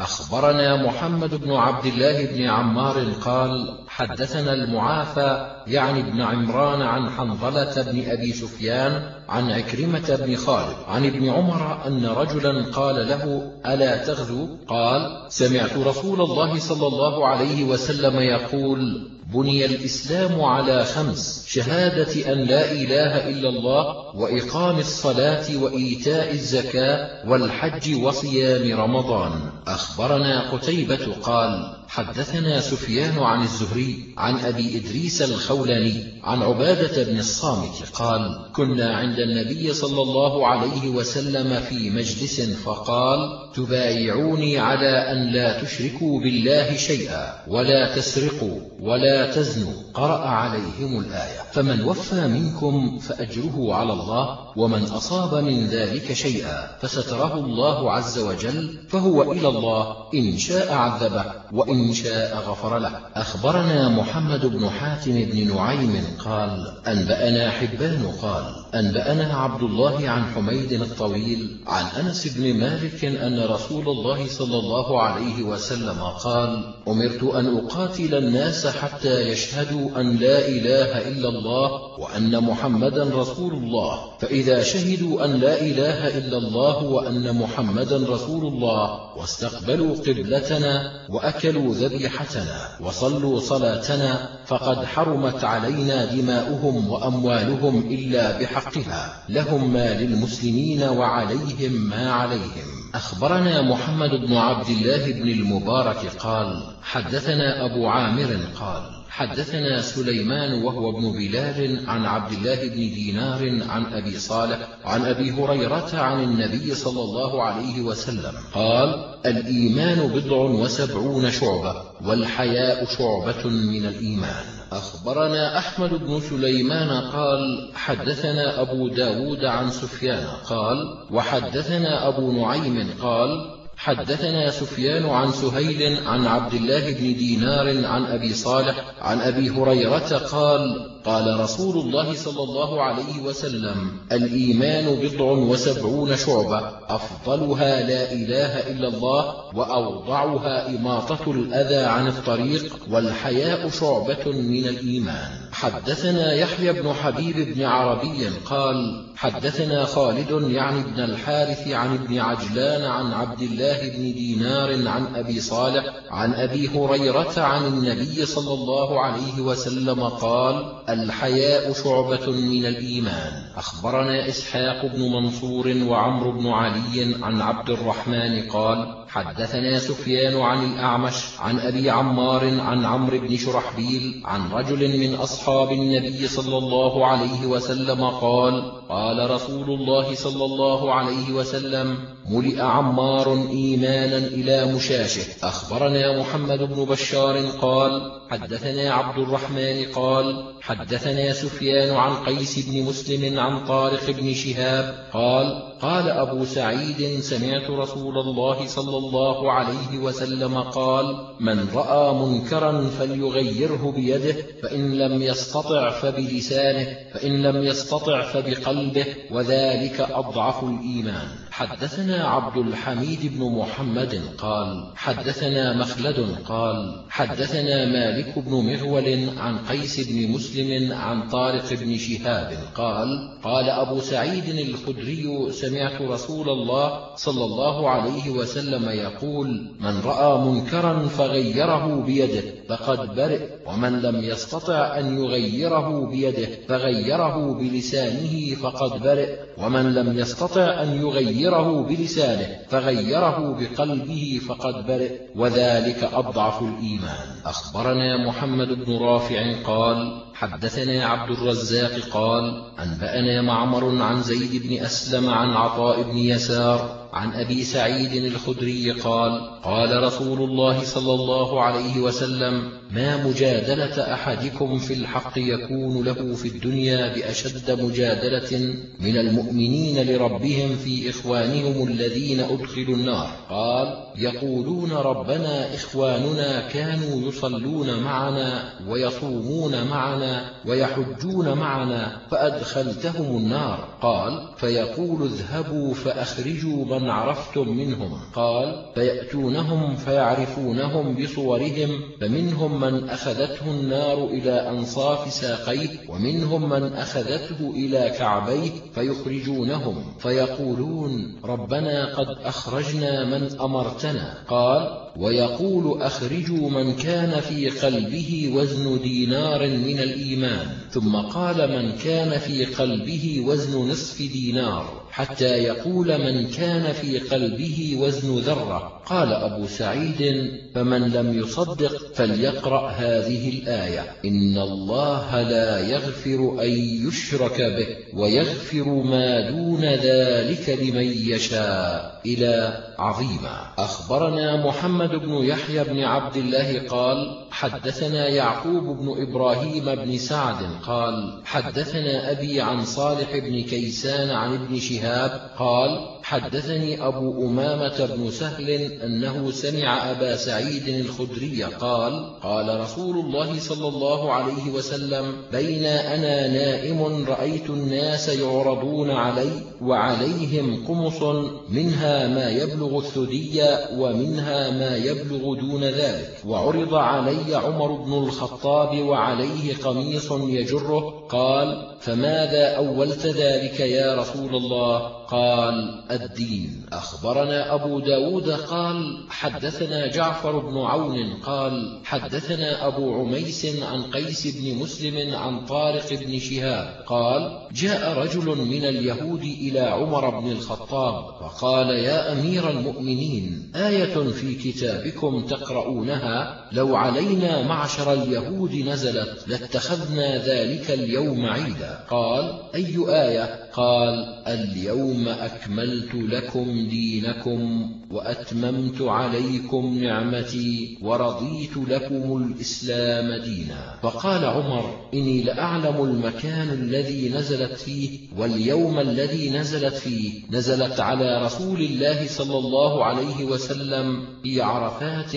أخبرنا محمد بن عبد الله بن عمار قال حدثنا المعافى يعني ابن عمران عن حنظلة بن أبي سفيان عن عكرمة بن خالد عن ابن عمر أن رجلا قال له ألا تغزو؟ قال سمعت رسول الله صلى الله عليه وسلم يقول بني الإسلام على خمس شهادة أن لا إله إلا الله وإقام الصلاة وإيتاء الزكاة والحج وصيام رمضان. أخبرنا قتيبة قال حدثنا سفيان عن الزهري عن أبي إدريس الخولاني عن عبادة بن الصامت قال كنا عند النبي صلى الله عليه وسلم في مجلس فقال تبايعوني على أن لا تشركوا بالله شيئا ولا تسرقوا ولا تزنوا قرأ عليهم الآية. فمن وفى منكم فأجره على الله ومن أصاب من ذلك شيئا فستره الله عز وجل فهو إلى الله إن شاء عذبه وإن شاء غفر له. أخبرنا محمد بن حاتم بن نعيم قال أنبأنا حبان قال أنبأنا عبد الله عن حميد الطويل عن أنس بن مالك أن رسول الله صلى الله عليه وسلم قال أمرت أن أقاتل الناس حتى يشهدوا أن لا إله إلا الله وأن محمدا رسول الله. فإذا شهدوا أن لا إله إلا الله وأن محمدا رسول الله واستقبلوا قبلتنا وأكلوا ذبيحتنا وصلوا صلاتنا فقد حرمت علينا دماؤهم وأموالهم إلا بحقها لهم ما للمسلمين وعليهم ما عليهم. أخبرنا محمد بن عبد الله بن المبارك قال حدثنا أبو عامر قال حدثنا سليمان وهو ابن بلال عن عبد الله بن دينار عن أبي صالح عن أبي هريرة عن النبي صلى الله عليه وسلم قال الإيمان بضع وسبعون شعبة والحياء شعبة من الإيمان. أخبرنا أحمد بن سليمان قال حدثنا أبو داود عن سفيان قال وحدثنا أبو نعيم قال حدثنا سفيان عن سهيل عن عبد الله بن دينار عن أبي صالح عن أبي هريرة قال قال رسول الله صلى الله عليه وسلم الإيمان بضع وسبعون شعبة أفضلها لا إله إلا الله وأوضعها إماطة الأذى عن الطريق والحياء شعبة من الإيمان. حدثنا يحيى بن حبيب بن عربي قال حدثنا خالد يعني ابن الحارث عن ابن عجلان عن عبد الله بن دينار عن أبي صالح عن أبي هريرة عن النبي صلى الله عليه وسلم قال الحياء شعبة من الإيمان. أخبرنا إسحاق بن منصور وعمر بن علي عن عبد الرحمن قال حدثنا سفيان عن الأعمش عن أبي عمار عن عمرو بن شرحبيل عن رجل من أصحاب النبي صلى الله عليه وسلم قال قال رسول الله صلى الله عليه وسلم ملئ عمار إيمانا إلى مشاشه. أخبرنا محمد بن بشار قال حدثنا عبد الرحمن قال حدثنا سفيان عن قيس بن مسلم عن طارق بن شهاب قال قال أبو سعيد سمعت رسول الله صلى الله عليه وسلم قال من رأى منكرا فليغيره بيده فإن لم يستطع فبلسانه فإن لم يستطع فبقلبه وذلك أضعف الإيمان. حدثنا عبد الحميد بن محمد قال حدثنا مخلد قال حدثنا مالك بن مغول عن قيس بن مسلم عن طارق بن شهاب قال قال أبو سعيد الخدري سمعت رسول الله صلى الله عليه وسلم يقول من رأى منكرا فغيره بيده فقد برئ ومن لم يستطع أن يغيره بيده فغيره بلسانه فقد برئ. ومن لم يستطع أن يغيره بلسانه فغيره بقلبه فقد برئ وذلك أضعف الإيمان. أخبرنا محمد بن رافع قال حدثنا عبد الرزاق قال أنبأنا معمر عن زيد بن أسلم عن عطاء بن يسار عن أبي سعيد الخدري قال قال رسول الله صلى الله عليه وسلم ما مجادلة أحدكم في الحق يكون له في الدنيا بأشد مجادلة من المؤمنين لربهم في إخوانهم الذين أدخلوا النار؟ قال يقولون ربنا إخواننا كانوا يصلون معنا ويصومون معنا ويحجون معنا فأدخلتهم النار. قال فيقول اذهبوا فأخرجوا من عرفتم منهم. قال فيأتونهم فيعرفونهم بصورهم فمنهم من أخذته النار إلى أنصاف ساقيه ومنهم من أخذته إلى كعبيه فيخرجونهم. فيقولون ربنا قد أخرجنا من أمرتنا. قال ويقول أخرجوا من كان في قلبه وزن دينار من الإيمان. ثم قال من كان في قلبه وزن نصف دينار. حتى يقول من كان في قلبه وزن ذرة. قال أبو سعيد فمن لم يصدق فليقرأ هذه الآية. إن الله لا يغفر أن يشرك به ويغفر ما دون ذلك لمن يشاء إلى عظيما أخبرنا محمد بن يحيى بن عبد الله قال حدثنا يعقوب بن إبراهيم بن سعد قال حدثنا أبي عن صالح بن كيسان عن ابن شهاب قال حدثني أبو أمامة بن سهل أنه سمع أبا سعيد الخدري قال قال رسول الله صلى الله عليه وسلم بين أنا نائم رأيت الناس يعرضون علي وعليهم قمص منها ما يبلغ الثدي ومنها ما يبلغ دون ذلك. وعرض علي عمر بن الخطاب وعليه قميص يجره قال فماذا أولت ذلك يا رسول الله؟ قال الدين. أخبرنا أبو داود قال حدثنا جعفر بن عون قال حدثنا أبو عميس عن قيس بن مسلم عن طارق بن شهاب قال جاء رجل من اليهود إلى عمر بن الخطاب فقال يا أمير المؤمنين آية في كتابكم تقرؤونها؟ لو علينا معشر اليهود نزلت لاتخذنا ذلك اليوم عيدا. قال أي آية؟ قال اليوم أكملت لكم دينكم وأتممت عليكم نعمتي ورضيت لكم الإسلام دينا. فقال عمر إني لأعلم المكان الذي نزلت فيه واليوم الذي نزلت فيه. نزلت على رسول الله صلى الله عليه وسلم في عرفات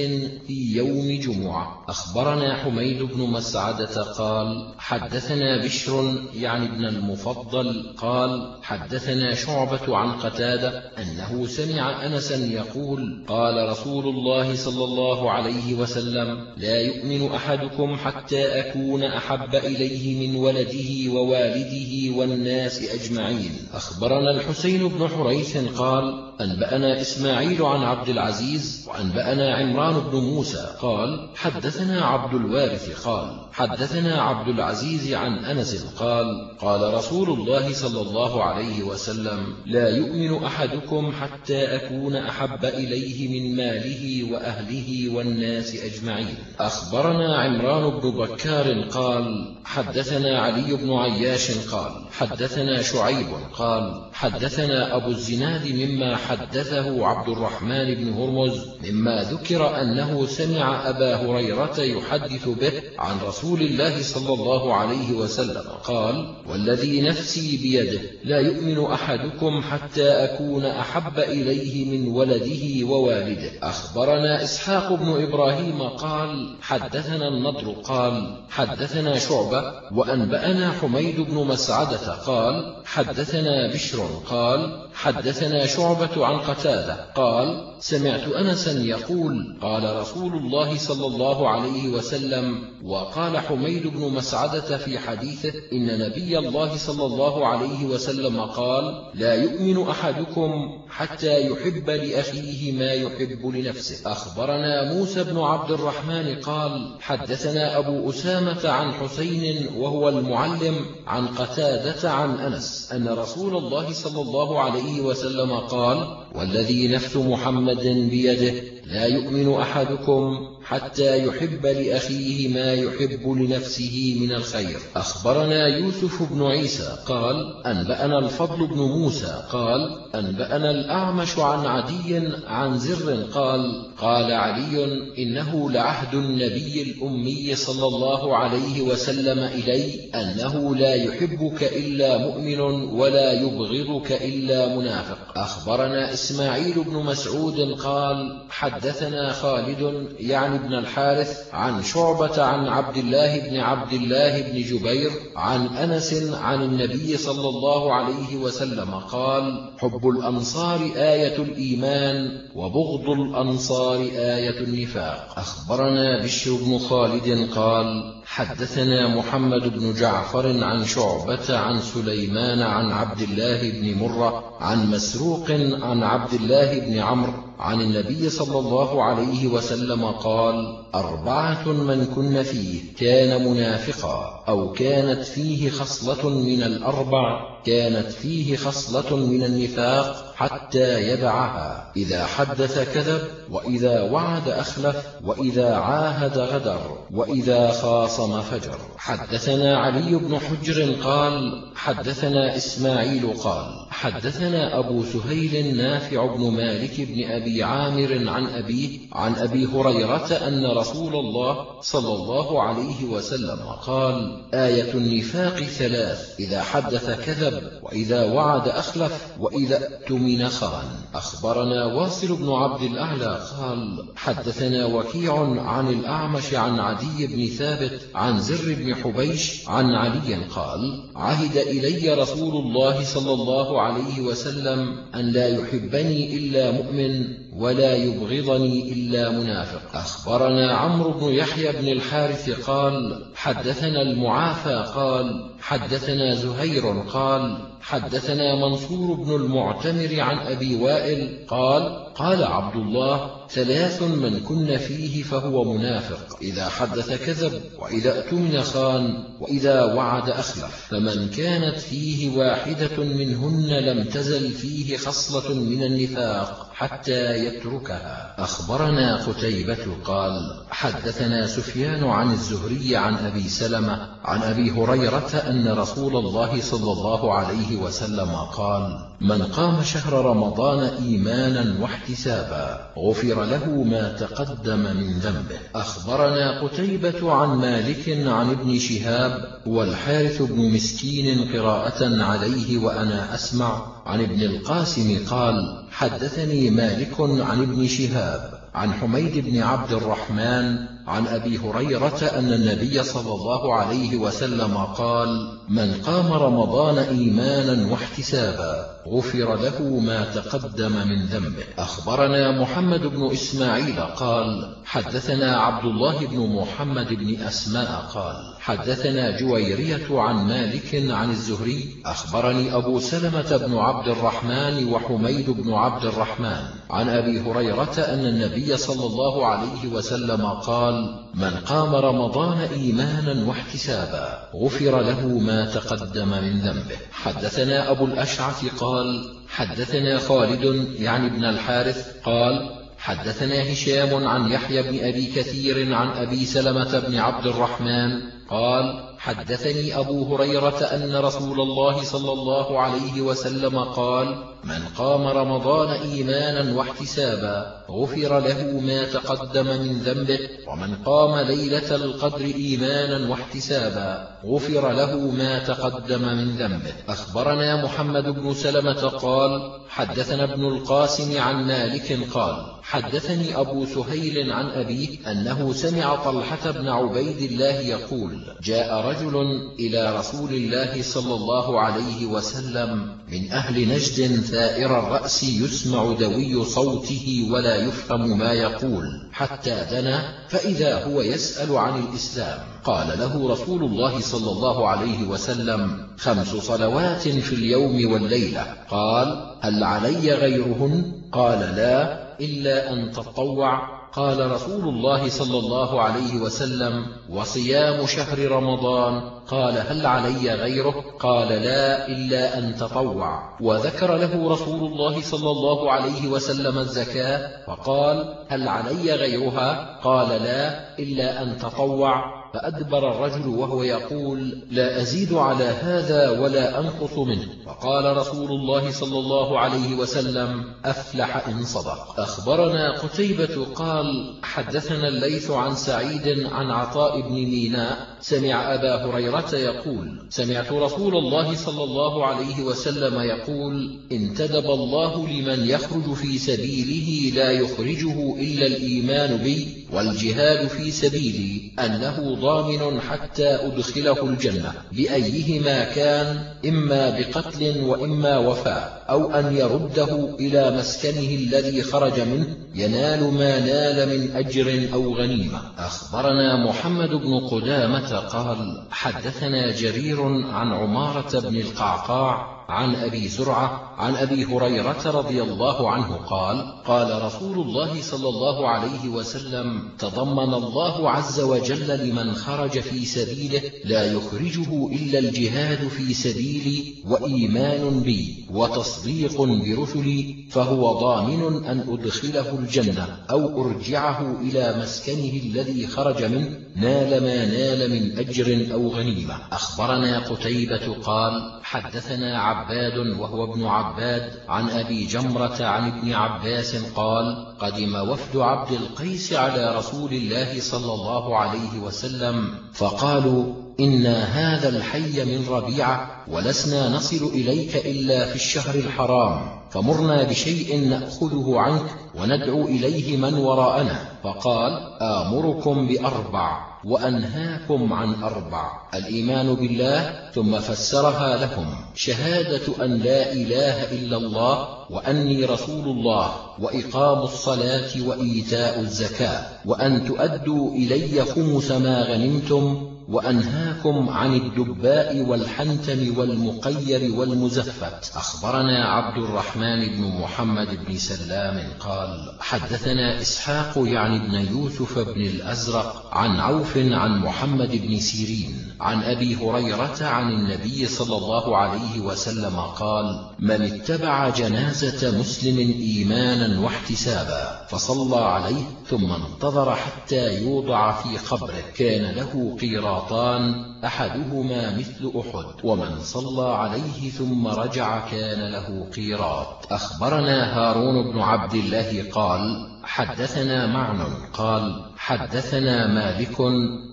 في يوم جمعة. أخبرنا حميد بن مسعدة قال حدثنا بشر يعني ابن المفضل قال حدثنا شعبة عن قتادة أنه سمع أنسا يقول قال رسول الله صلى الله عليه وسلم لا يؤمن أحدكم حتى أكون أحب إليه من ولده ووالده والناس أجمعين. أخبرنا الحسين بن حريث قال أنبأنا إسماعيل عن عبد العزيز وأنبأنا عمران بن موسى قال حدثنا عبد الوارث قال حدثنا عبد العزيز عن أنس قال قال رسول الله صلى الله عليه وسلم لا يؤمن أحدكم حتى أكون أحب إليه من ماله وأهله والناس أجمعين. أخبرنا عمران بن بكار قال حدثنا علي بن عياش قال حدثنا شعيب قال حدثنا أبو الزناد مما حدثه عبد الرحمن بن هرمز مما ذكر أنه سمع أبا هريرة يحدث به عن رسول الله صلى الله عليه وسلم. قال والذي نفسي بيده لا يؤمن أحدكم حتى أكون أحب إليه من ولده ووالده. أخبرنا إسحاق بن إبراهيم قال حدثنا النضر قال حدثنا شعبة وأنبأنا حميد بن مسعدة قال حدثنا بشر قال حدثنا شعبة عن قتادة قال سمعت أنسا يقول قال رسول الله صلى الله عليه وسلم وقال حميد بن مسعدة في حديثه إن نبي الله صلى الله عليه وسلم قال لا يؤمن أحدكم حتى يحب لأخيه ما يحب لنفسه. أخبرنا موسى بن عبد الرحمن قال حدثنا أبو أسامة عن حسين وهو المعلم عن قتادة عن أنس أن رسول الله صلى الله عليه وسلم قال والذي نفس محمد بيده لا يؤمن أحدكم حتى يحب لأخيه ما يحب لنفسه من الخير. أخبرنا يوسف بن عيسى قال أنبأنا الفضل بن موسى قال أنبأنا الأعمش عن عدي عن زر قال قال علي إنه لعهد النبي الأمي صلى الله عليه وسلم إلي أنه لا يحبك إلا مؤمن ولا يبغضك إلا منافق. أخبرنا إسماعيل بن مسعود قال حدثنا خالد يعني يعني ابن الحارث عن شعبة عن عبد الله بن عبد الله بن جبير عن أنس عن النبي صلى الله عليه وسلم قال حب الأنصار آية الإيمان وبغض الأنصار آية النفاق. أخبرنا بشر بن خالد قال حدثنا محمد بن جعفر عن شعبة عن سليمان عن عبد الله بن مرة عن مسروق عن عبد الله بن عمرو عن النبي صلى الله عليه وسلم قال أربعة من كن فيه كان منافقا أو كانت فيه خصلة من الأربع كانت فيه خصلة من النفاق حتى يدعها إذا حدث كذب وإذا وعد أخلف وإذا عاهد غدر وإذا خاصم فجر. حدثنا علي بن حجر قال حدثنا إسماعيل قال حدثنا أبو سهيل نافع بن مالك بن أبي عامر عن أبيه عن أبي هريرة أن رسول الله صلى الله عليه وسلم قال آية النفاق ثلاث إذا حدث كذب وإذا وعد أخلف وإذا اؤتمن خان أخبرنا واصل بن عبد الأعلى قال حدثنا وكيع عن الأعمش عن عدي بن ثابت عن زر بن حبيش عن علي قال عهد إلي رسول الله صلى الله عليه وسلم أن لا يحبني إلا مؤمن ولا يبغضني إلا منافق. أخبرنا عمرو بن يحيى بن الحارث قال حدثنا المعافى قال حدثنا زهير قال حدثنا منصور بن المعتمر عن أبي وائل قال قال عبد الله ثلاث من كن فيه فهو منافق إذا حدث كذب وإذا اؤتمن خان وإذا وعد أخلف. فمن كانت فيه واحدة منهن لم تزل فيه خصلة من النفاق. حتى يتركها. أخبرنا قتيبة قال حدثنا سفيان عن الزهري عن أبي سلمة عن أبي هريرة أن رسول الله صلى الله عليه وسلم قال من قام شهر رمضان إيمانا واحتسابا غفر له ما تقدم من ذنبه. أخبرنا قتيبة عن مالك عن ابن شهاب والحارث بن مسكين قراءة عليه وأنا أسمع عن ابن القاسم قال حدثني مالك عن ابن شهاب عن حميد بن عبد الرحمن عن أبي هريرة أن النبي صلى الله عليه وسلم قال من قام رمضان إيمانا واحتسابا غفر له ما تقدم من ذنبه. أخبرنا محمد بن إسماعيل قال حدثنا عبد الله بن محمد بن أسماء قال حدثنا جويرية عن مالك عن الزهري أخبرني أبو سلمة بن عبد الرحمن وحميد بن عبد الرحمن عن أبي هريرة أن النبي صلى الله عليه وسلم قال من قام رمضان إيمانا واحتسابا غفر له ما تقدم من ذنبه. حدثنا أبو الأشعث قال حدثنا خالد يعني ابن الحارث قال حدثنا هشام عن يحيى بن أبي كثير عن أبي سلمة بن عبد الرحمن قال حدثني أبو هريرة أن رسول الله صلى الله عليه وسلم قال من قام رمضان إيمانا واحتسابا غفر له ما تقدم من ذنبه ومن قام ليلة القدر إيمانا واحتسابا غفر له ما تقدم من ذنبه. أخبرنا محمد بن سلمة قال حدثنا ابن القاسم عن مالك قال حدثني أبو سهيل عن أبيه أنه سمع طلحة بن عبيد الله يقول جاء رجل إلى رسول الله صلى الله عليه وسلم من أهل نجد ثائر الرأس يسمع دوي صوته ولا يفهم ما يقول. حتى دنا فإذا هو يسأل عن الإسلام قال له رسول الله صلى الله عليه وسلم خمس صلوات في اليوم والليلة. قال هل علي غيرهن؟ قال لا إلا أن تطوع. قال رسول الله صلى الله عليه وسلم وصيام شهر رمضان. قال هل علي غيره؟ قال لا إلا أن تطوع. وذكر له رسول الله صلى الله عليه وسلم الزكاة فقال هل علي غيرها؟ قال لا إلا أن تطوع. فأدبر الرجل وهو يقول لا أزيد على هذا ولا أنقص منه. فقال رسول الله صلى الله عليه وسلم أفلح إن صدق. أخبرنا قتيبة قال حدثنا الليث عن سعيد عن عطاء بن ميناء سمع أبا هريرة يقول سمعت رسول الله صلى الله عليه وسلم يقول انتدب الله لمن يخرج في سبيله لا يخرجه إلا الإيمان بي والجهاد في سبيلي أنه ضامن حتى أدخله الجنة بأيهما كان إما بقتل وإما وفاء أو أن يرده إلى مسكنه الذي خرج منه ينال ما نال من أجر أو غنيمة. أخبرنا محمد بن قدامة قال حدثنا جرير عن عمارة بن القعقاع عن أبي زرعة عن أبي هريرة رضي الله عنه قال قال رسول الله صلى الله عليه وسلم تضمن الله عز وجل لمن خرج في سبيله لا يخرجه إلا الجهاد في سبيلي وإيمان بي وتصديق برسلي فهو ضامن أن أدخله الجنة أو أرجعه إلى مسكنه الذي خرج منه نال ما نال من أجر أو غنيمة. أخبرنا قتيبة قال حدثنا عباد وهو ابن عباد عن أبي جمرة عن ابن عباس قال قدم وفد عبد القيس على رسول الله صلى الله عليه وسلم فقالوا إنا هذا الحي من ربيعة ولسنا نصل إليك إلا في الشهر الحرام فمرنا بشيء نأخذه عنك وندعو إليه من وراءنا فقال آمركم بأربع. وأنهاكم عن أربع الإيمان بالله ثم فسرها لهم شهادة أن لا إله إلا الله وأني رسول الله وإقام الصلاة وإيتاء الزكاة وأن تؤدوا إلي خمس ما غنمتم وأنهاكم عن الدباء والحنتم والمقير والمزفت. أخبرنا عبد الرحمن بن محمد بن سلام قال حدثنا إسحاق يعني بن يوسف بن الأزرق عن عوف عن محمد بن سيرين عن أبي هريرة عن النبي صلى الله عليه وسلم قال من اتبع جنازة مسلم إيمانا واحتسابا فصلى عليه ثم انتظر حتى يوضع في قبره. كان له قيراطان أحدهما مثل أحد ومن صلى عليه ثم رجع كان له قيراط. أخبرنا هارون بن عبد الله قال حدثنا معن قال حدثنا مالك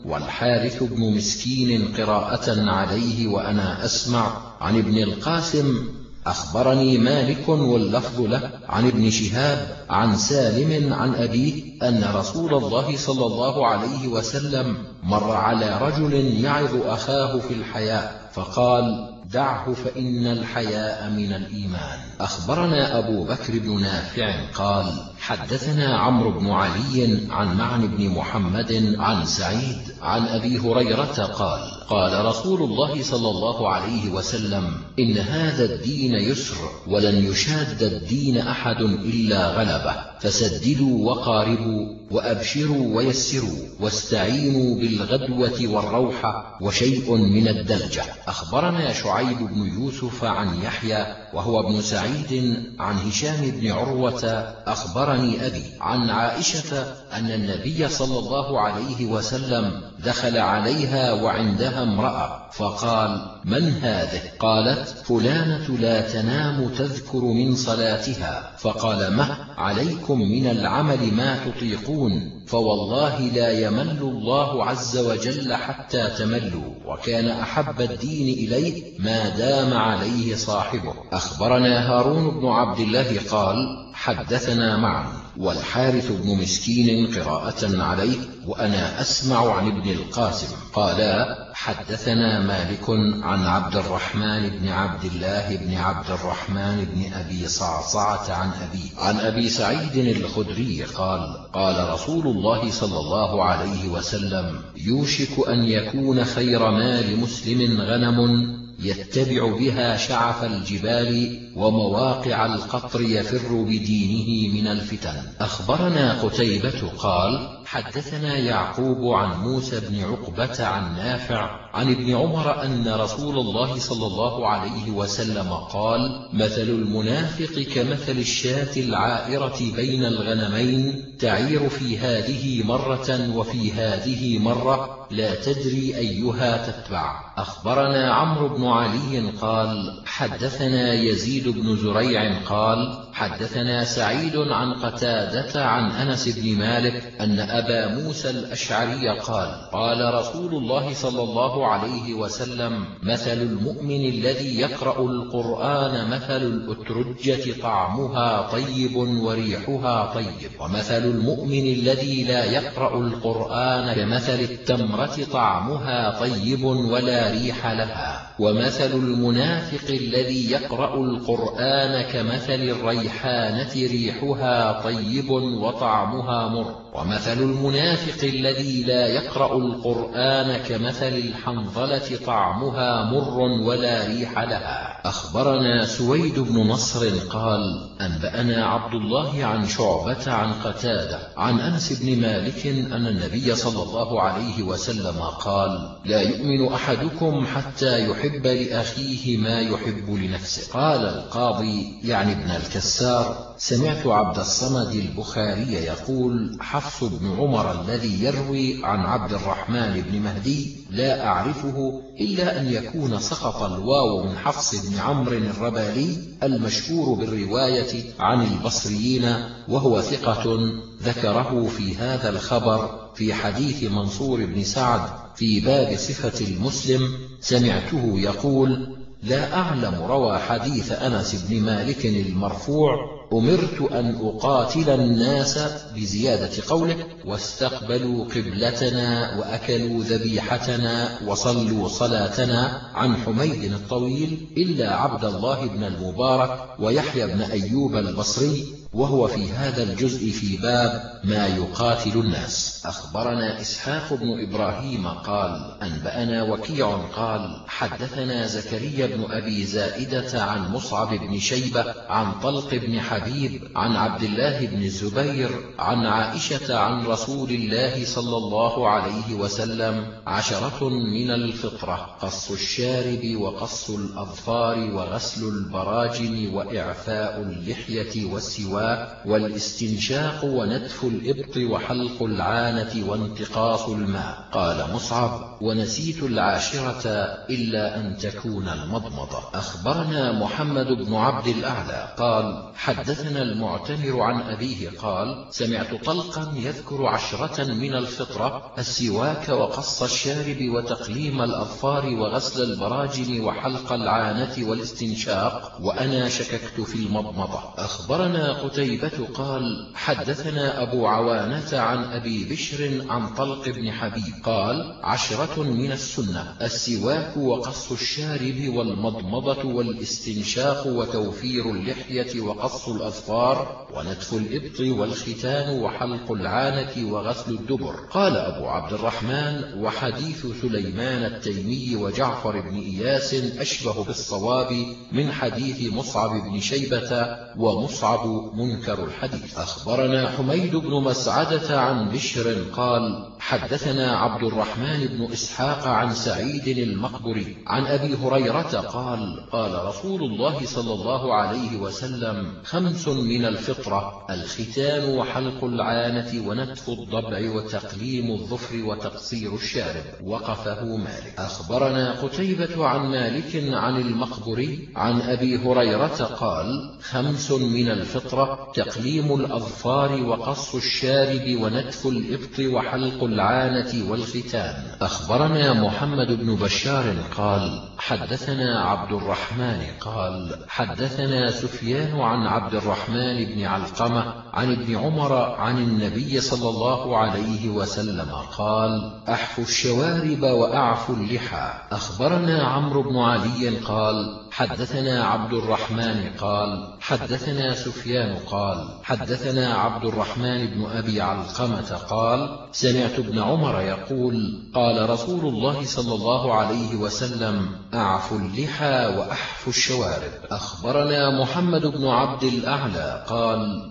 والحارث بن مسكين قراءة عليه وأنا أسمع عن ابن القاسم أخبرني مالك واللفظ له عن ابن شهاب عن سالم عن أبيه أن رسول الله صلى الله عليه وسلم مر على رجل يعظ أخاه في الحياء فقال دعه فإن الحياء من الإيمان. أخبرنا أبو بكر بن نافع قال حدثنا عمرو بن علي عن معن بن محمد عن سعيد عن أبي هريرة قال قال رسول الله صلى الله عليه وسلم إن هذا الدين يسر ولن يشاد الدين أحد إلا غلبه فسددوا وقاربوا وأبشروا ويسروا واستعينوا بالغدوة والروحة وشيء من الدلجة. أخبرنا شعيب بن يوسف عن يحيى وهو ابن سعيد عن هشام بن عروة أخبرني أبي عن عائشة أن النبي صلى الله عليه وسلم دخل عليها وعندها امرأة فقال من هذه؟ قالت فلانة لا تنام تذكر من صلاتها. فقال مه عليكم من العمل ما تطيقون فوالله لا يمل الله عز وجل حتى تملوا وكان أحب الدين إليه ما دام عليه صاحبه. أخبرنا هارون بن عبد الله قال حدثنا معا. والحارث بن مسكين قراءة عليه وأنا أسمع عن ابن القاسم. قالا حدثنا مالك عن عبد الرحمن بن عبد الله بن عبد الرحمن بن أبي صعصعة عن أبي عن أبي سعيد الخدري قال قال رسول الله صلى الله عليه وسلم يوشك أن يكون خير مال مسلم غنم يتبع بها شعف الجبال ومواقع القطر يفر بدينه من الفتن. أخبرنا قتيبة قال حدثنا يعقوب عن موسى بن عقبة عن نافع عن ابن عمر أن رسول الله صلى الله عليه وسلم قال مثل المنافق كمثل الشاة العائرة بين الغنمين تعير في هذه مرة وفي هذه مرة لا تدري أيها تتبع. أخبرنا عمرو بن علي قال حدثنا يزيد بن زريع قال حدثنا سعيد عن قتادة عن أنس بن مالك أن أبا موسى الأشعري قال قال رسول الله صلى الله عليه وسلم مثل المؤمن الذي يقرأ القرآن مثل الأترجة طعمها طيب وريحها طيب ومثل المؤمن الذي لا يقرأ القرآن كمثل التمرة طعمها طيب ولا ريح لها ومثل المنافق الذي يقرأ القرآن كمثل الريحانة ريحها طيب وطعمها مر. ومثل المنافق الذي لا يقرأ القرآن كمثل الحنظلة طعمها مر ولا ريح لها. أخبرنا سويد بن نصر قال أنبأنا عبد الله عن شعبة عن قتادة عن أنس بن مالك أن النبي صلى الله عليه وسلم قال لا يؤمن أحدكم حتى يحب لأخيه ما يحب لنفسه. قال القاضي يعني ابن الكسار سمعت عبد الصمد البخاري يقول حفص بن عمر الذي يروي عن عبد الرحمن بن مهدي لا أعرفه إلا أن يكون سقط الواو من حفص بن عمرو الربالي المشهور بالرواية عن البصريين وهو ثقة ذكره في هذا الخبر في حديث منصور بن سعد في باب صفة المسلم سمعته يقول لا أعلم روى حديث أنس بن مالك المرفوع أمرت أن أقاتل الناس بزيادة قوله واستقبلوا قبلتنا وأكلوا ذبيحتنا وصلوا صلاتنا عن حميد الطويل إلا عبد الله بن المبارك ويحيى بن أيوب البصري وهو في هذا الجزء في باب ما يقاتل الناس. أخبرنا إسحاق بن إبراهيم قال أنبأنا وكيع قال حدثنا زكريا بن أبي زائدة عن مصعب بن شيبة عن طلق بن حبيب عن عبد الله بن الزبير عن عائشة عن رسول الله صلى الله عليه وسلم عشرة من الفطرة قص الشارب وقص الأظفار وغسل البراجم وإعفاء اللحية والسواك والاستنشاق ونتف الإبط وحلق العانة وانتقاص الماء. قال مصعب ونسيت العاشرة إلا أن تكون المضمضة. أخبرنا محمد بن عبد الأعلى. قال حدثنا المعتمر عن أبيه. قال سمعت طلقا يذكر عشرة من الفطرة السواك وقص الشارب وتقليم الأظفار وغسل البراجم وحلق العانة والاستنشاق وأنا شككت في المضمضة. أخبرنا قتيبة قال حدثنا أبو عوانة عن أبي بشر عن طلق بن حبيب قال عشرة من السنة السواك وقص الشارب والمضمضة والاستنشاق وتوفير اللحية وقص الأظفار ونتف الإبط والختان وحلق العانة وغسل الدبر. قال أبو عبد الرحمن وحديث سليمان التيمي وجعفر بن إياس أشبه بالصواب من حديث مصعب بن شيبة ومصعب منكر الحديث. أخبرنا حميد بن مسعدة عن بشر قال حدثنا عبد الرحمن بن إسحاق عن سعيد المقبري عن أبي هريرة قال قال رسول الله صلى الله عليه وسلم خمس من الفطرة الختان وحلق العانة ونتف الضبع وتقليم الظفر وتقصير الشارب وقفه مالك. أخبرنا قتيبة عن مالك عن المقبري عن أبي هريرة قال خمس من الفطرة تقليم الأظفار وقص الشارب ونتف الإبط وحلق العانة والختان أخبرنا محمد بن بشار قال حدثنا عبد الرحمن قال حدثنا سفيان عن عبد الرحمن بن علقمة عن ابن عمر عن النبي صلى الله عليه وسلم قال أحفوا الشوارب وأعفوا اللحى. أخبرنا عمرو بن علي قال حدثنا عبد الرحمن قال حدثنا سفيان قال حدثنا عبد الرحمن بن أبي علقمة قال سمعت ابن عمر يقول قال رسول الله صلى الله عليه وسلم أعفوا اللحى وأحفوا الشوارب. أخبرنا محمد بن عبد الأعلى قال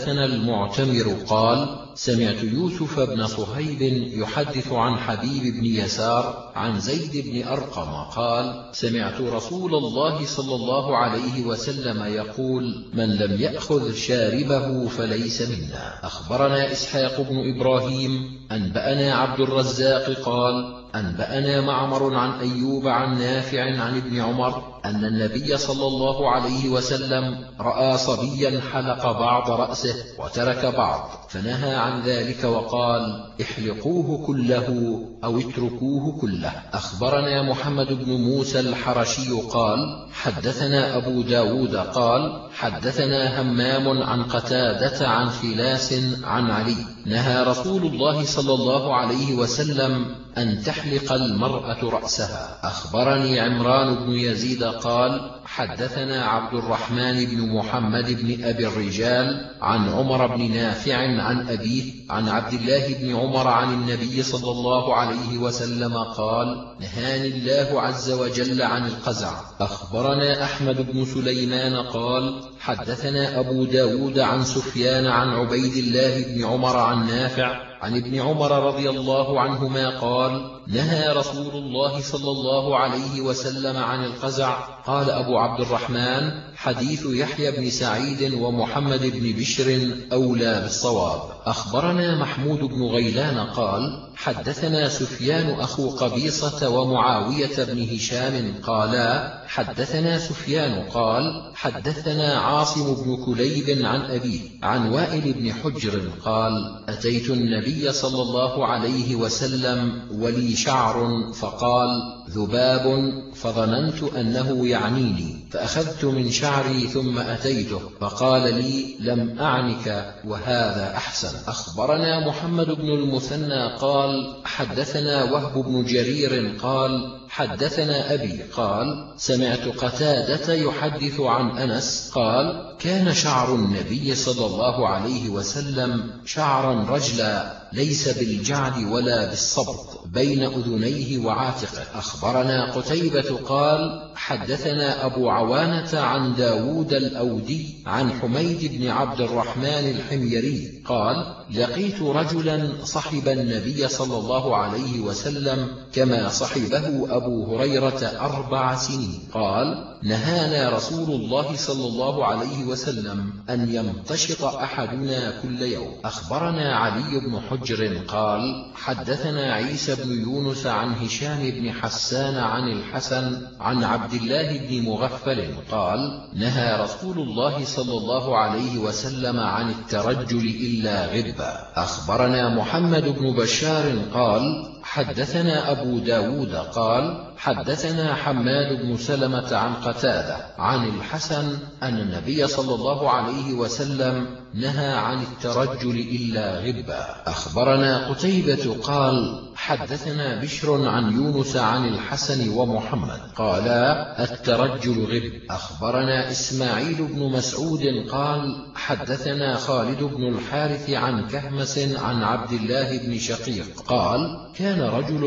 حدثنا المعتمر قال سمعت يوسف بن صهيب يحدث عن حبيب بن يسار عن زيد بن أرقم قال سمعت رسول الله صلى الله عليه وسلم يقول من لم يأخذ شاربه فليس منا أخبرنا إسحاق بن إبراهيم أنبأنا عبد الرزاق قال أنبأنا معمر عن أيوب عن نافع عن ابن عمر أن النبي صلى الله عليه وسلم رأى صبيا حلق بعض رأسه وترك بعض فنهى عن ذلك وقال احلقوه كله أو اتركوه كله. أخبرنا محمد بن موسى الحرشي قال حدثنا أبو داود قال حدثنا همام عن قتادة عن فلاس عن علي. نهى رسول الله صلى الله عليه وسلم أن تحلق المرأة رأسها. أخبرني عمران بن يزيد قال حدثنا عبد الرحمن بن محمد بن أبي الرجال عن عمر بن نافع عن أبيه عن عبد الله بن عمر عن النبي صلى الله عليه وسلم قال نهاني الله عز وجل عن القزع. أخبرنا أحمد بن سليمان قال حدثنا أبو داود عن سفيان عن عبيد الله بن عمر عن نافع عن ابن عمر رضي الله عنهما قال نهى رسول الله صلى الله عليه وسلم عن القزع. قال أبو عبد الرحمن حديث يحيى بن سعيد ومحمد بن بشر أولى بالصواب. أخبرنا محمود بن غيلان قال حدثنا سفيان أخو قبيصة ومعاوية بن هشام قالا حدثنا سفيان قال حدثنا عاصم بن كليب عن أبيه عن وائل بن حجر قال أتيت النبي صلى الله عليه وسلم ولي شعر فقال ذباب فظننت أنه يعنيني فأخذت من شعري ثم أتيته فقال لي لم أعنك وهذا أحسن. أخبرنا محمد بن المثنى قال حدثنا وهب بن جرير قال حدثنا أبي قال سمعت قتادة يحدث عن أنس قال كان شعر النبي صلى الله عليه وسلم شعرا رجلا ليس بالجعد ولا بالصبط بين أذنيه وعاتقه. أخبرنا قتيبة قال حدثنا أبو عوانة عن داود الأودي عن حميد بن عبد الرحمن الحميري قال لقيت رجلا صحب النبي صلى الله عليه وسلم كما صحبه أبو هريرة أربع سنين. قال نهانا رسول الله صلى الله عليه وسلم أن يمتشط أحدنا كل يوم. أخبرنا علي بن حجر قال حدثنا عيسى بن يونس عن هشام بن حسان عن الحسن عن عبد الله بن مغفل قال نهى رسول الله صلى الله عليه وسلم عن الترجل إلا غبا. أخبرنا محمد بن بشار قال حدثنا أبو داود قال حدثنا حماد بن سلمة عن قتادة عن الحسن أن النبي صلى الله عليه وسلم نهى عن الترجل إلا غبا. أخبرنا قتيبة قال حدثنا بشر عن يونس عن الحسن ومحمد. قالا الترجل غب. أخبرنا إسماعيل بن مسعود قال حدثنا خالد بن الحارث عن كهمس عن عبد الله بن شقيق قال كان رجل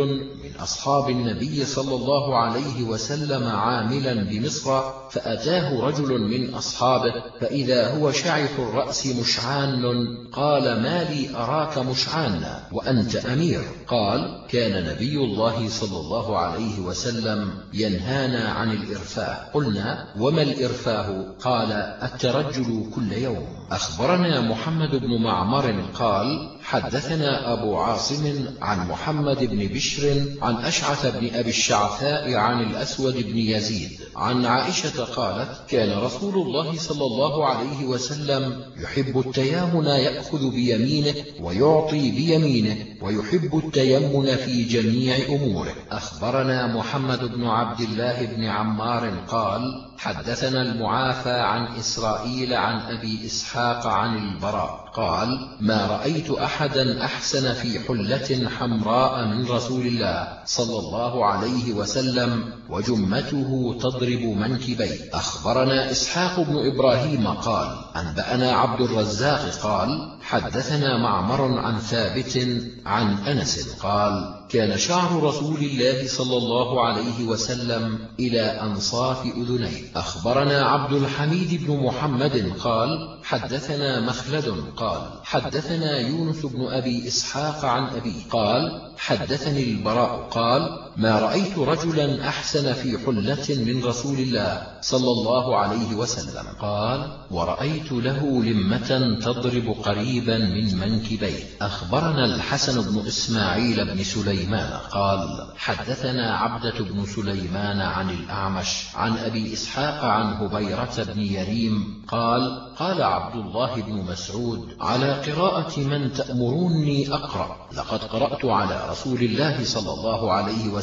من أصحاب النبي صلى الله عليه وسلم عاملا بمصر فأتاه رجل من أصحابه فإذا هو شعث الرأس مشعان قال ما لي أراك مشعانا وأنت أمير. قال كان نبي الله صلى الله عليه وسلم ينهانا عن الإرفاه. قلنا وما الإرفاه؟ قال الترجل كل يوم. أخبرنا محمد بن معمر قال حدثنا أبو عاصم عن محمد بن بشر عن أشعث بن أبي الشعثاء عن الأسود بن يزيد عن عائشة قالت كان رسول الله صلى الله عليه وسلم يحب التيامن يأخذ بيمينه ويعطي بيمينه ويحب التيمن في جميع أموره. أخبرنا محمد بن عبد الله بن عمار قال حدثنا المعافى عن إسرائيل عن أبي إسحاق عن البراء. قال ما رأيت أحدا أحسن في حلة حمراء من رسول الله صلى الله عليه وسلم وجمته تضرب منكبيه أخبرنا إسحاق بن إبراهيم قال أنبأنا عبد الرزاق قال حدثنا معمر عن ثابت عن أنس قال كان شعر رسول الله صلى الله عليه وسلم إلى أنصاف أذنيه. أخبرنا عبد الحميد بن محمد قال حدثنا مخلد قال حدثنا يونس بن أبي إسحاق عن أبي قال حدثني البراء قال ما رأيت رجلا أحسن في حلة من رسول الله صلى الله عليه وسلم. قال ورأيت له لمة تضرب قريبا من منكبيه. أخبرنا الحسن بن إسماعيل بن سليمان. قال حدثنا عبدة بن سليمان عن الأعمش عن أبي إسحاق عن هبيرة بن يريم. قال قال عبد الله بن مسعود على قراءة من تأمروني أقرأ. لقد قرأت على رسول الله صلى الله عليه وسلم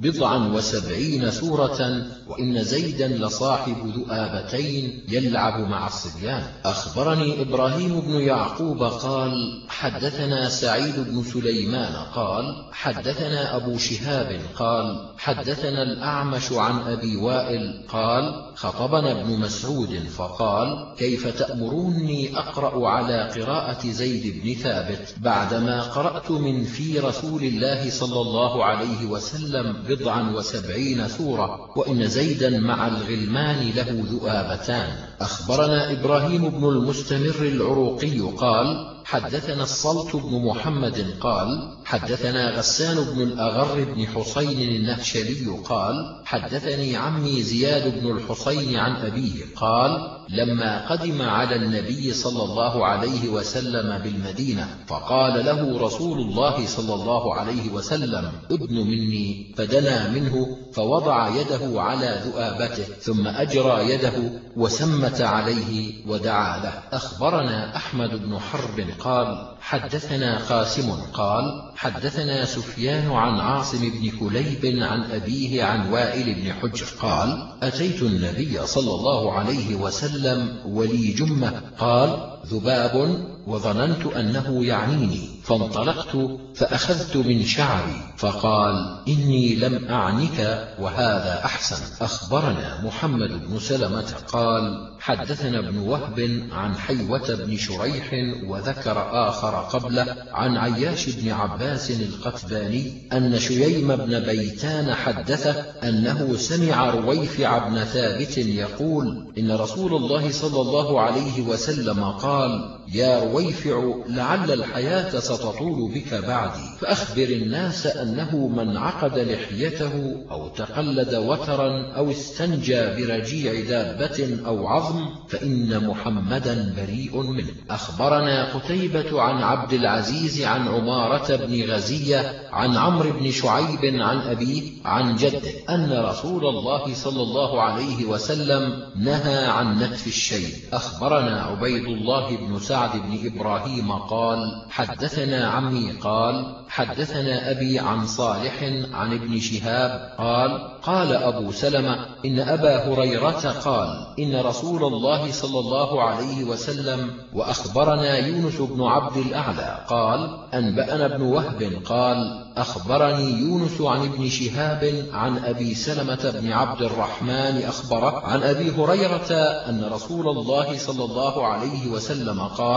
بضعا وسبعين سورة وإن زيدا لصاحب ذؤابتين يلعب مع الصبيان. أخبرني إبراهيم بن يعقوب قال حدثنا سعيد بن سليمان قال حدثنا أبو شهاب قال حدثنا الأعمش عن أبي وائل قال خطبنا ابن مسعود فقال كيف تأمروني أقرأ على قراءة زيد بن ثابت بعدما قرأت من في رسول الله صلى الله عليه وسلم بضعا وسبعين سورة وإن زيدا مع الغلمان له ذؤابتان أخبرنا إبراهيم بن المستمر العروقي قال حدثنا الصلت بن محمد قال حدثنا غسان بن الأغر بن حسين النهشلي قال حدثني عمي زياد بن الحسين عن أبيه قال لما قدم على النبي صلى الله عليه وسلم بالمدينة فقال له رسول الله صلى الله عليه وسلم ابن مني. فدنا منه فوضع يده على ذؤابته ثم أجرى يده وسمت عليه ودعا له. أخبرنا أحمد بن حرب قال حدثنا قاسم قال حدثنا سفيان عن عاصم بن كليب عن أبيه عن وائل بن حجر قال أتيت النبي صلى الله عليه وسلم ولي جمة قال ذباب وظننت أنه يعنيني فانطلقت فأخذت من شعري فقال إني لم أعنك وهذا أحسن. أخبرنا محمد بن سلمة قال حدثنا ابن وهب عن حيوة بن شريح وذكر آخر قبله عن عياش بن عباس القتباني أن شييم بن بيتان حدثه أنه سمع رويفع بن ثابت يقول إن رسول الله صلى الله عليه وسلم قال قال يا رويفع لعل الحياة ستطول بك بعدي فأخبر الناس أنه من عقد لحيته أو تقلد وترا أو استنجى برجيع دابة أو عظم فإن محمدا بريء منه. أخبرنا قتيبة عن عبد العزيز عن عمارة بن غزية عن عمرو بن شعيب عن أبيه عن جده أن رسول الله صلى الله عليه وسلم نهى عن نتف الشيء. أخبرنا عبيد الله بن سعد بن إبراهيم قال حدثنا عمي قال حدثنا أبي عن صالح عن ابن شهاب قال قال أبو سلمة إن أبا هريرة قال إن رسول الله صلى الله عليه وسلم وأخبرنا يونس بن عبد الأعلى قال أنبأنا ابن وهب قال أخبرني يونس عن ابن شهاب عن أبي سلمة بن عبد الرحمن أخبره عن أبي هريرة أن رسول الله صلى الله عليه وسلم قال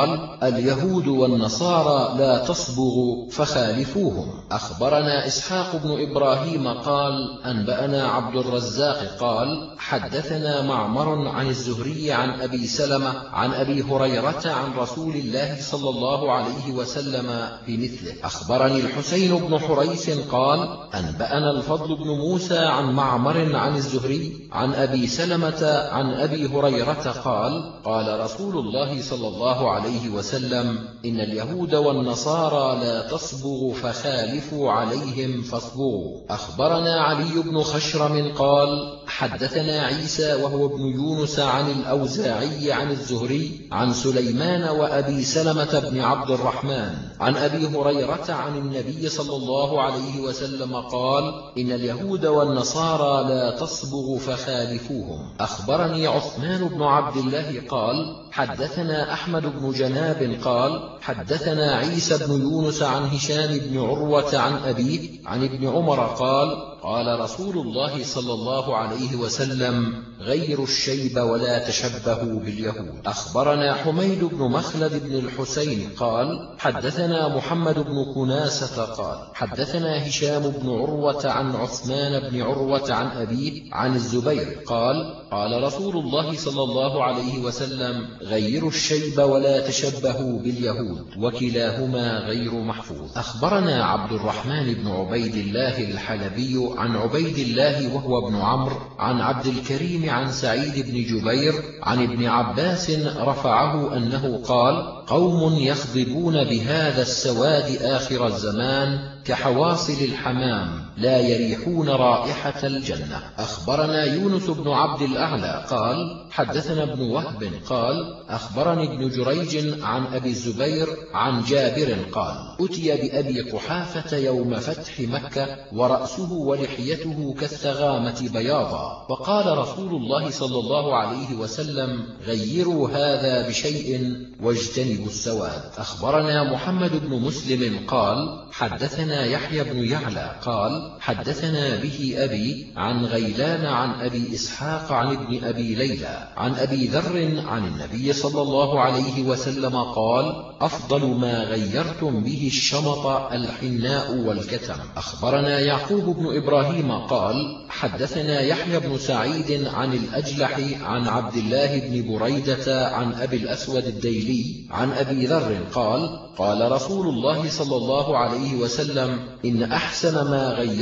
اليهود والنصارى لا تصبغ فخالفوهم. أخبرنا إسحاق بن إبراهيم قال أنبأنا عبد الرزاق قال حدثنا معمر عن الزهري عن أبي سلمة عن أبي هريرة عن رسول الله صلى الله عليه وسلم بمثله. أخبرني الحسين بن حريث قال أنبأنا الفضل بن موسى عن معمر عن الزهري عن أبي سلمة عن أبي هريرة قال قال رسول الله صلى الله عليه وسلم إن اليهود والنصارى لا تصبغ فخالفوا عليهم فاصبغوا. أخبرنا علي بن خشرم قال حدثنا عيسى وهو ابن يونس عن الأوزاعي عن الزهري عن سليمان وأبي سلمة بن عبد الرحمن عن أبي هريرة عن النبي صلى الله عليه وسلم قال إن اليهود والنصارى لا تصبغ فخالفوهم. أخبرني عثمان بن عبد الله قال حدثنا أحمد بن جناب قال حدثنا عيسى بن يونس عن هشام بن عروة عن أبيه عن ابن عمر قال قال رسول الله صلى الله عليه وسلم غيروا الشيب ولا تشبهوا باليهود. أخبرنا حميد بن مخلد بن الحسين قال حدثنا محمد بن كناسة قال حدثنا هشام بن عروة عن عثمان بن عروة عن أبيه عن الزبير قال قال رسول الله صلى الله عليه وسلم غيروا الشيب ولا تشبهوا باليهود وكلاهما غير محفوظ. أخبرنا عبد الرحمن بن عبيد الله الحلبي عن عبيد الله وهو ابن عمرو عن عبد الكريم عن سعيد بن جبير عن ابن عباس رفعه أنه قال قوم يخضبون بهذا السواد آخر الزمان كحواصل الحمام. لا يريحون رائحة الجنة. أخبرنا يونس بن عبد الأعلى قال حدثنا ابن وهب قال أخبرني ابن جريج عن أبي الزبير عن جابر قال أتي بأبي قحافة يوم فتح مكة ورأسه ولحيته كالثغامة بياضا. وقال رسول الله صلى الله عليه وسلم غيروا هذا بشيء واجتنبوا السواد. أخبرنا محمد بن مسلم قال حدثنا يحيى بن يعلى قال حدثنا به أبي عن غيلان عن أبي إسحاق عن ابن أبي ليلى عن أبي ذر عن النبي صلى الله عليه وسلم قال أفضل ما غيرتم به الشمط الحناء والكتم. أخبرنا يعقوب بن إبراهيم قال حدثنا يحيى بن سعيد عن الأجلح عن عبد الله بن بريدة عن أبي الأسود الديلي عن أبي ذر قال قال رسول الله صلى الله عليه وسلم إن أحسن ما غيرتم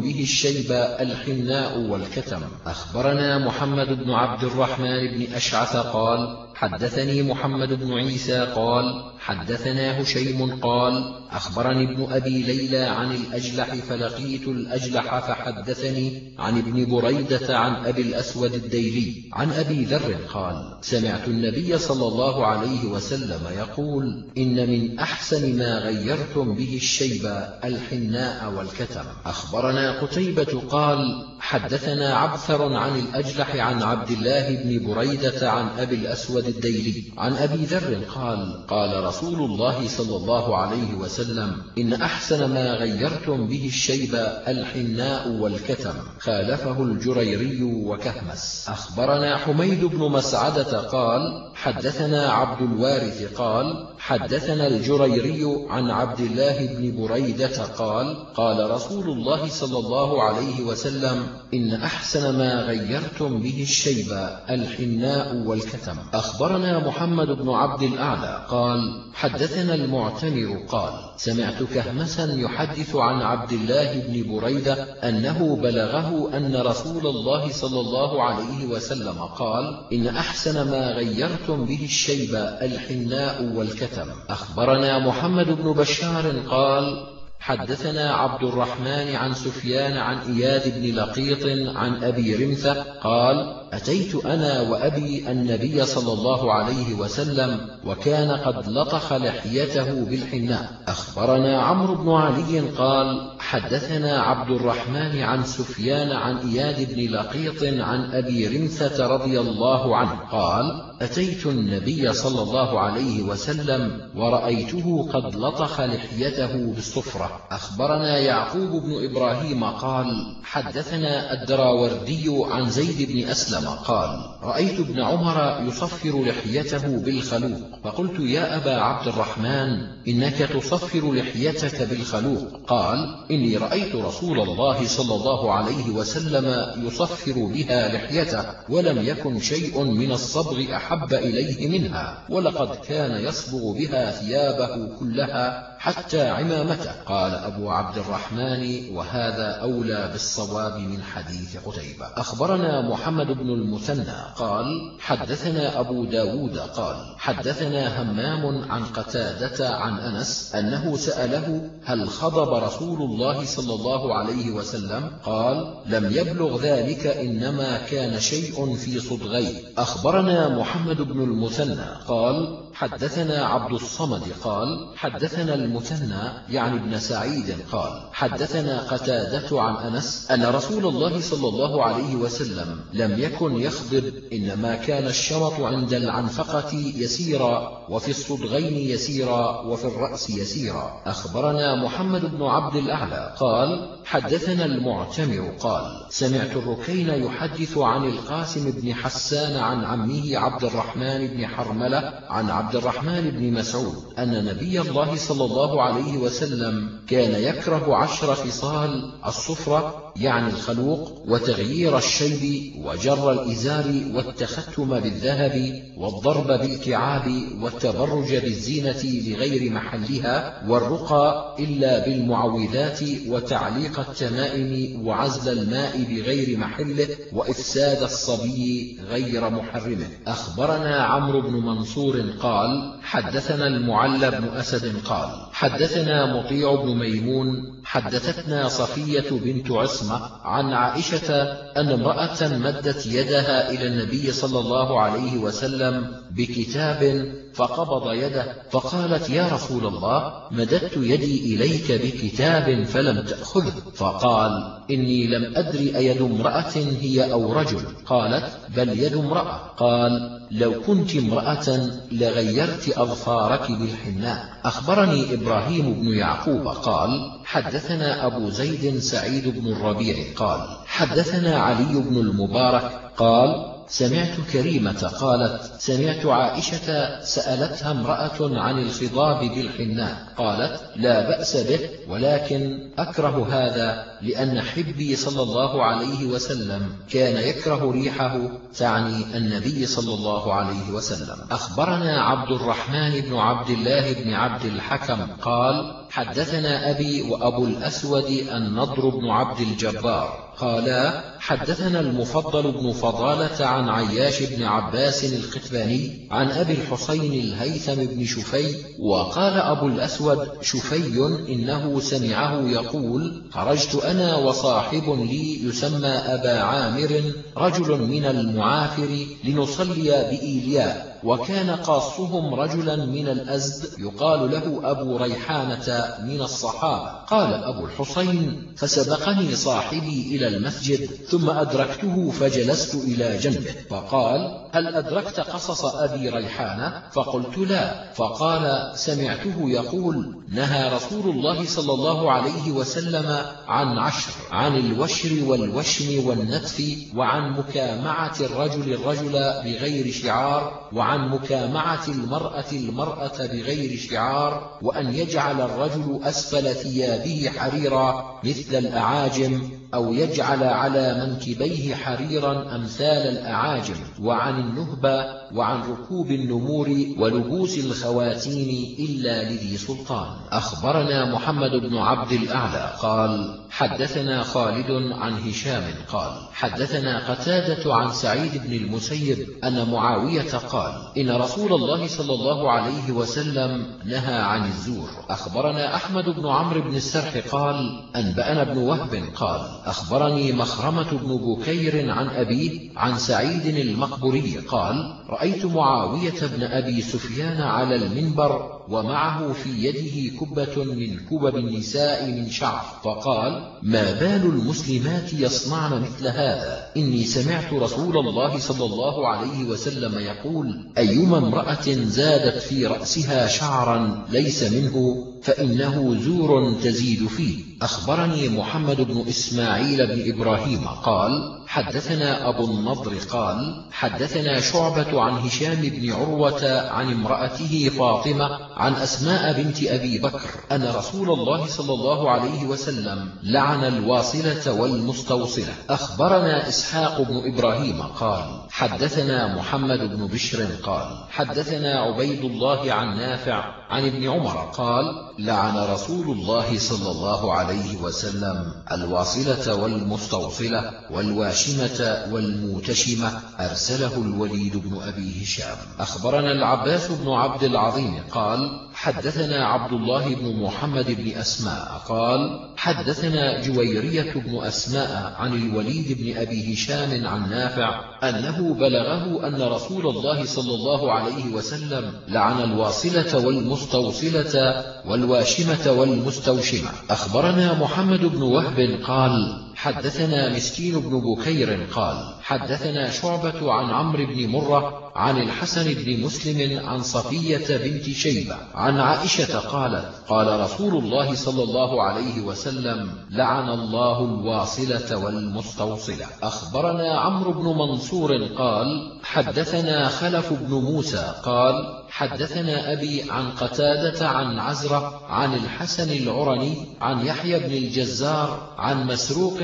به الشيب الحناء والكتم. أخبرنا محمد بن عبد الرحمن بن أشعث قال حدثني محمد بن عيسى قال حدثنا هشيم قال أخبرني ابن أبي ليلى عن الأجلح فلقيت الأجلح فحدثني عن ابن بريدة عن أبي الأسود الديلي عن أبي ذر قال سمعت النبي صلى الله عليه وسلم يقول إن من أحسن ما غيرتم به الشيب الحناء والكتم. أخبرنا قتيبة قال حدثنا عبثر عن الأجلح عن عبد الله بن بريدة عن أبي الأسود الديلي عن أبي ذر قال قال رسول الله صلى الله عليه وسلم إن أحسن ما غيرتم به الشيب الحناء والكتم. خالفه الجريري وكهمس. أخبرنا حميد بن مسعدة قال حدثنا عبد الوارث قال حدثنا الجريري عن عبد الله بن بريدة قال قال رسول الله صلى الله عليه وسلم إن أحسن ما غيرتم به الشيب الحناء والكتم. أخبرنا محمد بن عبد الأعلى قال حدثنا المعتمر قال سمعت كهمسا يحدث عن عبد الله بن بريدة أنه بلغه أن رسول الله صلى الله عليه وسلم قال إن أحسن ما غيرتم به الشيب الحناء والكتم. أخبرنا محمد بن بشار قال حدثنا عبد الرحمن عن سفيان عن إياد بن لقيط عن أبي رمثة قال أتيت أنا وأبي النبي صلى الله عليه وسلم وكان قد لطخ لحيته بالحناء. أخبرنا عمرو بن علي قال حدثنا عبد الرحمن عن سفيان عن إياد بن لقيط عن أبي رمثة رضي الله عنه قال أتيت النبي صلى الله عليه وسلم ورأيته قد لطخ لحيته بالصفرة. أخبرنا يعقوب بن إبراهيم قال حدثنا الدراوردي عن زيد بن أسلم قال رأيت ابن عمر يصفر لحيته بالخلوق فقلت يا أبا عبد الرحمن إنك تصفر لحيتك بالخلوق. قال إني رأيت رسول الله صلى الله عليه وسلم يصفر بها لحيته ولم يكن شيء من الصبغ أحب إليه منها ولقد كان يصبغ بها ثيابه كلها حتى عمامته. قال أبو عبد الرحمن وهذا أولى بالصواب من حديث قتيبة. أخبرنا محمد بن المثنى قال حدثنا أبو داود قال حدثنا همام عن قتادة عن أنس أنه سأله هل خضب رسول الله صلى الله عليه وسلم؟ قال لم يبلغ ذلك إنما كان شيء في صدغي أخبرنا محمد بن المثنى قال حدثنا عبد الصمد قال حدثنا المثنى يعني ابن سعيد قال حدثنا قتادة عن أنس أن رسول الله صلى الله عليه وسلم لم يكن يخضب إنما كان الشرط عند العنفقة يسيرا وفي الصدغين يسيرا وفي الرأس يسيرا. أخبرنا محمد بن عبد الأعلى قال حدثنا المعتمر قال سمعت الركين يحدث عن القاسم بن حسان عن عمه عبد الرحمن بن حرملة عن عبد الرحمن بن مسعود أن نبي الله صلى الله عليه وسلم كان يكره عشر فصال الصفرة يعني الخلوق وتغيير الشيب وجر الإزار والتختم بالذهب والضرب بالكعاب والتبرج بالزينة لغير محلها والرقى إلا بالمعوذات وتعليق التمائم وعزل الماء بغير محله وإفساد الصبي غير محرمه أخبرنا عمرو بن منصور قال حدثنا المعلى بن أسد قال حدثنا مطيع بن ميمون حدثتنا صفية بنت عصمة عن عائشة أن امرأة مدت يدها إلى النبي صلى الله عليه وسلم بكتاب فقبض يده فقالت يا رسول الله مددت يدي إليك بكتاب فلم تأخذه. فقال إني لم أدر أيد امرأة هي أو رجل. قالت بل يد امرأة. قال لو كنت امرأة لغيرت أظفارك بالحناء أخبرني إبراهيم بن يعقوب قال حدثنا أبو زيد سعيد بن الربيع. قال حدثنا علي بن المبارك. قال سمعت كريمة قالت سمعت عائشة سألتها امرأة عن الخضاب بالحناء قالت لا بأس به ولكن أكره هذا لأن حبي صلى الله عليه وسلم كان يكره ريحه تعني النبي صلى الله عليه وسلم. أخبرنا عبد الرحمن بن عبد الله بن عبد الحكم قال حدثنا أبي وأبو الأسود النضر بن عبد الجبار. قالا حدثنا المفضل بن فضالة عن عياش بن عباس القتباني عن أبي الحسين الهيثم بن شفي وقال أبو الأسود شفي إنه سمعه يقول خرجت أنا وصاحب لي يسمى أبا عامر رجل من المعافر لنصلي بإيلياء. وكان قاصهم رجلا من الأزد يقال له أبو ريحانة من الصحابة. قال أبو الحسين فسبقني صاحبي إلى المسجد ثم أدركته فجلست إلى جنبه. فقال هل أدركت قصص أبي ريحانة؟ فقلت لا. فقال سمعته يقول نهى رسول الله صلى الله عليه وسلم عن عشر عن الوشر والوشم والنتف وعن مكامعة الرجل الرجل بغير شعار وعن مكامعة المرأة المرأة بغير شعار وأن يجعل الرجل أسفل ثيابه حريرا مثل الأعاجم أو يجعل على منكبيه حريرا أمثال الأعاجم وعن النهبة وعن ركوب النمور ولبوس الخواتيم إلا لذي سلطان. أخبرنا محمد بن عبد الأعلى قال حدثنا خالد عن هشام قال حدثنا قتادة عن سعيد بن المسيب أن معاوية قال إن رسول الله صلى الله عليه وسلم نهى عن الزور. أخبرنا أحمد بن عمرو بن السرح قال أنبأنا بن وهب قال أخبرني مخرمة بن بكير عن أبيه عن سعيد المقبري قال رأيت معاوية بن أبي سفيان على المنبر ومعه في يده كبة من كبب النساء من شعر فقال ما بال المسلمات يصنعن مثل هذا؟ إني سمعت رسول الله صلى الله عليه وسلم يقول أيما امرأة زادت في رأسها شعرا ليس منه فإنه زور تزيد فيه. أخبرني محمد بن إسماعيل بن إبراهيم قال حدثنا أبو النضر قال حدثنا شعبة عن هشام بن عروة عن امرأته فاطمة عن أسماء بنت أبي بكر أن رسول الله صلى الله عليه وسلم لعن الواصلة والمستوصلة. أخبرنا إسحاق بن إبراهيم قال حدثنا محمد بن بشر قال حدثنا عبيد الله عن نافع عن ابن عمر قال لعن رسول الله صلى الله عليه وسلم الواصلة والمستوصلة والواشمة والموتشمة أرسله الوليد بن أبي هشام. أخبرنا العباس بن عبد العظيم قال حدثنا عبد الله بن محمد بن أسماء قال حدثنا جويرية بن أسماء عن الوليد بن أبي هشام عن نافع أنه بلغه أن رسول الله صلى الله عليه وسلم لعن الواصلة والمستوصلة والواشمة والمستوشمة. أخبرنا محمد بن وهب قال حدثنا مسكين بن بكير قال حدثنا شعبة عن عمرو بن مرة عن الحسن بن مسلم عن صفية بنت شيبة عن عائشة قالت قال رسول الله صلى الله عليه وسلم لعن الله الواصلة والمستوصلة. أخبرنا عمرو بن منصور قال حدثنا خلف بن موسى قال حدثنا أبي عن قتادة عن عزرة عن الحسن العرني عن يحيى بن الجزار عن مسروق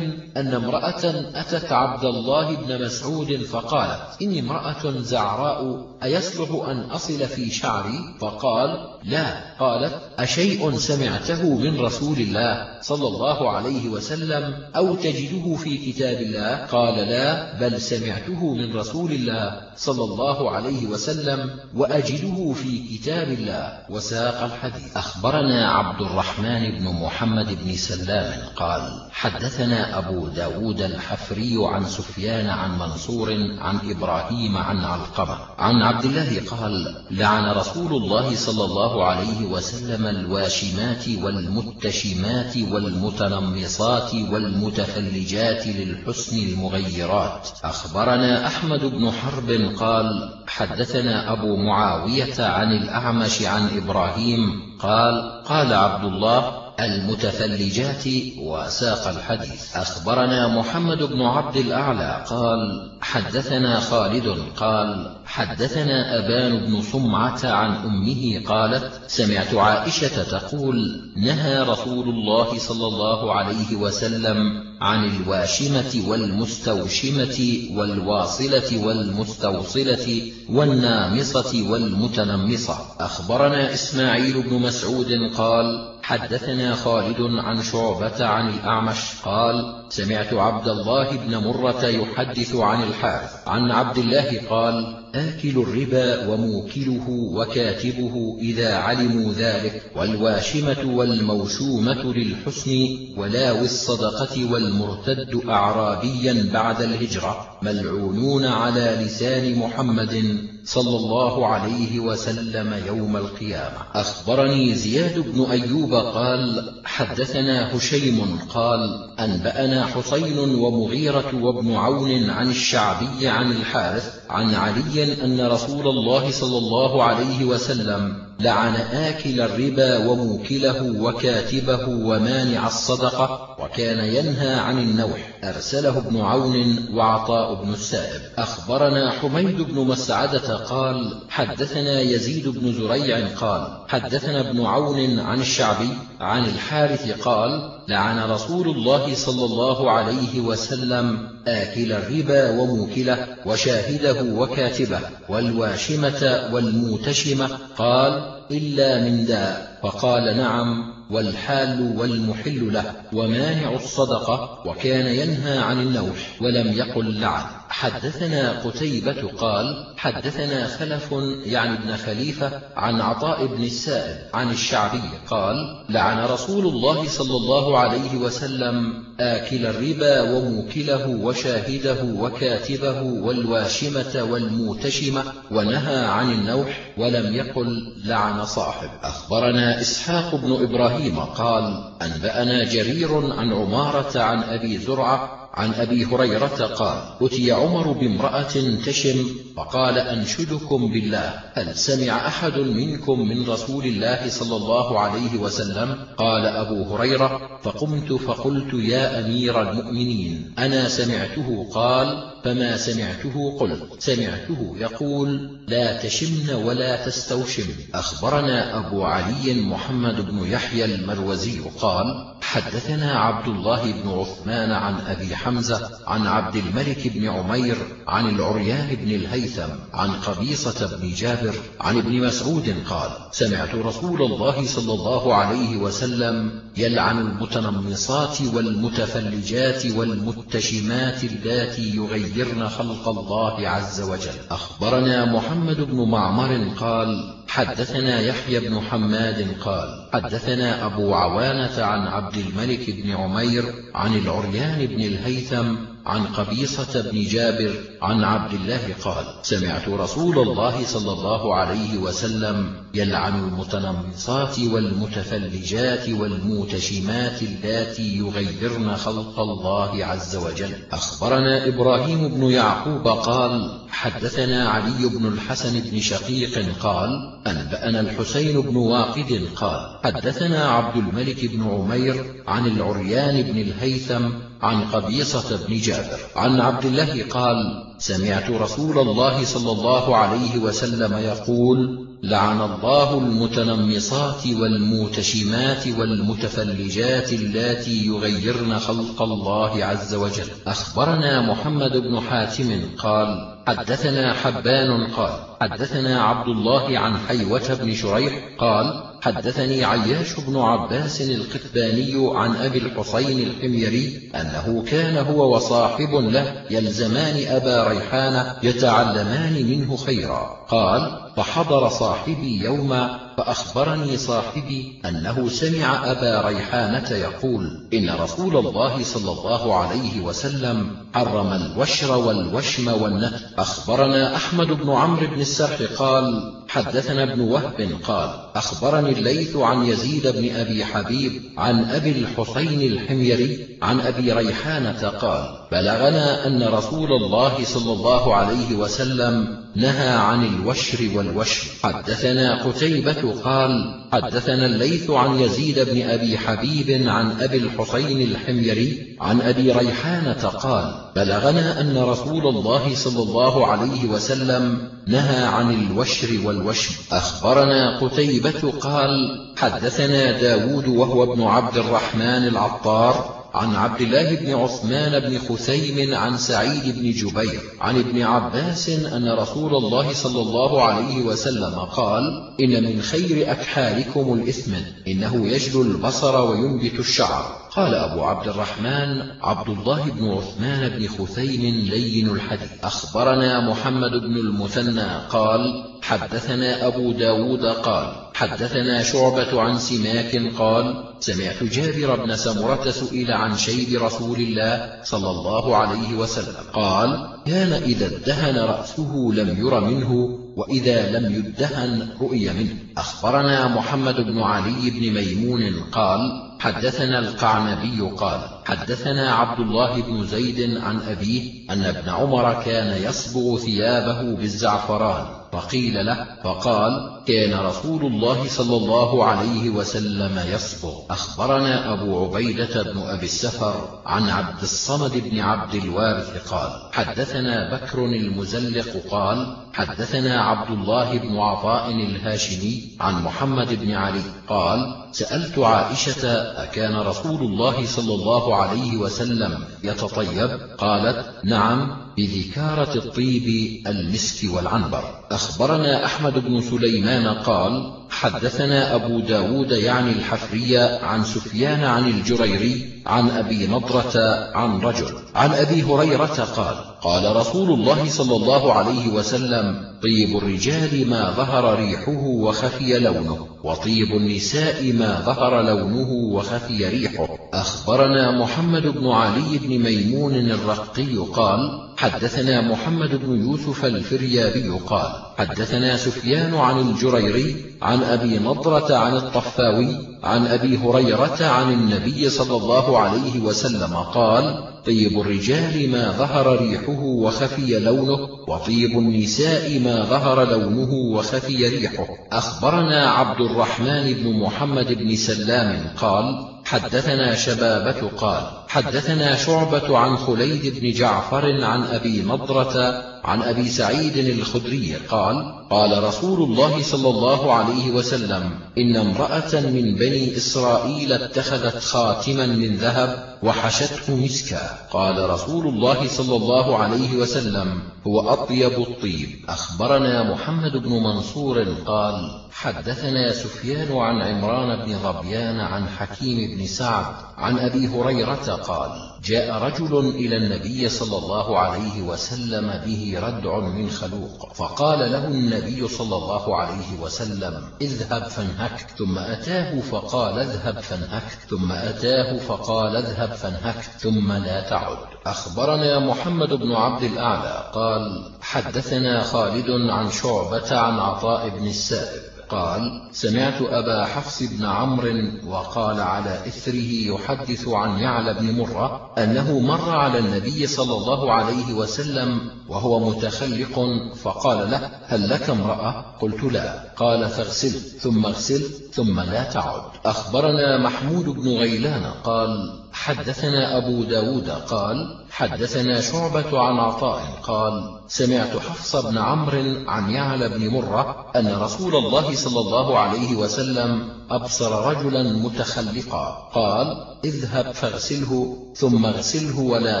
أن امرأة أتت عبد الله بن مسعود فقالت إني امرأة زعراء أيصلح أن أصل في شعري؟ فقال لا. قالت أشيء سمعته من رسول الله صلى الله عليه وسلم أو تجده في كتاب الله؟ قال لا بل سمعته من رسول الله صلى الله عليه وسلم وأجده في كتاب الله. وساق الحديث. أخبرنا عبد الرحمن بن محمد بن سلام قال حدثنا أبو داود الحفري عن سفيان عن منصور عن إبراهيم عن علقمة عن عبد الله قال لعن رسول الله صلى الله عليه وسلم الواشمات والمتشمات والمتنمصات والمتفلجات للحسن المغيرات. أخبرنا أحمد بن حرب قال حدثنا أبو معاوية عن الأعمش عن إبراهيم قال قال عبد الله المتفلجات وساق الحديث. أخبرنا محمد بن عبد الأعلى قال حدثنا خالد قال حدثنا أبان بن صمعة عن أمه قالت سمعت عائشة تقول نهى رسول الله صلى الله عليه وسلم عن الواشمة والمستوشمة والواصلة والمستوصلة والنامصة والمتنمصة. أخبرنا إسماعيل بن مسعود قال حدثنا خالد عن شعبة عن الأعمش قال سمعت عبد الله بن مرة يحدث عن الحارث. عن عبد الله قال آكل الربا وموكله وكاتبه إذا علموا ذلك والواشمة والموشومة للحسن ولاوي الصدقة والمرتد أعرابيا بعد الهجرة ملعونون على لسان محمد صلى الله عليه وسلم يوم القيامة. أخبرني زياد بن أيوب قال حدثنا هشيم قال أنبأنا حسين ومغيرة وابن عون عن الشعبي عن الحارث عن علي أن رسول الله صلى الله عليه وسلم لعن آكل الربا وموكله وكاتبه ومانع الصدقة وكان ينهى عن النوح أرسله ابن عون وعطاء بن السائب. أخبرنا حميد بن مسعدة قال حدثنا يزيد بن زريع قال حدثنا ابن عون عن الشعبي عن الحارث قال لعن رسول الله صلى الله عليه وسلم آكل الربا وموكله وشاهده وكاتبه والواشمة والموتشمة. قال إلا من داء فقال نعم والحال والمحل له ومانع الصدقة وكان ينهى عن النوح ولم يقل لعن. حدثنا قتيبة قال حدثنا خلف يعني ابن خليفة عن عطاء بن السائب عن الشعبي قال لعن رسول الله صلى الله عليه وسلم آكل الربا وموكله وشاهده وكاتبه والواشمة والموتشمة ونهى عن النوح ولم يقل لعن صاحب. أخبرنا إسحاق بن إبراهيم قال أنبأنا جرير عن عمارة عن أبي زرعة عن أبي هريرة قال أتي عمر بامرأة تشم فقال أنشدكم بالله. هل سمع أحد منكم من رسول الله صلى الله عليه وسلم؟ قال أبو هريرة فقمت فقلت يا أمير المؤمنين أنا سمعته قال فما سمعته قلت. سمعته يقول لا تشمن ولا تستوشم. أخبرنا أبو علي محمد بن يحيى المروزي قال حدثنا عبد الله بن عثمان عن أبي حمزة عن عبد الملك بن عمير عن العريان بن الهيثم عن قبيصة بن جابر عن ابن مسعود قال سمعت رسول الله صلى الله عليه وسلم يلعن المتنمصات والمتفلجات والمتشمات اللاتي يغيرن خلق الله عز وجل. أخبرنا محمد بن معمر قال حدثنا يحيى بن حماد قال حدثنا أبو عوانة عن عبد الملك بن عمير عن العريان بن الهيثم عن قبيصة بن جابر عن عبد الله قال سمعت رسول الله صلى الله عليه وسلم يلعن المتنمصات والمتفلجات والموتشمات اللاتي يغيرن خلق الله عز وجل. أخبرنا إبراهيم بن يعقوب قال حدثنا علي بن الحسن بن شقيق قال أنبأنا الحسين بن واقد قال حدثنا عبد الملك بن عمير عن العريان بن الهيثم عن قبيصة بن جابر. عن عبد الله قال سمعت رسول الله صلى الله عليه وسلم يقول لعن الله المتنمصات والموتشمات والمتفلجات اللاتي يغيرن خلق الله عز وجل. أخبرنا محمد بن حاتم قال حدثنا حبان قال حدثنا عبد الله عن حيوة بن شريح قال حدثني عياش بن عباس القتباني عن أبي الحصين الحميري أنه كان هو وصاحب له يلزمان أبا ريحان يتعلمان منه خيرا. قال فحضر صاحبي يوما فأخبرني صاحبي أنه سمع أبا ريحانة يقول إن رسول الله صلى الله عليه وسلم حرم الوشر والوشم والنت أخبرنا أحمد بن عمرو بن السرح قال حدثنا ابن وهب قال أخبرني الليث عن يزيد بن أبي حبيب عن أبي الحسين الحميري عن أبي ريحانة قال بلغنا أن رسول الله صلى الله عليه وسلم نهى عن الوشر والوشر حدثنا قتيبة قال حدثنا الليث عن يزيد بن أبي حبيب عن أبي الحسين الحميري عن أبي ريحانة قال بلغنا أن رسول الله صلى الله عليه وسلم نهى عن الوشر والوشم. أخبرنا قتيبة قال حدثنا داود وهو ابن عبد الرحمن العطار عن عبد الله بن عثمان بن خثيم عن سعيد بن جبير عن ابن عباس أن رسول الله صلى الله عليه وسلم قال إن من خير أكحالكم الإثم إنه يجلو البصر وينبت الشعر. قال أبو عبد الرحمن عبد الله بن عثمان بن خثيم لين الحديث. أخبرنا محمد بن المثنى قال حدثنا أبو داود قال حدثنا شعبة عن سماك قال سمعت جابر بن سمرة سئل عن شيب رسول الله صلى الله عليه وسلم. قال كان إذا ادهن رأسه لم ير منه وإذا لم يدهن رؤي منه. أخبرنا محمد بن علي بن ميمون قال حدثنا القعنبي قال حدثنا عبد الله بن زيد عن أبيه أن ابن عمر كان يصبغ ثيابه بالزعفران فقيل له فقال كان رسول الله صلى الله عليه وسلم يصبغ. أخبرنا أبو عبيدة بن أبي السفر عن عبد الصمد بن عبد الوارث قال حدثنا بكر المزلق قال حدثنا عبد الله بن عطاء الهاشمي عن محمد بن علي قال سألت عائشة أكان رسول الله صلى الله عليه وسلم يتطيب؟ قالت نعم بذكارة الطيب المسك والعنبر. أخبرنا أحمد بن سليمان قال حدثنا أبو داود يعني الحفري عن سفيان عن الجريري عن أبي نضرة عن رجل. عن أبي هريرة قال قال رسول الله صلى الله عليه وسلم طيب الرجال ما ظهر ريحه وخفي لونه وطيب النساء ما ظهر لونه وخفي ريحه. أخبرنا محمد بن علي بن ميمون الرقي قال حدثنا محمد بن يوسف الفريابي قال حدثنا سفيان عن الجريري عن أبي نضرة عن الطفاوي عن أبي هريرة عن النبي صلى الله عليه وسلم قال طيب الرجال ما ظهر ريحه وخفي لونه وطيب النساء ما ظهر لونه وخفي ريحه. أخبرنا عبد الرحمن بن محمد بن سلام قال حدثنا شبابة قال حدثنا شعبة عن خليد بن جعفر عن أبي نضرة عن أبي سعيد الخدري قال قال رسول الله صلى الله عليه وسلم إن امرأة من بني إسرائيل اتخذت خاتما من ذهب وحشته مسكا. قال رسول الله صلى الله عليه وسلم هو أطيب الطيب. أخبرنا محمد بن منصور قال حدثنا سفيان عن عمران بن ظبيان عن حكيم بن سعد عن أبي هريرة قال جاء رجل إلى النبي صلى الله عليه وسلم به ردع من خلوق فقال له النبي صلى الله عليه وسلم اذهب فانهك. ثم أتاه فقال اذهب فانهك. ثم أتاه فقال اذهب فانهك. ثم لا تعد. أخبرنا محمد بن عبد الأعلى قال حدثنا خالد عن شعبة عن عطاء بن السائب. قال سمعت أبا حفص بن عمرو وقال على إثره يحدث عن يعلى بن مرة أنه مر على النبي صلى الله عليه وسلم وهو متخلق فقال له هل لك امرأة؟ قلت لا. قال فاغسل ثم اغسل ثم لا تعد. أخبرنا محمود بن غيلان قال حدثنا أبو داود قال حدثنا شعبة عن عطاء قال سمعت حفص بن عمرو عن يعلى بن مرة أن رسول الله صلى الله عليه وسلم أبصر رجلا متخلقا قال اذهب فاغسله ثم اغسله ولا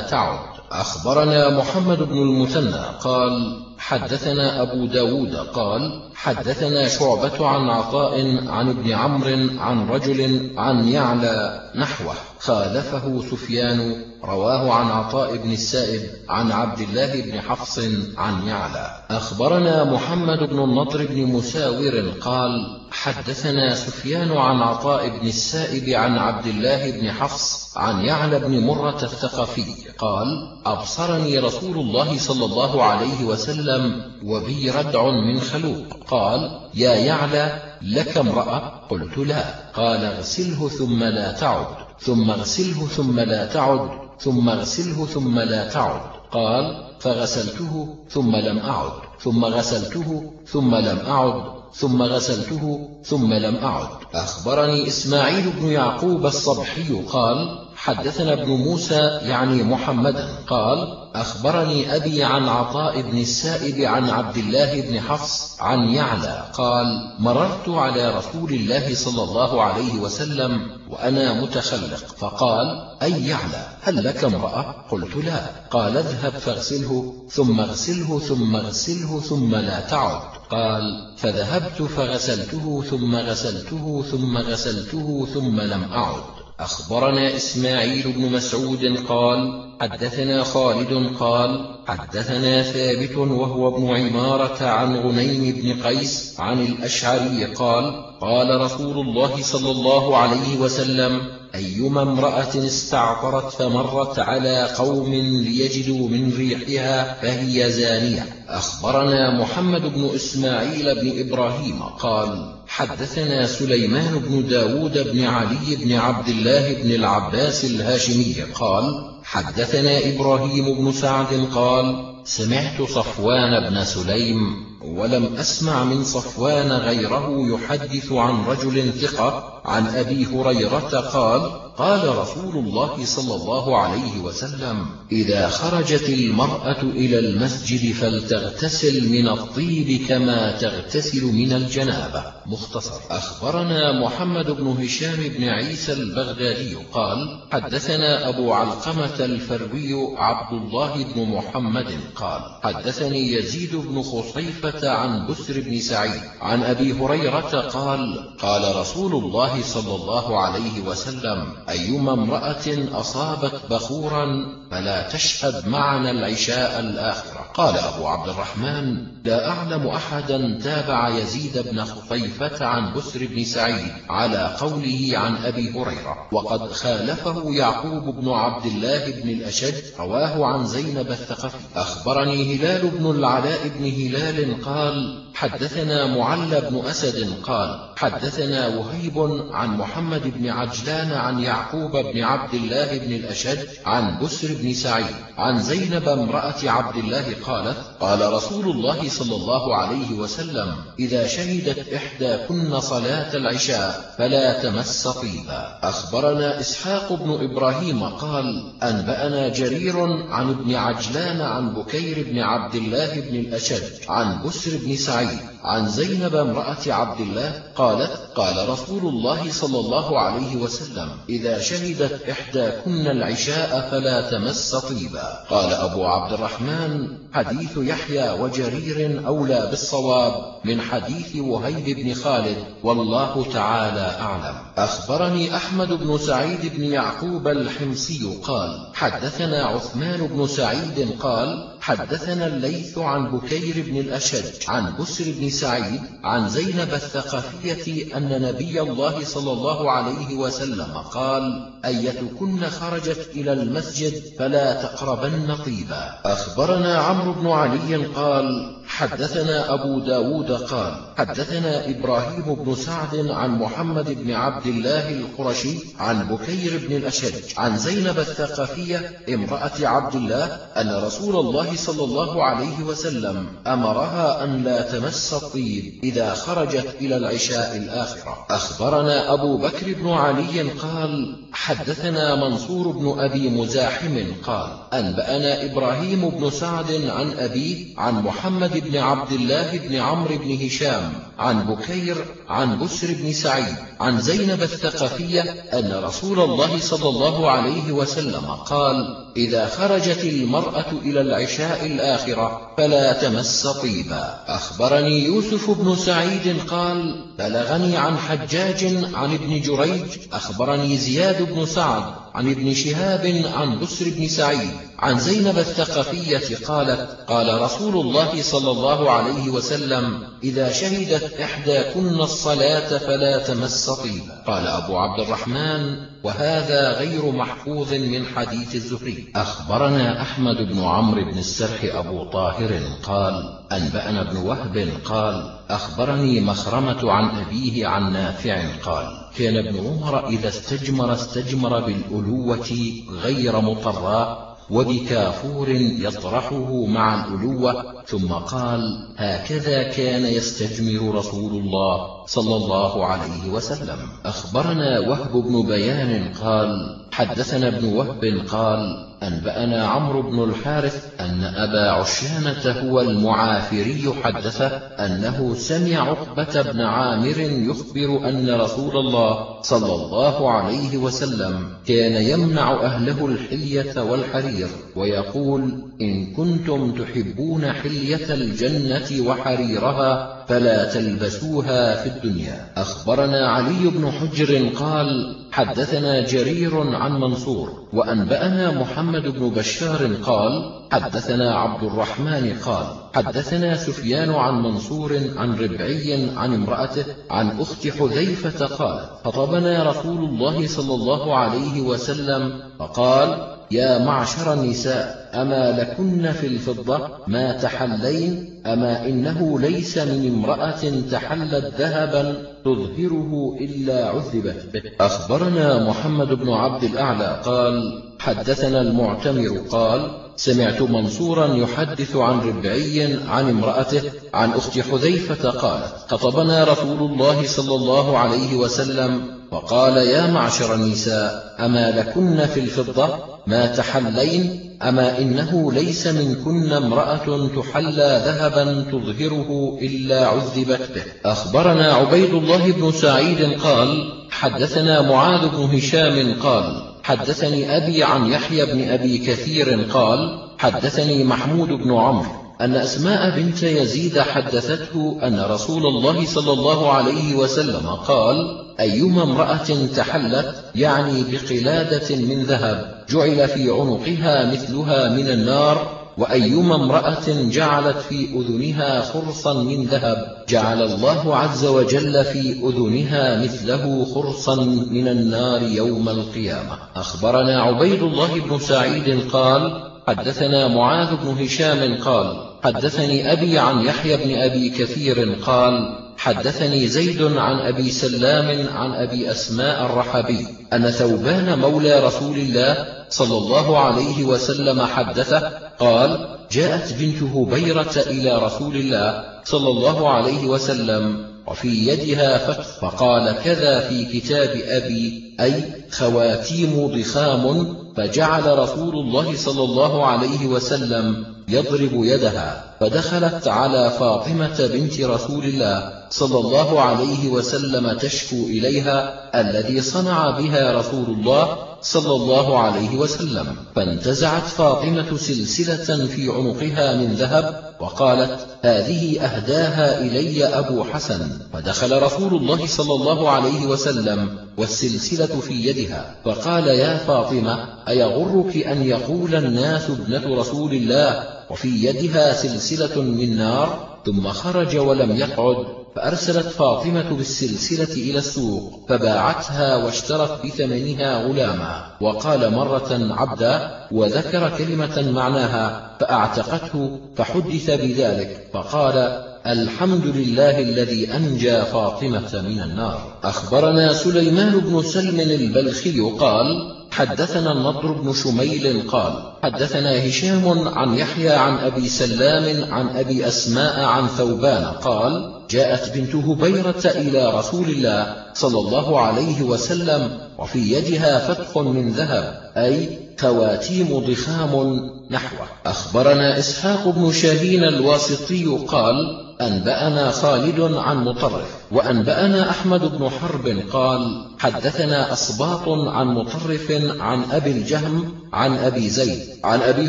تعد. أخبرنا محمد بن المثنى قال حدثنا أبو داود قال حدثنا شعبة عن عطاء عن ابن عمرو عن رجل عن يعلى نحوه خالفه سفيان رواه عن عطاء بن السائب عن عبد الله بن حفص عن يعلى. أخبرنا محمد بن النضر بن مساور قال حدثنا سفيان عن عطاء بن السائب عن عبد الله بن حفص عن يعلى بن مرة الثقفي قال أبصرني رسول الله صلى الله عليه وسلم وبي ردع من خلوق. قال يا يعلى لك امرأة؟ قلت لا. قال اغسله ثم لا تعد. ثم اغسله ثم لا تعد. ثم اغسله ثم لا تعد. قال فغسلته ثم لم أعد ثم غسلته ثم لم أعد ثم غسلته ثم لم أعد. أخبرني إسماعيل بن يعقوب الصبحي قال حدثنا ابن موسى يعني محمدا قال أخبرني أبي عن عطاء بن السائب عن عبد الله بن حفص عن يعلى. قال مررت على رسول الله صلى الله عليه وسلم وأنا متخلق. فقال أي يعلى؟ هل لك امرأة؟ قلت لا. قال اذهب فاغسله ثم اغسله ثم اغسله ثم لا تعد. قال فذهبت فغسلته ثم غسلته ثم غسلته ثم لم أعد. أخبرنا إسماعيل بن مسعود قال حدثنا خالد قال حدثنا ثابت وهو ابن عمارة عن غنيم بن قيس عن الأشعري قال قال رسول الله صلى الله عليه وسلم أيما امرأة استعطرت فمرت على قوم ليجدوا من ريحها فهي زانية. أخبرنا محمد بن إسماعيل بن إبراهيم قال حدثنا سليمان بن داود بن علي بن عبد الله بن العباس الهاشمي قال حدثنا إبراهيم بن سعد قال سمعت صفوان بن سليم ولم أسمع من صفوان غيره يحدث عن رجل ثقة عن أبي هريرة قال قال رسول الله صلى الله عليه وسلم إذا خرجت المرأة إلى المسجد فلتغتسل من الطيب كما تغتسل من الجنابة. مختصر. أخبرنا محمد بن هشام بن عيسى البغدادي قال حدثنا أبو علقمة الفروي عبد الله بن محمد قال حدثني يزيد بن خصيفة عن بسر بن سعيد. عن أبي هريرة قال قال رسول الله صلى الله عليه وسلم أيما امرأة أصابت بخورا فلا تشهد معنا العشاء الآخرة. قال أبو عبد الرحمن لا أعلم أحدا تابع يزيد بن خطيفة عن بسر بن سعيد على قوله عن أبي هريرة وقد خالفه يعقوب بن عبد الله بن الأشج رواه عن زينب الثقفي. أخبرني هلال بن العلاء بن هلال قال حدثنا معل بن أسد قال حدثنا وهيب عن محمد بن عجلان عن يعقوب بن عبد الله بن الأشج عن بسر بن سعيد عن زينب امرأة عبد الله قالت قال رسول الله صلى الله عليه وسلم إذا شهدت إحداكن صلاة العشاء فلا تمس طيبا أخبرنا إسحاق بن إبراهيم قال أنبأنا جرير عن ابن عجلان عن بكير بن عبد الله بن الأشج عن بسر بن سعيد عن زينب امرأة عبد الله قالت قال رسول الله صلى الله عليه وسلم إذا شهدت إحداكن العشاء فلا تمس طيبا. قال أبو عبد الرحمن حديث يحيى وجرير أولى بالصواب من حديث وهيب بن خالد والله تعالى أعلم. أخبرني أحمد بن سعيد بن يعقوب الحمصي قال حدثنا عثمان بن سعيد قال حدثنا الليث عن بكير بن الأشج عن بسر بن سعيد عن زينب الثقفية أن نبي الله صلى الله عليه وسلم قال أيتكن خرجت إلى المسجد فلا تقربن طيبا. أخبرنا عمرو بن علي قال حدثنا أبو داود قال حدثنا إبراهيم بن سعد عن محمد بن عبد الله القرشي عن بكير بن الأشج عن زينب الثقفية امرأة عبد الله أن رسول الله صلى الله عليه وسلم أمرها أن لا تمس الطيب إذا خرجت إلى العشاء الآخرة. أخبرنا أبو بكر بن علي قال حدثنا منصور بن أبي مزاحم قال أنبأنا إبراهيم بن سعد عن أبيه عن محمد بن عبد الله بن عمرو بن هشام عن بكير عن بسر بن سعيد عن زينب الثقفية أن رسول الله صلى الله عليه وسلم قال إذا خرجت المرأة إلى العشاء الآخرة فلا تمس طيبا. أخبرني يوسف بن سعيد قال بلغني عن حجاج عن ابن جريج أخبرني زياد بن سعد عن ابن شهاب عن بسر بن سعيد عن زينب الثقفية قالت قال رسول الله صلى الله عليه وسلم إذا شهدت إحداكن الصلاة فلا تمس طيبا قال أبو عبد الرحمن وهذا غير محفوظ من حديث الزهري. أخبرنا أحمد بن عمرو بن السرح أبو طاهر قال أنبأنا بن وهب قال أخبرني مخرمة عن أبيه عن نافع قال كان ابن عمر إذا استجمر استجمر بالألوة غير مطرا وبكافور يطرحه مع الألوة ثم قال هكذا كان يستجمر رسول الله صلى الله عليه وسلم. أخبرنا وهب بن بيان قال حدثنا ابن وهب قال أنبأنا عمرو بن الحارث أن أبا عشانة هو المعافري حدثه أنه سمع عقبة بن عامر يخبر أن رسول الله صلى الله عليه وسلم كان يمنع أهله الحلية والحرير ويقول إن كنتم تحبون حلية الجنة وحريرها فلا تلبسوها في الدنيا. أخبرنا علي بن حجر قال حدثنا جرير عن منصور وأنبأنا محمد بن بشار قال حدثنا عبد الرحمن قال حدثنا سفيان عن منصور عن ربعي عن امرأته عن أخت حذيفة قال خطبنا رسول الله صلى الله عليه وسلم فقال يا معشر النساء أما لكن في الفضة ما تحلين أما إنه ليس من امرأة تحلت ذهبا تظهره إلا عذبت. به أخبرنا محمد بن عبد الأعلى قال حدثنا المعتمر قال سمعت منصورا يحدث عن ربعي عن امرأته عن أخت حذيفة قالت خطبنا رسول الله صلى الله عليه وسلم وقال يا معشر النساء أما لكن في الفضة؟ ما تحلين؟ أما إنه ليس منكن امرأة تحلى ذهبا تظهره إلا عذبت به. أخبرنا عبيد الله بن سعيد قال حدثنا معاذ بن هشام قال حدثني أبي عن يحيى بن أبي كثير قال حدثني محمود بن عمرو. أن أسماء بنت يزيد حدثته أن رسول الله صلى الله عليه وسلم قال أيما امرأة تحلت يعني بقلادة من ذهب جعل في عنقها مثلها من النار وأيما امرأة جعلت في أذنها خرصا من ذهب جعل الله عز وجل في أذنها مثله خرصا من النار يوم القيامة. أخبرنا عبيد الله بن سعيد قال حدثنا معاذ بن هشام قال حدثني أبي عن يحيى بن أبي كثير قال حدثني زيد عن أبي سلام عن أبي أسماء الرحبي أن ثوبان مولى رسول الله صلى الله عليه وسلم حدثه قال جاءت بنت هبيرة إلى رسول الله صلى الله عليه وسلم وفي يدها فتح فقال كذا في كتاب أبي أي خواتيم ضخام فجعل رسول الله صلى الله عليه وسلم يضرب يدها فدخلت على فاطمة بنت رسول الله صلى الله عليه وسلم تشكو إليها الذي صنع بها رسول الله صلى الله عليه وسلم فانتزعت فاطمة سلسلة في عنقها من ذهب وقالت هذه أهداها إلي أبو حسن. فدخل رسول الله صلى الله عليه وسلم والسلسلة في يدها فقال يا فاطمة أيغرك أن يقول الناس ابنة رسول الله وفي يدها سلسلة من نار ثم خرج ولم يقعد؟ فأرسلت فاطمة بالسلسلة إلى السوق فباعتها واشترت بثمنها غلاما. وقال مرة عبدا وذكر كلمة معناها فأعتقته فحدث بذلك فقال الحمد لله الذي أنجى فاطمة من النار. أخبرنا سليمان بن سلم البلخي قال حدثنا النضر بن شميل قال حدثنا هشام عن يحيى عن أبي سلام عن أبي أسماء عن ثوبان قال جاءت بنت هبيرة إلى رسول الله صلى الله عليه وسلم وفي يدها فتح من ذهب أي خواتيم ضخام نحوه. أخبرنا إسحاق بن شاهين الواسطي قال أنبأنا خالد عن مطرف وأنبأنا أحمد بن حرب قال حدثنا أصباط عن مطرف عن أبي الجهم عن أبي زيد عن أبي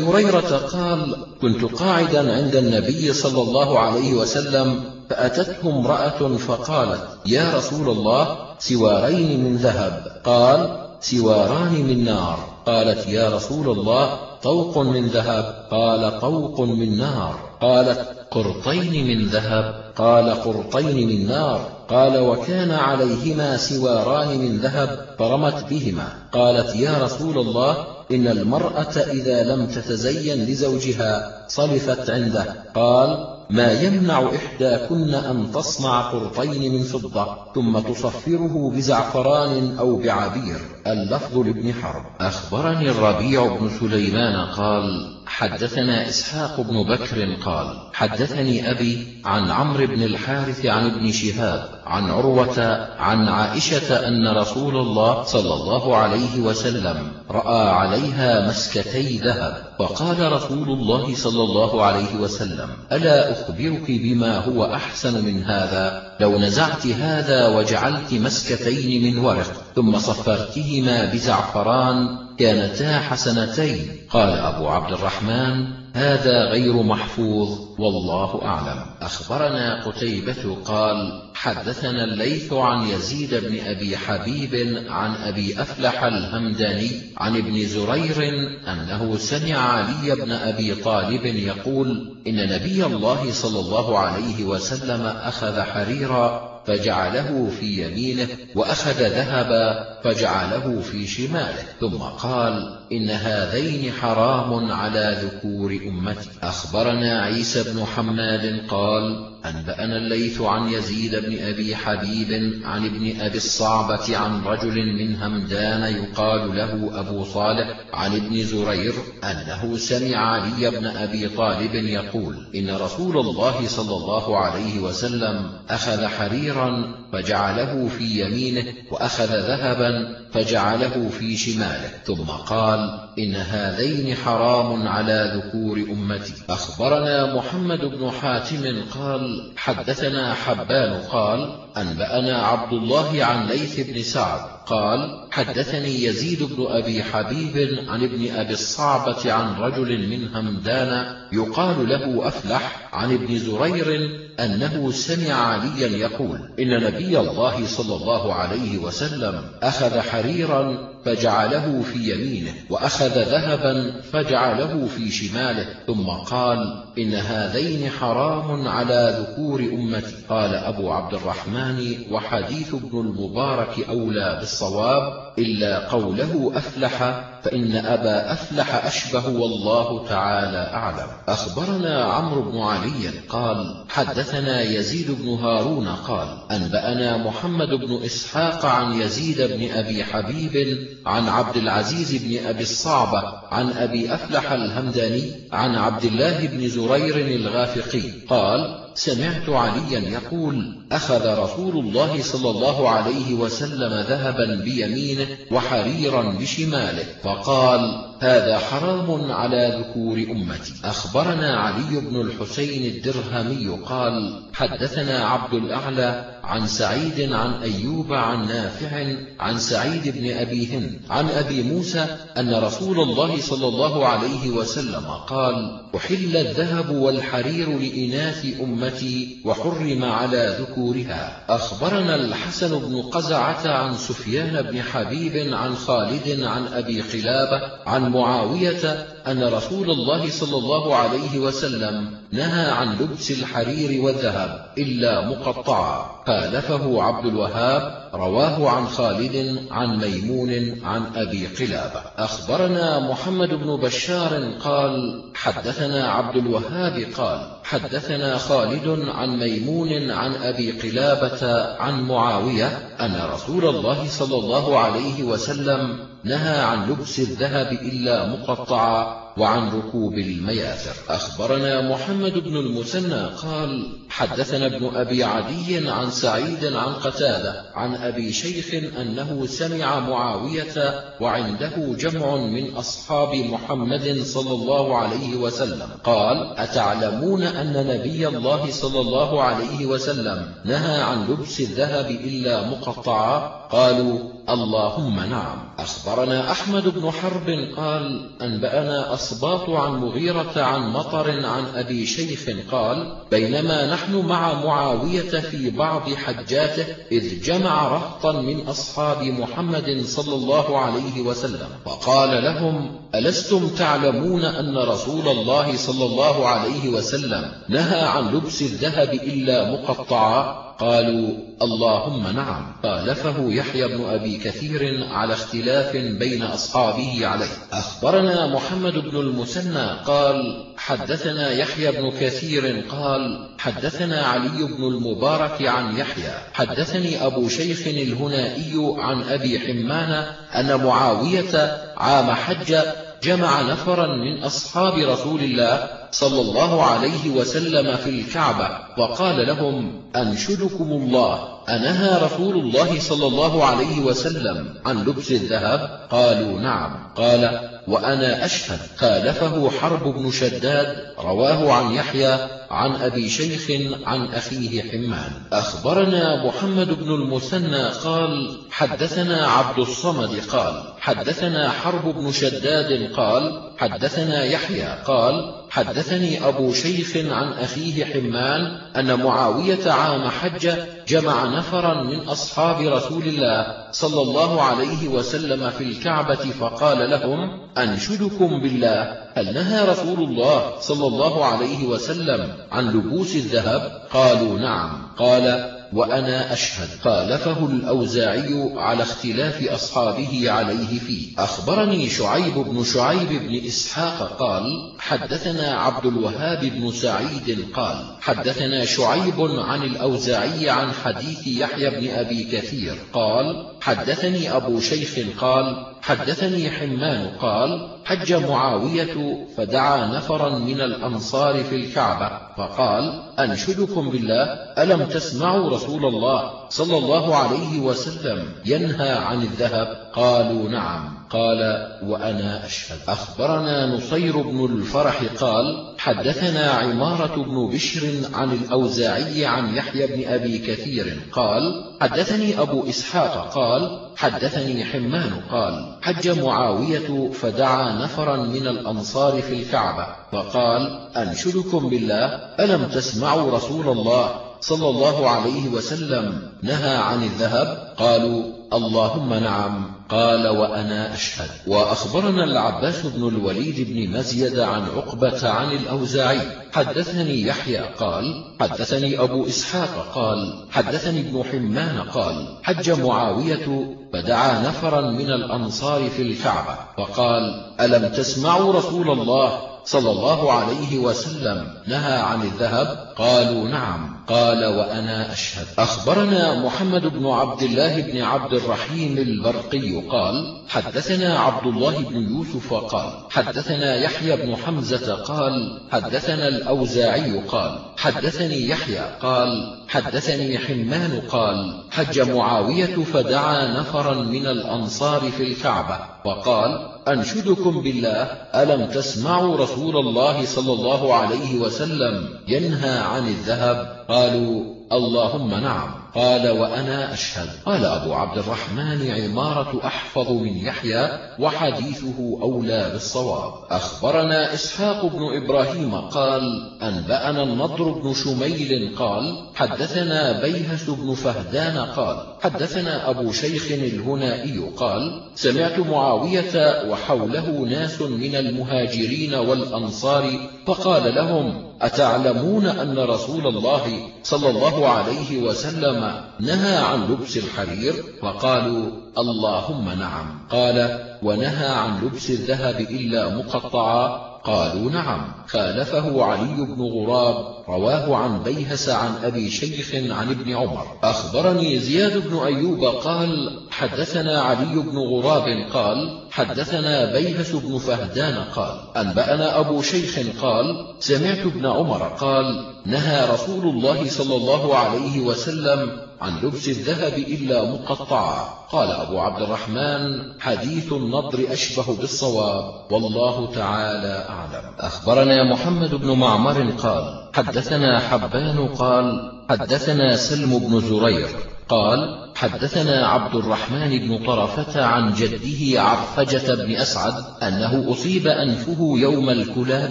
هريرة قال كنت قاعدا عند النبي صلى الله عليه وسلم فأتته امرأة فقالت يا رسول الله سوارين من ذهب. قال سواران من نار. قالت يا رسول الله طوق من ذهب. قال طوق من نار. قالت قرطين من ذهب. قال قرطين من نار. قال وكان عليهما سواران من ذهب. فرمت بهما. قالت يا رسول الله إن المرأة إذا لم تتزين لزوجها صلفت عنده. قال ما يمنع إحداكن أن تصنع قرطين من فضة ثم تصفره بزعفران أو بعبير. اللفظ لابن حرب. أخبرني الربيع بن سليمان قال حدثنا إسحاق بن بكر قال حدثني أبي عن عمرو بن الحارث عن ابن شهاب عن عروة عن عائشة أن رسول الله صلى الله عليه وسلم رأى عليها مسكتي ذهب فقال رسول الله صلى الله عليه وسلم ألا أخبرك بما هو أحسن من هذا؟ لو نزعت هذا وجعلت مسكتين من ورق ثم صفرتهما بزعفران كانتا حسنتين. قال أبو عبد الرحمن هذا غير محفوظ والله أعلم. أخبرنا قتيبة قال حدثنا الليث عن يزيد بن أبي حبيب عن أبي أفلح الهمداني عن ابن زرير أنه سمع علي بن أبي طالب يقول إن نبي الله صلى الله عليه وسلم أخذ حريرا فجعله في يمينه وأخذ ذهبا فجعله في شماله ثم قال إن هذين حرام على ذكور أمتي. أخبرنا عيسى بن حماد قال أنبأنا الليث عن يزيد بن أبي حبيب عن ابن أبي الصعبة عن رجل من همدان يقال له أبو صالح عن ابن زرير أنه سمع علي بن أبي طالب يقول إن رسول الله صلى الله عليه وسلم أخذ حريرا فجعله في يمينه وأخذ ذهبا فجعله في شماله ثم قال إن هذين حرام على ذكور أمتي. أخبرنا محمد بن حاتم قال حدثنا حبان قال أنبأنا عبد الله عن ليث بن سعد قال حدثني يزيد بن أبي حبيب عن ابن أبي الصعبة عن رجل من همدان يقال له أفلح عن ابن زرير أنه سمع عليا يقول إن نبي الله صلى الله عليه وسلم أخذ حريرا فجعله في يمينه وأخذ ذهبا فجعله في شماله ثم قال إن هذين حرام على ذكور أمتي. قال أبو عبد الرحمن وحديث ابن المبارك أولى بالصواب إلا قوله أفلح فإن أبا أفلح أشبه والله تعالى أعلم. أخبرنا عمرو بن علي قال حدثنا يزيد بن هارون قال أنبأنا محمد بن إسحاق عن يزيد بن أبي حبيب عن عبد العزيز بن أبي الصعبة عن أبي أفلح الهمداني عن عبد الله بن زرير الغافقي. قال سمعت عليا يقول أخذ رسول الله صلى الله عليه وسلم ذهبا بيمينه وحريرا بشماله فقال هذا حرام على ذكور أمتي. أخبرنا علي بن الحسين الدرهمي قال حدثنا عبد الأعلى عن سعيد عن أيوب عن نافع عن سعيد بن أبي هند عن أبي موسى أن رسول الله صلى الله عليه وسلم قال أحل الذهب والحرير لإناث أمتي وحرم على ذكورها أخبرنا الحسن بن قزعة عن سفيان بن حبيب عن خالد عن أبي قلابة عن معاوية أن رسول الله صلى الله عليه وسلم نهى عن لبس الحرير والذهب إلا مقطعا. خالفه عبد الوهاب رواه عن خالد عن ميمون عن أبي قلابة. أخبرنا محمد بن بشار قال حدثنا عبد الوهاب قال حدثنا خالد عن ميمون عن أبي قلابة عن معاوية أن رسول الله صلى الله عليه وسلم نهى عن لبس الذهب إلا مقطعا. وعن ركوب المياثر أخبرنا محمد بن المثنى قال حدثنا ابن أبي عدي عن سعيد عن قتادة عن أبي شيخ أنه سمع معاوية وعنده جمع من أصحاب محمد صلى الله عليه وسلم. قال أتعلمون أن نبي الله صلى الله عليه وسلم نهى عن لبس الذهب إلا مقطعا؟ قالوا اللهم نعم. أخبرنا أحمد بن حرب قال أنبأنا أصباط عن مغيرة عن مطر عن أبي شيخ قال بينما نحن مع معاوية في بعض حجاته إذ جمع رهطا من أصحاب محمد صلى الله عليه وسلم فقال لهم ألستم تعلمون أن رسول الله صلى الله عليه وسلم نهى عن لبس الذهب إلا مقطعا؟ قالوا اللهم نعم. خالفه يحيى بن أبي كثير على اختلاف بين أصحابه عليه. أخبرنا محمد بن المثنى قال حدثنا يحيى بن كثير قال حدثنا علي بن المبارك عن يحيى. حدثني أبو شيخ الهنائي عن أبي حمان أن معاوية عام حج جمع نفرا من أصحاب رسول الله صلى الله عليه وسلم في الكعبة وقال لهم أنشدكم الله. أنهى رسول الله صلى الله عليه وسلم عن لبس الذهب؟ قالوا نعم. قال وأنا أشهد. خالفه حرب بن شداد رواه عن يحيى عن أبي شيخ عن أخيه حمان أخبرنا محمد بن المثنى قال حدثنا عبد الصمد قال حدثنا حرب بن شداد قال حدثنا يحيى قال حدثني أبو شيخ عن أخيه حمان أن معاوية عام حج جمع نفرا من أصحاب رسول الله صلى الله عليه وسلم في الكعبة فقال لهم أنشدكم بالله هل نهى رسول الله صلى الله عليه وسلم عن لبوس الذهب؟ قالوا نعم. قال وأنا أشهد. خالفه الأوزاعي على اختلاف أصحابه عليه فيه. أخبرني شعيب بن شعيب بن إسحاق قال حدثنا عبد الوهاب بن سعيد قال حدثنا شعيب عن الأوزاعي عن حديث يحيى بن أبي كثير قال حدثني أبو شيخ قال حدثني حمان قال حج معاوية فدعا نفرا من الأنصار في الكعبة فقال أنشدكم بالله ألم تسمعوا رسول الله صلى الله عليه وسلم ينهى عن الذهب؟ قالوا نعم. قال وأنا أشهد. أخبرنا نصير بن الفرح قال حدثنا عمارة بن بشر عن الأوزاعي عن يحيى بن أبي كثير قال حدثني أبو إسحاق قال حدثني حمان قال حج معاوية فدعا نفرا من الأنصار في الكعبة فقال أنشدكم بالله ألم تسمعوا رسول الله صلى الله عليه وسلم نهى عن الذهب؟ قالوا اللهم نعم. قال وأنا أشهد. وأخبرنا العباس بن الوليد بن مزيد عن عقبة عن الأوزاعي. حدثني يحيى قال حدثني أبو إسحاق قال حدثني ابن حمان قال حج معاوية فدعا نفرا من الأنصار في الكعبة فقال ألم تسمعوا رسول الله صلى الله عليه وسلم نهى عن الذهب؟ قالوا نعم. قال وأنا أشهد. أخبرنا محمد بن عبد الله بن عبد الرحيم البرقي قال حدثنا عبد الله بن يوسف قال حدثنا يحيى بن حمزة قال حدثنا الأوزاعي قال حدثني يحيى قال حدثني حمان قال حج معاوية فدعا نفرا من الأنصار في الكعبة وقال أنشدكم بالله ألم تسمعوا رسول الله صلى الله عليه وسلم ينهى عن الذهب؟ قالوا اللهم نعم. قال وأنا أشهد. قال أبو عبد الرحمن عمارة أحفظ من يحيى وحديثه أولى بالصواب. أخبرنا إسحاق بن إبراهيم قال أنبأنا النضر بن شميل قال حدثنا بيهس بن فهدان قال حدثنا أبو شيخ الهنائي قال سمعت معاوية وحوله ناس من المهاجرين والأنصار فقال لهم أتعلمون أن رسول الله صلى الله عليه وسلم نهى عن لبس الحرير؟ فقالوا اللهم نعم. قال ونهى عن لبس الذهب إلا مقطعا. قالوا نعم خالفه علي بن غراب رواه عن بيهس عن أبي شيخ عن ابن عمر. أخبرني زياد بن أيوب قال حدثنا علي بن غراب قال حدثنا بيهس بن فهدان قال أنبأنا أبو شيخ قال سمعت ابن عمر قال نهى رسول الله صلى الله عليه وسلم عن لبس الذهب إلا مقطعا قال أبو عبد الرحمن حديث النضر أشبه بالصواب والله تعالى أعلم. أخبرنا محمد بن معمر قال حدثنا حبان قال حدثنا سلم بن زرير قال حدثنا عبد الرحمن بن طرفة عن جده عرفجة بن أسعد أنه أصيب أنفه يوم الكلاب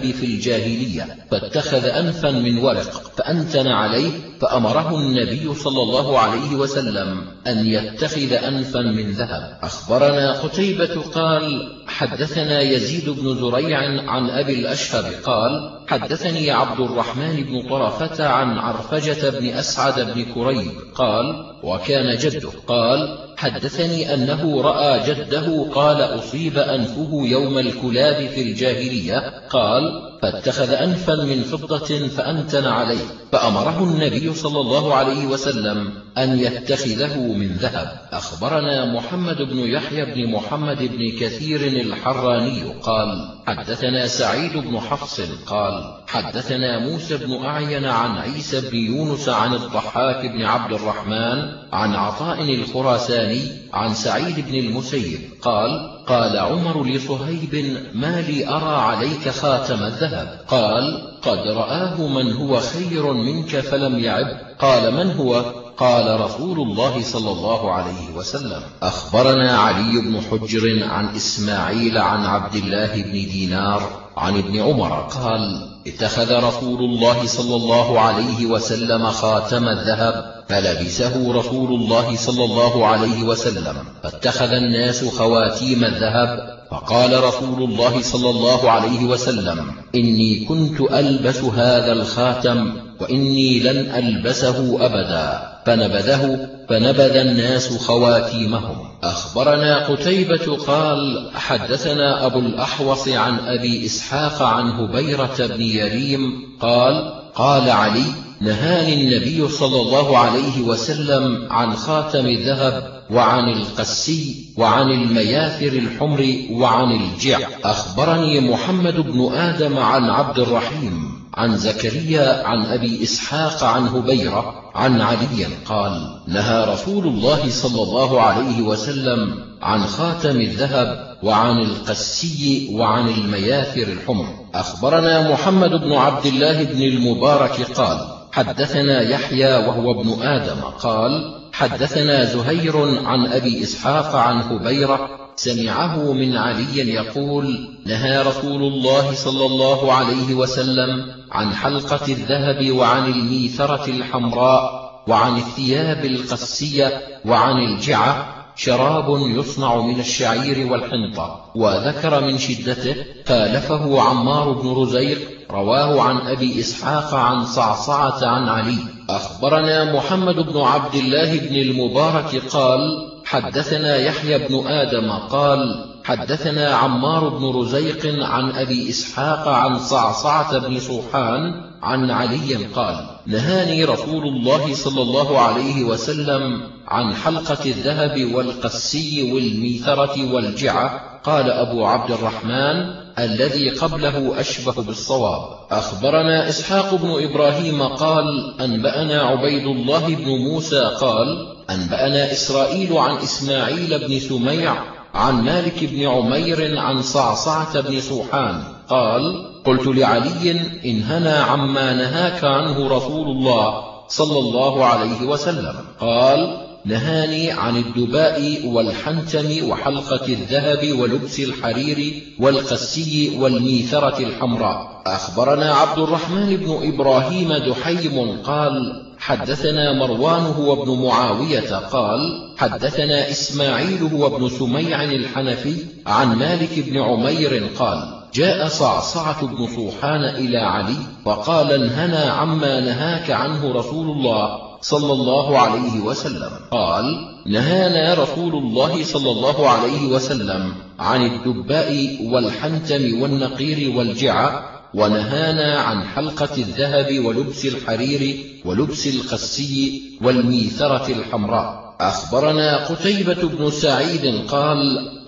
في الجاهلية فاتخذ أنفا من ورق فأنتن عليه فأمره النبي صلى الله عليه وسلم أن يتخذ أنفا من ذهب. أخبرنا قتيبة قال حدثنا يزيد بن زريع عن أبي الأشهب قال حدثني عبد الرحمن بن طرفة عن عرفجة بن أسعد بن كريب قال وكان جده. قال حدثني أنه رأى جده قال أصيب أنفه يوم الكلاب في الجاهلية قال فاتخذ أنفا من فضة فأنتن عليه. فأمره النبي صلى الله عليه وسلم أن يتخذه من ذهب. أخبرنا محمد بن يحيى بن محمد بن كثير الحراني قال حدثنا سعيد بن حفص قال حدثنا موسى بن أعين عن عيسى بن يونس عن الضحاك بن عبد الرحمن عن عطاء الخراساني عن سعيد بن المسيب قال قال عمر لصهيب ما لي أرى عليك خاتم الذهب. قال قد رآه من هو خير منك فلم يعب. قال من هو؟ قال رسول الله صلى الله عليه وسلم. أخبرنا علي بن حجر عن إسماعيل عن عبد الله بن دينار عن ابن عمر قال اتخذ رسول الله صلى الله عليه وسلم خاتم الذهب فلبسه رسول الله صلى الله عليه وسلم فاتخذ الناس خواتيم الذهب فقال رسول الله صلى الله عليه وسلم إني كنت ألبس هذا الخاتم وإني لن ألبسه أبدا. فنبذه فنبذ الناس خواتيمهم. أخبرنا قتيبة قال حدثنا أبو الأحوص عن أبي إسحاق عن هبيرة بن يريم قال قال علي نهاني النبي صلى الله عليه وسلم عن خاتم الذهب وعن القسي وعن المياثر الحمر وعن الجع. أخبرني محمد بن آدم عن عبد الرحيم. عن زكريا عن أبي إسحاق عن هبيرة عن علي قال نهى رسول الله صلى الله عليه وسلم عن خاتم الذهب وعن القسي وعن المياثر الحمر. أخبرنا محمد بن عبد الله بن المبارك قال حدثنا يحيى وهو ابن آدم قال حدثنا زهير عن أبي إسحاق عن هبيرة سمعه من علي يقول نهى رسول الله صلى الله عليه وسلم عن حلقة الذهب وعن الميثرة الحمراء وعن الثياب القسية وعن الجعة شراب يصنع من الشعير والحنطة وذكر من شدته خالفه عمار بن رزيق رواه عن أبي إسحاق عن صعصعة عن علي. أخبرنا محمد بن عبد الله بن المبارك قال حدثنا يحيى بن آدم قال حدثنا عمار بن رزيق عن أبي إسحاق عن صعصعة بن صوحان عن علي قال نهاني رسول الله صلى الله عليه وسلم عن حلقة الذهب والقسي والميثرة والجعة قال أبو عبد الرحمن الذي قبله أشبه بالصواب. أخبرنا إسحاق بن إبراهيم قال أنبأنا عبيد الله بن موسى قال أنبأنا إسرائيل عن إسماعيل بن سميع عن مالك بن عمير عن صعصعة بن صوحان قال قلت لعلي إن هنا عما نهاك عنه رسول الله صلى الله عليه وسلم. قال نهاني عن الدباء والحنتم وحلقة الذهب ولبس الحرير والقسي والميثرة الحمراء. أخبرنا عبد الرحمن بن إبراهيم دحيم قال حدثنا مروان هو ابن معاوية قال حدثنا إسماعيل هو ابن سميع الحنفي عن مالك بن عمير قال جاء صعصعة بن صوحان إلى علي وقال انهنا عما نهاك عنه رسول الله صلى الله عليه وسلم. قال نهانا رسول الله صلى الله عليه وسلم عن الدباء والحنتم والنقير والجع ونهانا عن حلقة الذهب ولبس الحرير ولبس القسي والميثرة الحمراء. أخبرنا قتيبة بن سعيد قال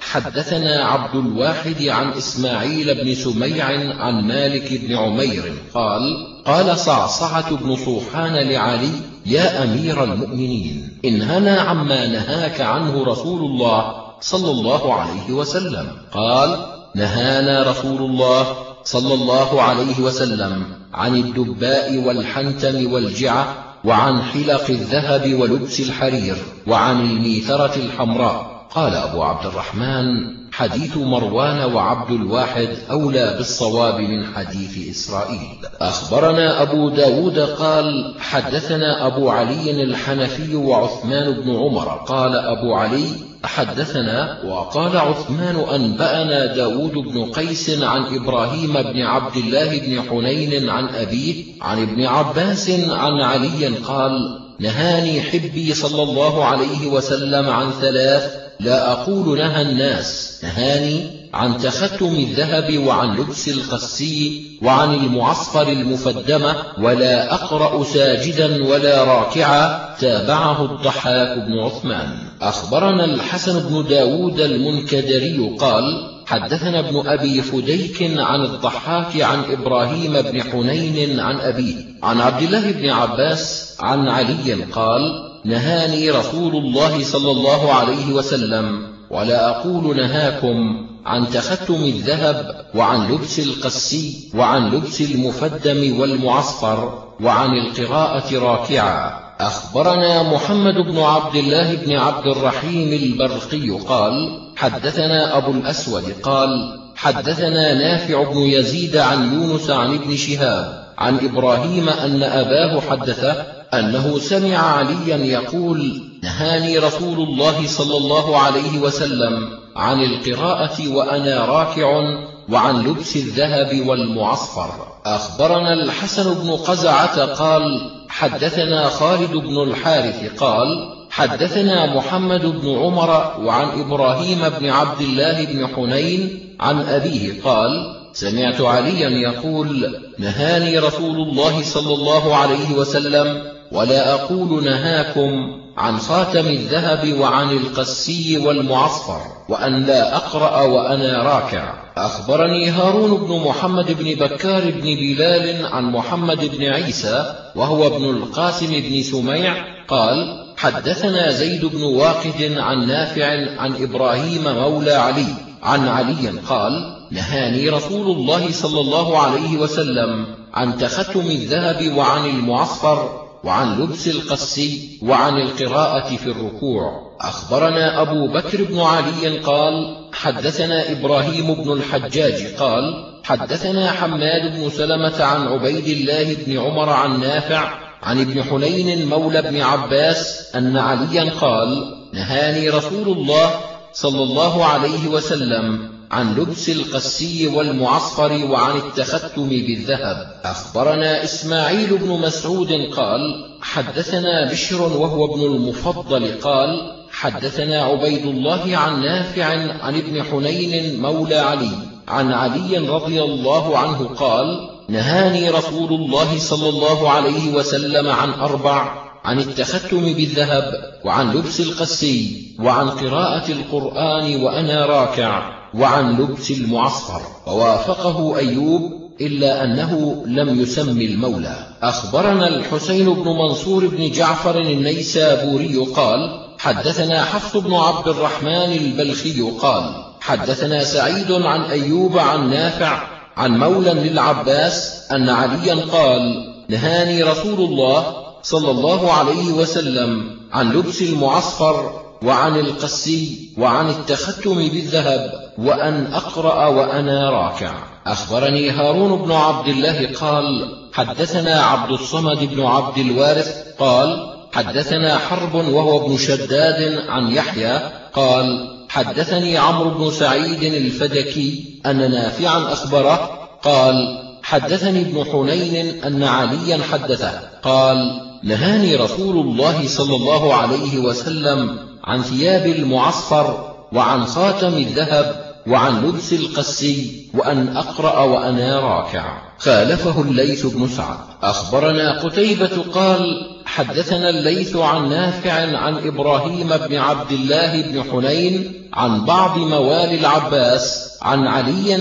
حدثنا عبد الواحد عن إسماعيل بن سميع عن مالك بن عمير قال قال صعصعة بن صوحان لعلي يا أمير المؤمنين إن هنا عما نهاك عنه رسول الله صلى الله عليه وسلم. قال نهانا رسول الله صلى الله عليه وسلم عن الدباء والحنتم والجعة وعن حلق الذهب ولبس الحرير وعن الميثرة الحمراء. قال أبو عبد الرحمن حديث مروان وعبد الواحد أولى بالصواب من حديث إسرائيل. أخبرنا أبو داود قال حدثنا أبو علي الحنفي وعثمان بن عمر. قال أبو علي حدثنا وقال عثمان أنبأنا داود بن قيس عن إبراهيم بن عبد الله بن حنين عن أبيه عن ابن عباس عن علي قال نهاني حبي صلى الله عليه وسلم عن ثلاث لا أقول نهى الناس. نهاني عن تختم الذهب وعن لبس القسي وعن المعصفر المفدمة ولا أقرأ ساجدا ولا راكعا تابعه الضحاك بن عثمان. أخبرنا الحسن بن داود المنكدري قال حدثنا ابن أبي فديك عن الضحاك عن إبراهيم بن حنين عن أبيه عن عبد الله بن عباس عن علي قال نهاني رسول الله صلى الله عليه وسلم ولا أقول نهاكم عن تختم الذهب وعن لبس القسي وعن لبس المفدم والمعصفر وعن القراءة راكعا. أخبرنا محمد بن عبد الله بن عبد الرحيم البرقي قال حدثنا أبو الأسود قال حدثنا نافع بن يزيد عن يونس عن ابن شهاب عن إبراهيم أن أباه حدثه أنه سمع عليا يقول نهاني رسول الله صلى الله عليه وسلم عن القراءة وأنا راكع وعن لبس الذهب والمعصفر. أخبرنا الحسن بن قزعة قال حدثنا خالد بن الحارث قال حدثنا محمد بن عمر وعن إبراهيم بن عبد الله بن حنين عن أبيه قال سمعت عليا يقول نهاني رسول الله صلى الله عليه وسلم ولا أقول نهاكم عن خاتم الذهب وعن القسي والمعصفر وأن لا أقرأ وأنا راكع. أخبرني هارون بن محمد بن بكار بن بلال عن محمد بن عيسى وهو ابن القاسم بن سميع قال حدثنا زيد بن واقد عن نافع عن إبراهيم مولى علي عن علي قال نهاني رسول الله صلى الله عليه وسلم عن تختم الذهب وعن المعصفر وعن لبس القسي وعن القراءة في الركوع. أخبرنا أبو بكر بن علي قال حدثنا إبراهيم بن الحجاج قال حدثنا حماد بن سلمة عن عبيد الله بن عمر عن نافع عن ابن حنين مولى بن عباس أن عليا قال نهاني رسول الله صلى الله عليه وسلم. عن لبس القسي والمعصفر وعن التختم بالذهب. أخبرنا إسماعيل بن مسعود قال حدثنا بشر وهو ابن المفضل قال حدثنا عبيد الله عن نافع عن ابن حنين مولى علي عن علي رضي الله عنه قال نهاني رسول الله صلى الله عليه وسلم عن أربع عن التختم بالذهب وعن لبس القسي وعن قراءة القرآن وأنا راكع. وعن لبس المعصفر. ووافقه أيوب إلا أنه لم يسم المولى. أخبرنا الحسين بن منصور بن جعفر النيسابوري قال حدثنا حفص بن عبد الرحمن البلخي قال حدثنا سعيد عن أيوب عن نافع عن مولى للعباس أن عليا قال نهاني رسول الله صلى الله عليه وسلم عن لبس المعصفر وعن القسي وعن التختم بالذهب وأن أقرأ وأنا راكع. أخبرني هارون بن عبد الله قال حدثنا عبد الصمد بن عبد الوارث قال حدثنا حرب وهو ابن شداد عن يحيى قال حدثني عمرو بن سعيد الفدكي أن نافعا أخبره قال حدثني ابن حنين أن عليا حدثه قال نهاني رسول الله صلى الله عليه وسلم عن ثياب المعصفر وعن خاتم الذهب وعن لبس القسي وأن أقرأ وأنا راكع. خالفه الليث بن سعد. أخبرنا قتيبة قال حدثنا الليث عن نافع عن إبراهيم بن عبد الله بن حنين عن بعض موالي العباس عن علي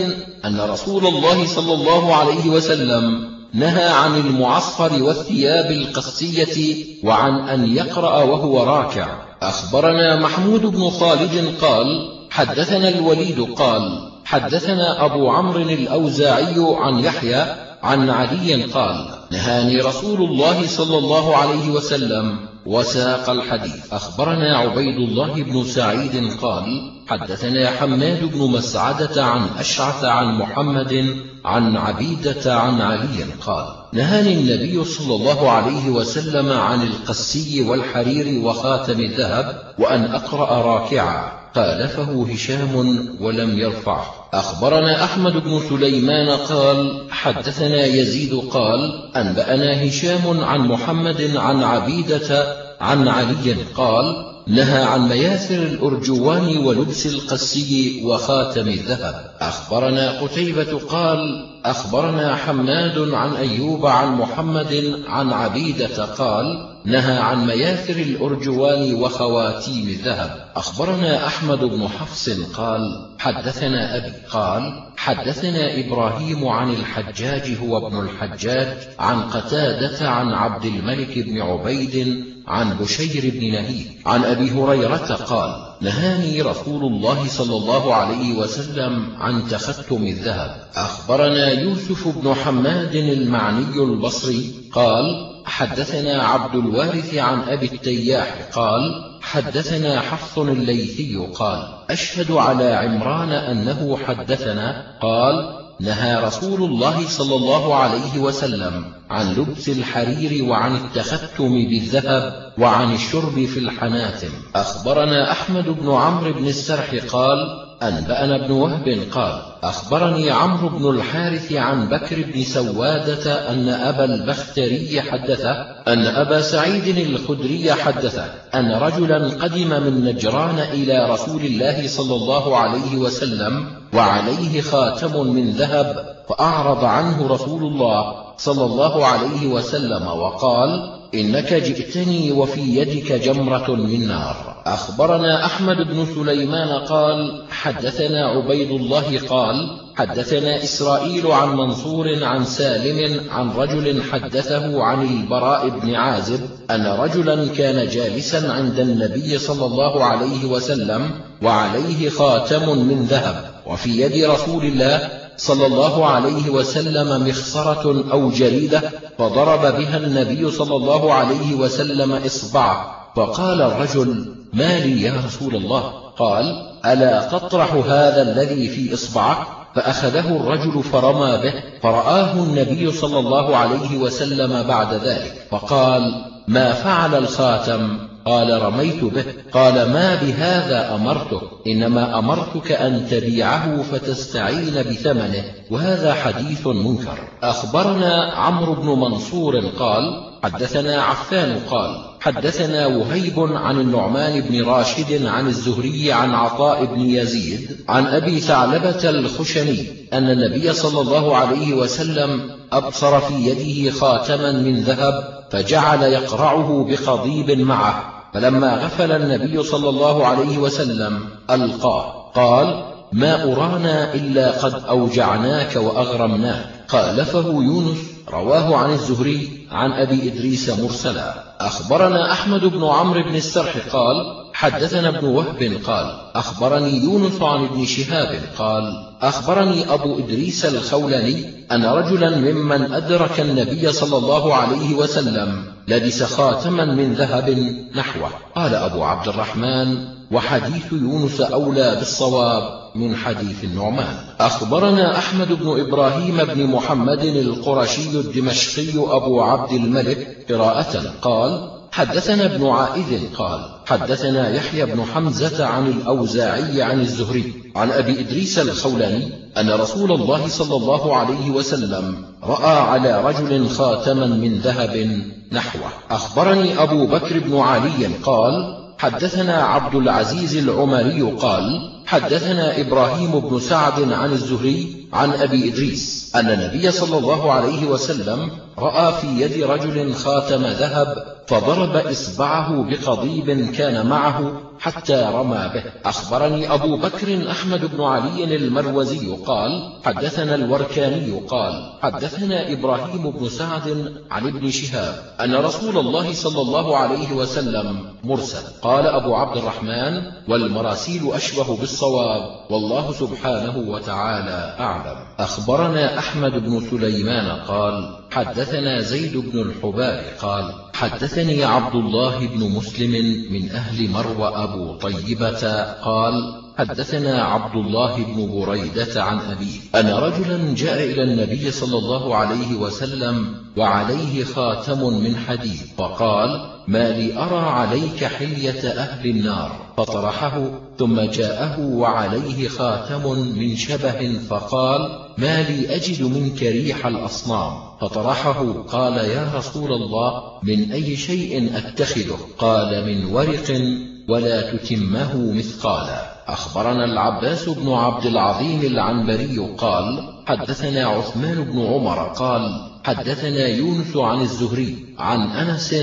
أن رسول الله صلى الله عليه وسلم نهى عن المعصفر والثياب القسية وعن أن يقرأ وهو راكع. أخبرنا محمود بن خالد قال حدثنا الوليد قال حدثنا أبو عمرو الأوزاعي عن يحيى عن علي قال نهاني رسول الله صلى الله عليه وسلم وساق الحديث. أخبرنا عبيد الله بن سعيد قال حدثنا حماد بن مسعدة عن أشعث عن محمد عن عبيدة عن علي قال نهاني النبي صلى الله عليه وسلم عن القسي والحرير وخاتم الذهب وأن أقرأ راكعا. خالفه هشام ولم يرفعه. أخبرنا أحمد بن سليمان قال حدثنا يزيد قال أنبأنا هشام عن محمد عن عبيدة عن علي قال نهى عن مياثر الأرجوان ولبس القسي وخاتم الذهب. أخبرنا قتيبة قال أخبرنا حماد عن أيوب عن محمد عن عبيدة قال نهى عن مياثر الأرجوان وخواتيم الذهب. أخبرنا أحمد بن حفص قال حدثنا أبي قال حدثنا إبراهيم عن الحجاج هو ابن الحجاج عن قتادة عن عبد الملك بن عبيد عن بشير بن نهيد عن أبي هريرة قال نهاني رسول الله صلى الله عليه وسلم عن تختم الذهب. أخبرنا يوسف بن حماد المعني البصري قال حدثنا عبد الوارث عن أبي التياح قال حدثنا حفص الليثي قال أشهد على عمران أنه حدثنا قال نهى رسول الله صلى الله عليه وسلم عن لبس الحرير وعن التختم بالذهب وعن الشرب في الحناتم. أخبرنا أحمد بن عمرو بن السرح قال أنبأنا ابن وهب قال أخبرني عمرو بن الحارث عن بكر بن سوادة أن أبا البختري حدثه أن أبا سعيد الخدري حدثه أن رجلا قدم من نجران إلى رسول الله صلى الله عليه وسلم وعليه خاتم من ذهب فأعرض عنه رسول الله صلى الله عليه وسلم وقال إنك جئتني وفي يدك جمرة من نار. أخبرنا أحمد بن سليمان قال حدثنا عبيد الله قال حدثنا إسرائيل عن منصور عن سالم عن رجل حدثه عن البراء بن عازب أن رجلا كان جالسا عند النبي صلى الله عليه وسلم وعليه خاتم من ذهب وفي يد رسول الله صلى الله عليه وسلم مخصرة أو جريدة فضرب بها النبي صلى الله عليه وسلم إصبعه. فقال الرجل ما لي يا رسول الله؟ قال ألا تطرح هذا الذي في إصبعك؟ فأخذه الرجل فرمى به. فرآه النبي صلى الله عليه وسلم بعد ذلك. فقال ما فعل الخاتم؟ قال رميت به. قال ما بهذا أمرتك إنما أمرتك أن تبيعه فتستعين بثمنه. وهذا حديث منكر. أخبرنا عمرو بن منصور قال حدثنا عفان قال حدثنا وهيب عن النعمان بن راشد عن الزهري عن عطاء بن يزيد عن أبي ثعلبة الخشني أن النبي صلى الله عليه وسلم أبصر في يده خاتما من ذهب فجعل يقرعه بقضيب معه. فلما غفل النبي صلى الله عليه وسلم ألقاه قال ما أرانا إلا قد أوجعناك وأغرمناك. خالفه يونس رواه عن الزهري عن أبي إدريس مرسلا. أخبرنا أحمد بن عمرو بن السرح قال حدثنا ابن وهب قال أخبرني يونس عن ابن شهاب قال أخبرني أبو إدريس الخولاني أن رجلا ممن أدرك النبي صلى الله عليه وسلم لبس خاتما من ذهب نحوه. قال أبو عبد الرحمن وحديث يونس أولى بالصواب من حديث النعمان. أخبرنا أحمد بن إبراهيم بن محمد القرشي الدمشقي أبو عبد الملك قراءة. قال حدثنا ابن عائذ قال حدثنا يحيى بن حمزة عن الأوزاعي عن الزهري عن أبي إدريس الخولاني أن رسول الله صلى الله عليه وسلم رأى على رجل خاتما من ذهب نحوه. أخبرني أبو بكر بن علي قال حدثنا عبد العزيز العمري قال حدثنا إبراهيم بن سعد عن الزهري عن أبي إدريس أن النبي صلى الله عليه وسلم رأى في يد رجل خاتم ذهب فضرب إصبعه بقضيب كان معه حتى رمى به. أخبرني أبو بكر أحمد بن علي المروزي قال حدثنا الوركاني قال حدثنا إبراهيم بن سعد عن ابن شهاب أن رسول الله صلى الله عليه وسلم مرسل. قال أبو عبد الرحمن والمراسيل أشبه بالصواب والله سبحانه وتعالى أعلم. أخبرنا أحمد بن سليمان قال حدثنا زيد بن الحباب قال حدثني عبد الله بن مسلم من أهل مروى أبو طيبة قال حدثنا عبد الله بن بريدة عن أبيه أن رجلا جاء إلى النبي صلى الله عليه وسلم وعليه خاتم من حديد فقال ما لي أرى عليك حلية أهل النار. فطرحه ثم جاءه وعليه خاتم من شبه فقال ما لي أجد منك ريح الأصنام. فطرحه قال يا رسول الله من أي شيء أتخذه؟ قال من ورق ولا تتمه مثقالا. أخبرنا العباس بن عبد العظيم العنبري قال حدثنا عثمان بن عمر قال حدثنا يونس عن الزهري عن أنس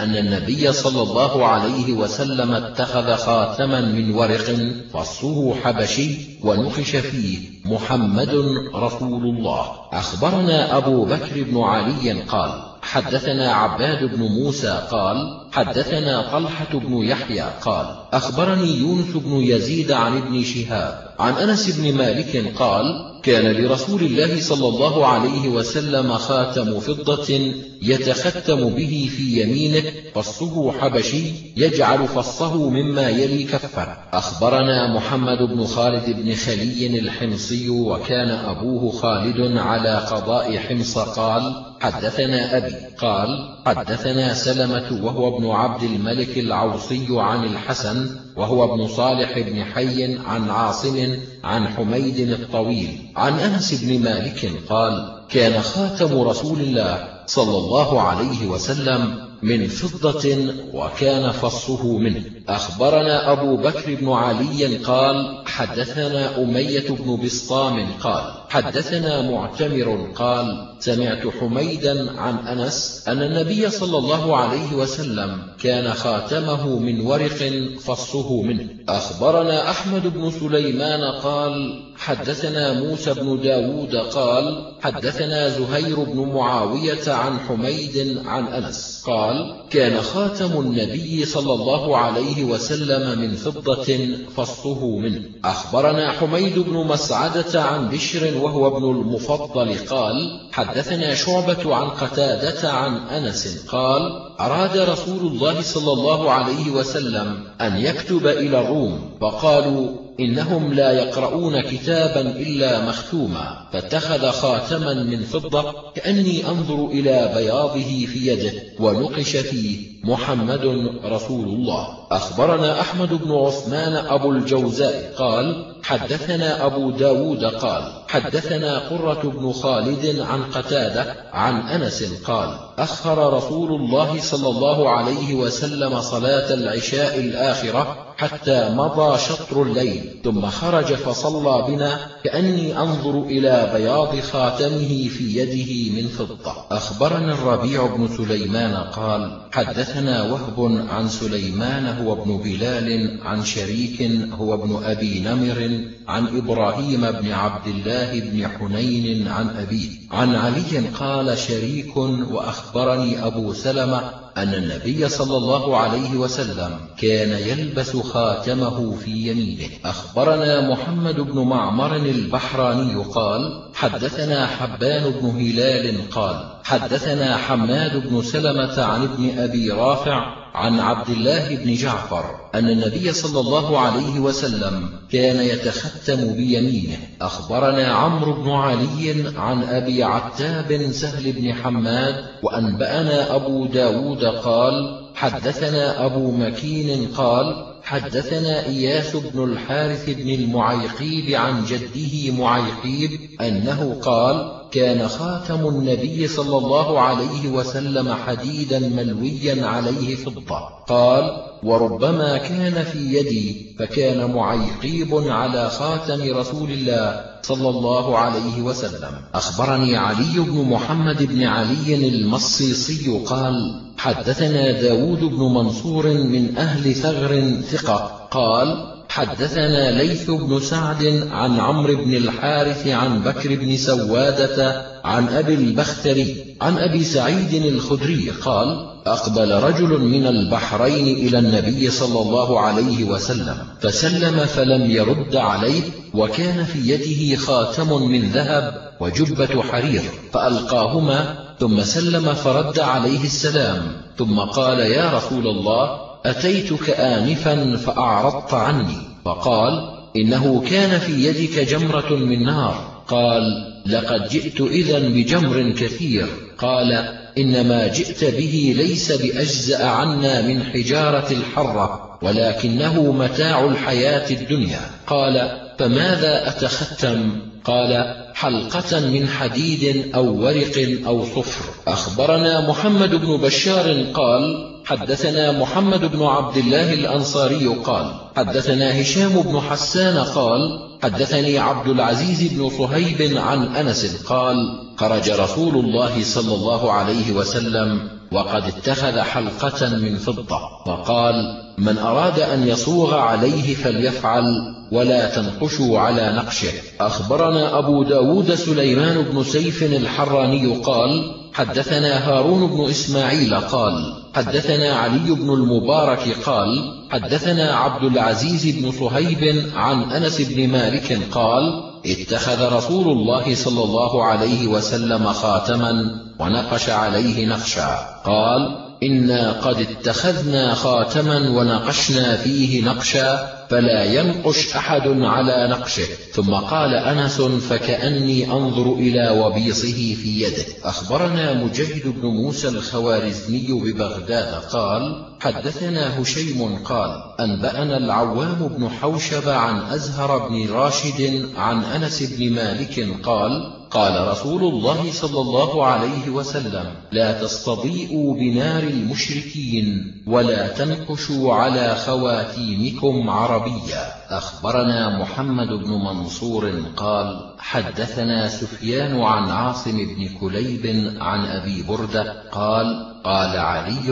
أن النبي صلى الله عليه وسلم اتخذ خاتما من ورق فصه حبشي ونقش فيه محمد رسول الله. أخبرنا أبو بكر بن علي قال حدثنا عباد بن موسى قال حدثنا طلحة بن يحيى قال أخبرني يونس بن يزيد عن ابن شهاب عن أنس بن مالك قال كان لرسول الله صلى الله عليه وسلم خاتم فضة يتختم به في يمينه فصه حبشي يجعل فصه مما يلي كفه. أخبرنا محمد بن خالد بن خلي الحمصي وكان أبوه خالد على قضاء حمص قال حدثنا أبي قال حدثنا سلمة وهو ابن عبد الملك العوصي عن الحسن وهو ابن صالح بن حي عن عاصم عن حميد الطويل. عن أنس بن مالك قال كان خاتم رسول الله صلى الله عليه وسلم من فضة وكان فصه منه. أخبرنا أبو بكر بن علي قال حدثنا أمية بن بسطام قال حدثنا معتمر قال سمعت حميدا عن أنس أن النبي صلى الله عليه وسلم كان خاتمه من ورق فصه منه. أخبرنا أحمد بن سليمان قال حدثنا موسى بن داود قال حدثنا زهير بن معاوية عن حميد عن أنس قال كان خاتم النبي صلى الله عليه وسلم من فضة فصه منه. أخبرنا حميد بن مسعدة عن بشر وهو ابن المفضل قال حدثنا شعبة عن قتادة عن أنس قال أراد رسول الله صلى الله عليه وسلم أن يكتب إلى الروم فقالوا إنهم لا يقرؤون كتابا إلا مختوما. فاتخذ خاتما من فضة كأني أنظر إلى بياضه في يده ونقش فيه محمد رسول الله. أخبرنا أحمد بن عثمان أبو الجوزاء قال حدثنا أبو داود قال حدثنا قرة بن خالد عن قتادة عن أنس قال أخر رسول الله صلى الله عليه وسلم صلاة العشاء الآخرة حتى مضى شطر الليل ثم خرج فصلى بنا كأني أنظر إلى بياض خاتمه في يده من فضة. أخبرنا الربيع بن سليمان قال حدثنا وهب عن سليمان هو ابن بلال عن شريك هو ابن أبي نمر عن إبراهيم بن عبد الله بن حنين عن أبيه. عن علي قال شريك وأخبرني أبو سلمة أن النبي صلى الله عليه وسلم كان يلبس خاتمه في يمينه. أخبرنا محمد بن معمر البحراني قال حدثنا حبان بن هلال قال حدثنا حماد بن سلمة عن ابن أبي رافع عن عبد الله بن جعفر أن النبي صلى الله عليه وسلم كان يتختم بيمينه. أخبرنا عمرو بن علي عن أبي عتاب سهل بن حماد وأنبأنا أبو داود قال حدثنا أبو مكين قال حدثنا إياس بن الحارث بن المعيقيب عن جده معيقيب أنه قال كان خاتم النبي صلى الله عليه وسلم حديدا ملويا عليه فضة. قال وربما كان في يدي فكان معيقيب على خاتم رسول الله. صلى الله عليه وسلم. أخبرني علي بن محمد بن علي المصيصي قال حدثنا داود بن منصور من أهل ثغر ثقة. قال حدثنا ليث بن سعد عن عمرو بن الحارث عن بكر بن سوادة عن أبي البختري عن أبي سعيد الخدري قال أقبل رجل من البحرين إلى النبي صلى الله عليه وسلم فسلم فلم يرد عليه وكان في يده خاتم من ذهب وجبة حرير فألقاهما ثم سلم فرد عليه السلام ثم قال يا رسول الله أتيتك آنفا فأعرضت عني. فقال إنه كان في يدك جمرة من نار. قال لقد جئت إذا بجمر كثير. قال إنما جئت به ليس بأجزأ عنا من حجارة الحرة ولكنه متاع الحياة الدنيا. قال فماذا أتختم؟ قال حلقة من حديد أو ورق أو صفر. أخبرنا محمد بن بشار قال حدثنا محمد بن عبد الله الأنصاري قال حدثنا هشام بن حسان قال حدثني عبد العزيز بن صهيب عن أنس قال خرج رسول الله صلى الله عليه وسلم وقد اتخذ حلقة من فضة فقال من أراد أن يصوغ عليه فليفعل ولا تنقشوا على نقشه. أخبرنا أبو داود سليمان بن سيف الحراني قال حدثنا هارون بن إسماعيل قال حدثنا علي بن المبارك قال حدثنا عبد العزيز بن صهيب عن أنس بن مالك قال اتخذ رسول الله صلى الله عليه وسلم خاتما ونقش عليه نقشا. قال إنا قد اتخذنا خاتما ونقشنا فيه نقشا فلا ينقش أحد على نقشه. ثم قال أنس فكأني أنظر إلى وبيصه في يده. أخبرنا مجهد بن موسى الخوارزمي ببغداد قال حدثنا هشيم قال أنبأنا العوام بن حوشب عن أزهر بن راشد عن أنس بن مالك قال قال رسول الله صلى الله عليه وسلم لا تستضيئوا بنار المشركين ولا تنقشوا على خواتيمكم عربيا. أخبرنا محمد بن منصور قال حدثنا سفيان عن عاصم بن كليب عن أبي بردة قال قال علي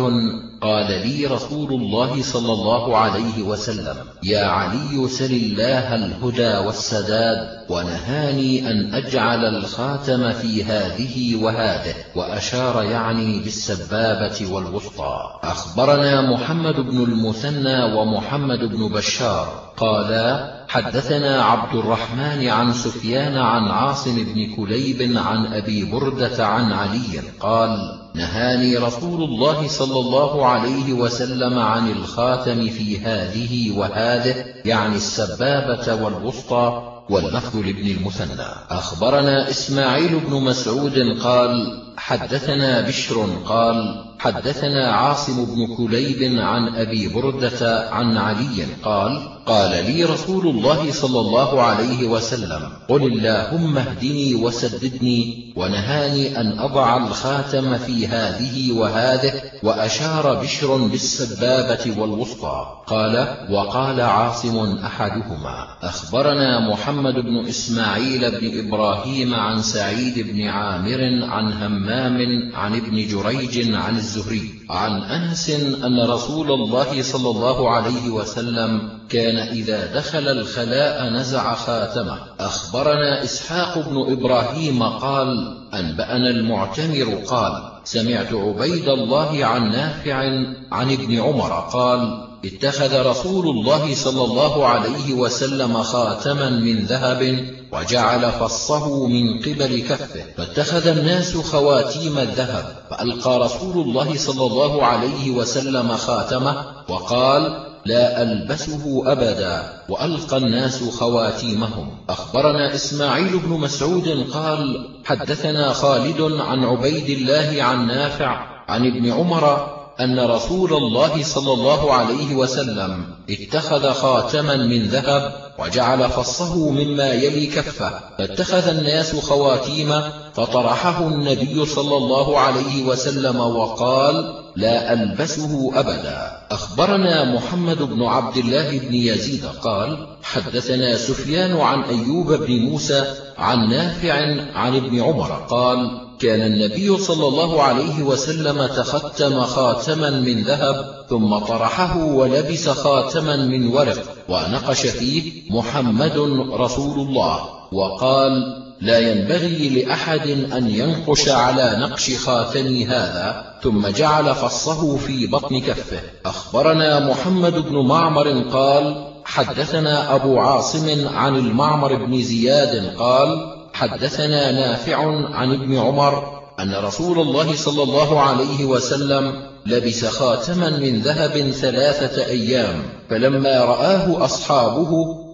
قال لي رسول الله صلى الله عليه وسلم يا علي سل الله الهدى والسداد ونهاني أن أجعل الخاتم في هذه وهذه وأشار يعني بالسبابة والوسطى. أخبرنا محمد بن المثنى ومحمد بن بشار قالا حدثنا عبد الرحمن عن سفيان عن عاصم بن كليب عن أبي بردة عن علي قال نهاني رسول الله صلى الله عليه وسلم عن الخاتم في هذه وهذه يعني السبابة والوسطى واللفظ لابن المثنى. أخبرنا إسماعيل بن مسعود قال حدثنا بشر قال حدثنا عاصم بن كليب عن أبي بردة عن علي قال قال لي رسول الله صلى الله عليه وسلم قل اللهم اهدني وسددني ونهاني أن أضع الخاتم في هذه وهذه وأشار بشر بالسبابة والوسطى. قال وقال عاصم أحدهما أخبرنا محمد بن إسماعيل بن إبراهيم عن سعيد بن عامر عن همام عن ابن جريج عن الزهري عن أنس أن رسول الله صلى الله عليه وسلم كان إذا دخل الخلاء نزع خاتمه. أخبرنا إسحاق بن إبراهيم قال أنبأنا المعتمر قال سمعت عبيد الله عن نافع عن ابن عمر قال اتخذ رسول الله صلى الله عليه وسلم خاتما من ذهب وجعل فصه من قبل كفه فاتخذ الناس خواتيم الذهب فألقى رسول الله صلى الله عليه وسلم خاتمه وقال لا ألبسه أبدا. وألقى الناس خواتيمهم. أخبرنا إسماعيل بن مسعود قال حدثنا خالد عن عبيد الله عن نافع عن ابن عمر أن رسول الله صلى الله عليه وسلم اتخذ خاتما من ذهب وجعل فصه مما يلي كفه. فاتخذ الناس خواتيم فطرحه النبي صلى الله عليه وسلم وقال لا ألبسه أبدا. أخبرنا محمد بن عبد الله بن يزيد قال حدثنا سفيان عن أيوب بن موسى عن نافع عن ابن عمر قال كان النبي صلى الله عليه وسلم تختم خاتما من ذهب ثم طرحه ولبس خاتما من ورق ونقش فيه محمد رسول الله وقال لا ينبغي لأحد أن ينقش على نقش خاتمي هذا. ثم جعل فصه في بطن كفه. أخبرنا محمد بن معمر قال حدثنا أبو عاصم عن المعمر بن زياد قال حدثنا نافع عن ابن عمر أن رسول الله صلى الله عليه وسلم لبس خاتما من ذهب ثلاثة أيام فلما رآه أصحابه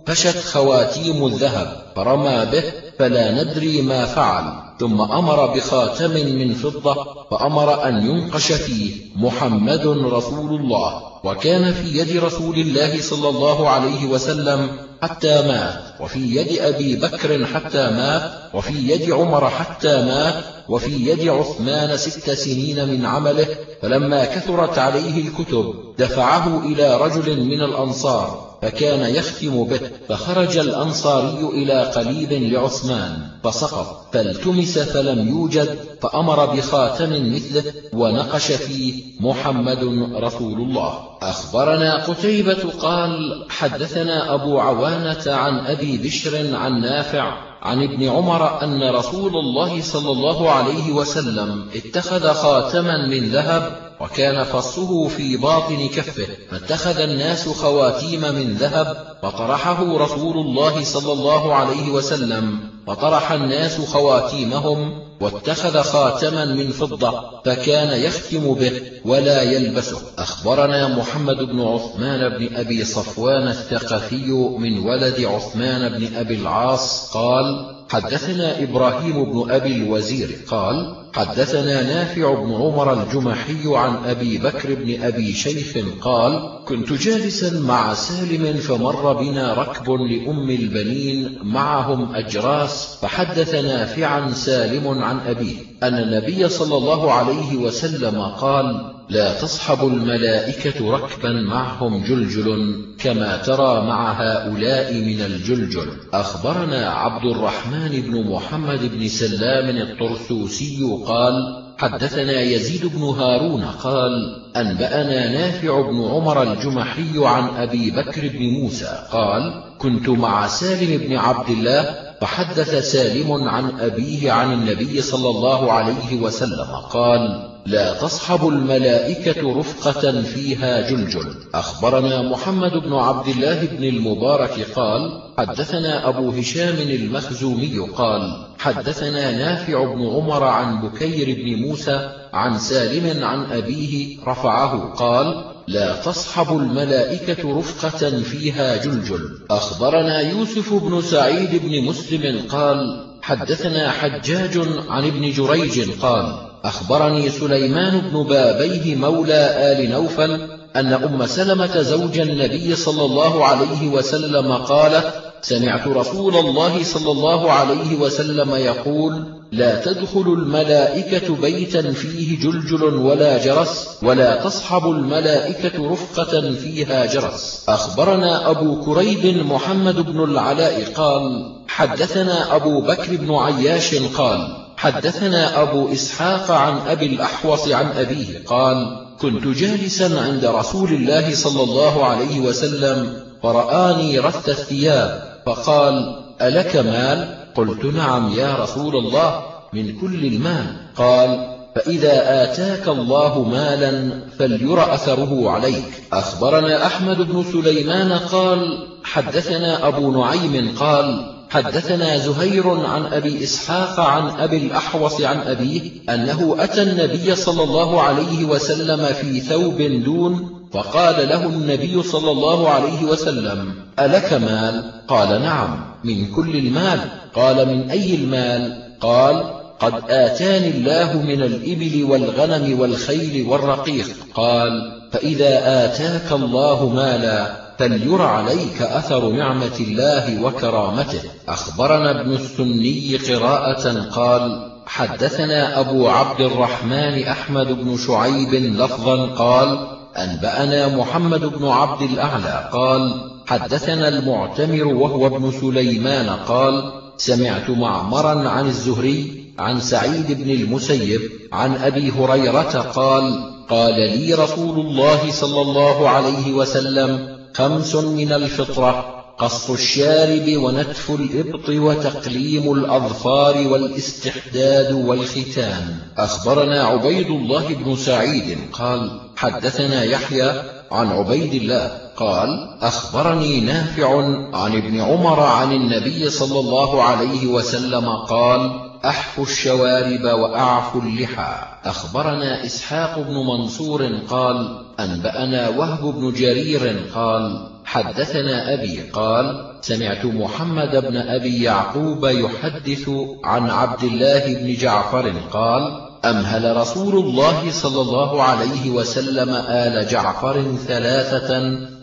فشت خواتيم الذهب فرمى به فلا ندري ما فعل ثم أمر بخاتم من فضة فأمر أن ينقش فيه محمد رسول الله وكان في يد رسول الله صلى الله عليه وسلم حتى مات. وفي يد أبي بكر حتى مات. وفي يد عمر حتى مات. وفي يد عثمان ست سنين من عمله. فلما كثرت عليه الكتب دفعه إلى رجل من الأنصار فكان يختم به. فخرج الأنصاري إلى قليب لعثمان فسقط. فالتمس فلم يوجد فأمر بخاتم مثله ونقش فيه محمد رسول الله. أخبرنا قتيبة قال حدثنا أبو عوانة عن أبي بشر عن نافع عن ابن عمر أن رسول الله صلى الله عليه وسلم اتخذ خاتما من ذهب وكان فصه في باطن كفه فاتخذ الناس خواتيم من ذهب فطرحه رسول الله صلى الله عليه وسلم فطرح الناس خواتيمهم واتخذ خاتما من فضة فكان يختم به ولا يلبسه. أخبرنا محمد بن عثمان بن أبي صفوان الثقفي من ولد عثمان بن أبي العاص قال حدثنا إبراهيم بن أبي الوزير قال حدثنا نافع بن عمر الجمحي عن أبي بكر بن أبي شيخ قال كنت جالسا مع سالم فمر بنا ركب لأم البنين معهم أجراس فحدث نافعا سالم عن أبيه. أن النبي صلى الله عليه وسلم قال لا تصحب الملائكة ركبا معهم جلجل كما ترى مع هؤلاء من الجلجل. أخبرنا عبد الرحمن بن محمد بن سلام الطرسوسي قال حدثنا يزيد بن هارون قال أنبأنا نافع بن عمر الجمحي عن أبي بكر بن موسى قال كنت مع سالم بن عبد الله فحدث سالم عن أبيه عن النبي صلى الله عليه وسلم قال لا تصحب الملائكة رفقة فيها جلجل. أخبرنا محمد بن عبد الله بن المبارك قال حدثنا أبو هشام المخزومي قال حدثنا نافع بن عمر عن بكير بن موسى عن سالم عن أبيه رفعه قال لا تصحب الملائكة رفقة فيها جلجل. أخبرنا يوسف بن سعيد بن مسلم قال حدثنا حجاج عن ابن جريج قال أخبرني سليمان بن بابيه مولى آل نوفل أن أم سلمة زوج النبي صلى الله عليه وسلم قال سمعت رسول الله صلى الله عليه وسلم يقول لا تدخل الملائكة بيتا فيه جلجل ولا جرس ولا تصحب الملائكة رفقة فيها جرس. أخبرنا أبو كريب محمد بن العلاء قال حدثنا أبو بكر بن عياش قال حدثنا أبو إسحاق عن أبي الأحوص عن أبيه قال كنت جالسا عند رسول الله صلى الله عليه وسلم فرآني رث الثياب فقال ألك مال؟ قلت نعم يا رسول الله من كل المال. قال فإذا آتاك الله مالا فلير أثره عليك. أخبرنا أحمد بن سليمان قال حدثنا أبو نعيم قال حدثنا زهير عن أبي إسحاق عن أبي الأحوص عن أبيه أنه أتى النبي صلى الله عليه وسلم في ثوب دون فقال له النبي صلى الله عليه وسلم ألك مال؟ قال نعم من كل المال قال من أي المال؟ قال قد آتاني الله من الإبل والغنم والخيل والرقيق قال فإذا آتاك الله مالا فلير عليك أثر نعمة الله وكرامته أخبرنا ابن السني قراءة قال حدثنا أبو عبد الرحمن أحمد بن شعيب لفظا قال أنبأنا محمد بن عبد الأعلى قال حدثنا المعتمر وهو ابن سليمان قال سمعت معمرا عن الزهري عن سعيد بن المسيب عن أبي هريرة قال قال لي رسول الله صلى الله عليه وسلم خمس من الفطرة. قص الشارب ونتف الإبط وتقليم الأظفار والاستحداد والختان. أخبرنا عبيد الله بن سعيد قال حدثنا يحيى عن عبيد الله قال أخبرني نافع عن ابن عمر عن النبي صلى الله عليه وسلم قال أحفو الشوارب وأعفو اللحى. أخبرنا إسحاق بن منصور قال أنبأنا وهب بن جرير قال حدثنا أبي قال سمعت محمد بن أبي يعقوب يحدث عن عبد الله بن جعفر قال أمهل رسول الله صلى الله عليه وسلم آل جعفر ثلاثة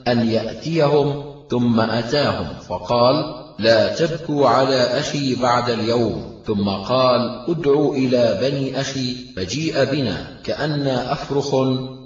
أن يأتيهم ثم أتاهم فقال لا تبكوا على أخي بعد اليوم. ثم قال ادعوا إلى بني أخي فجيء بنا كأنا أفرخ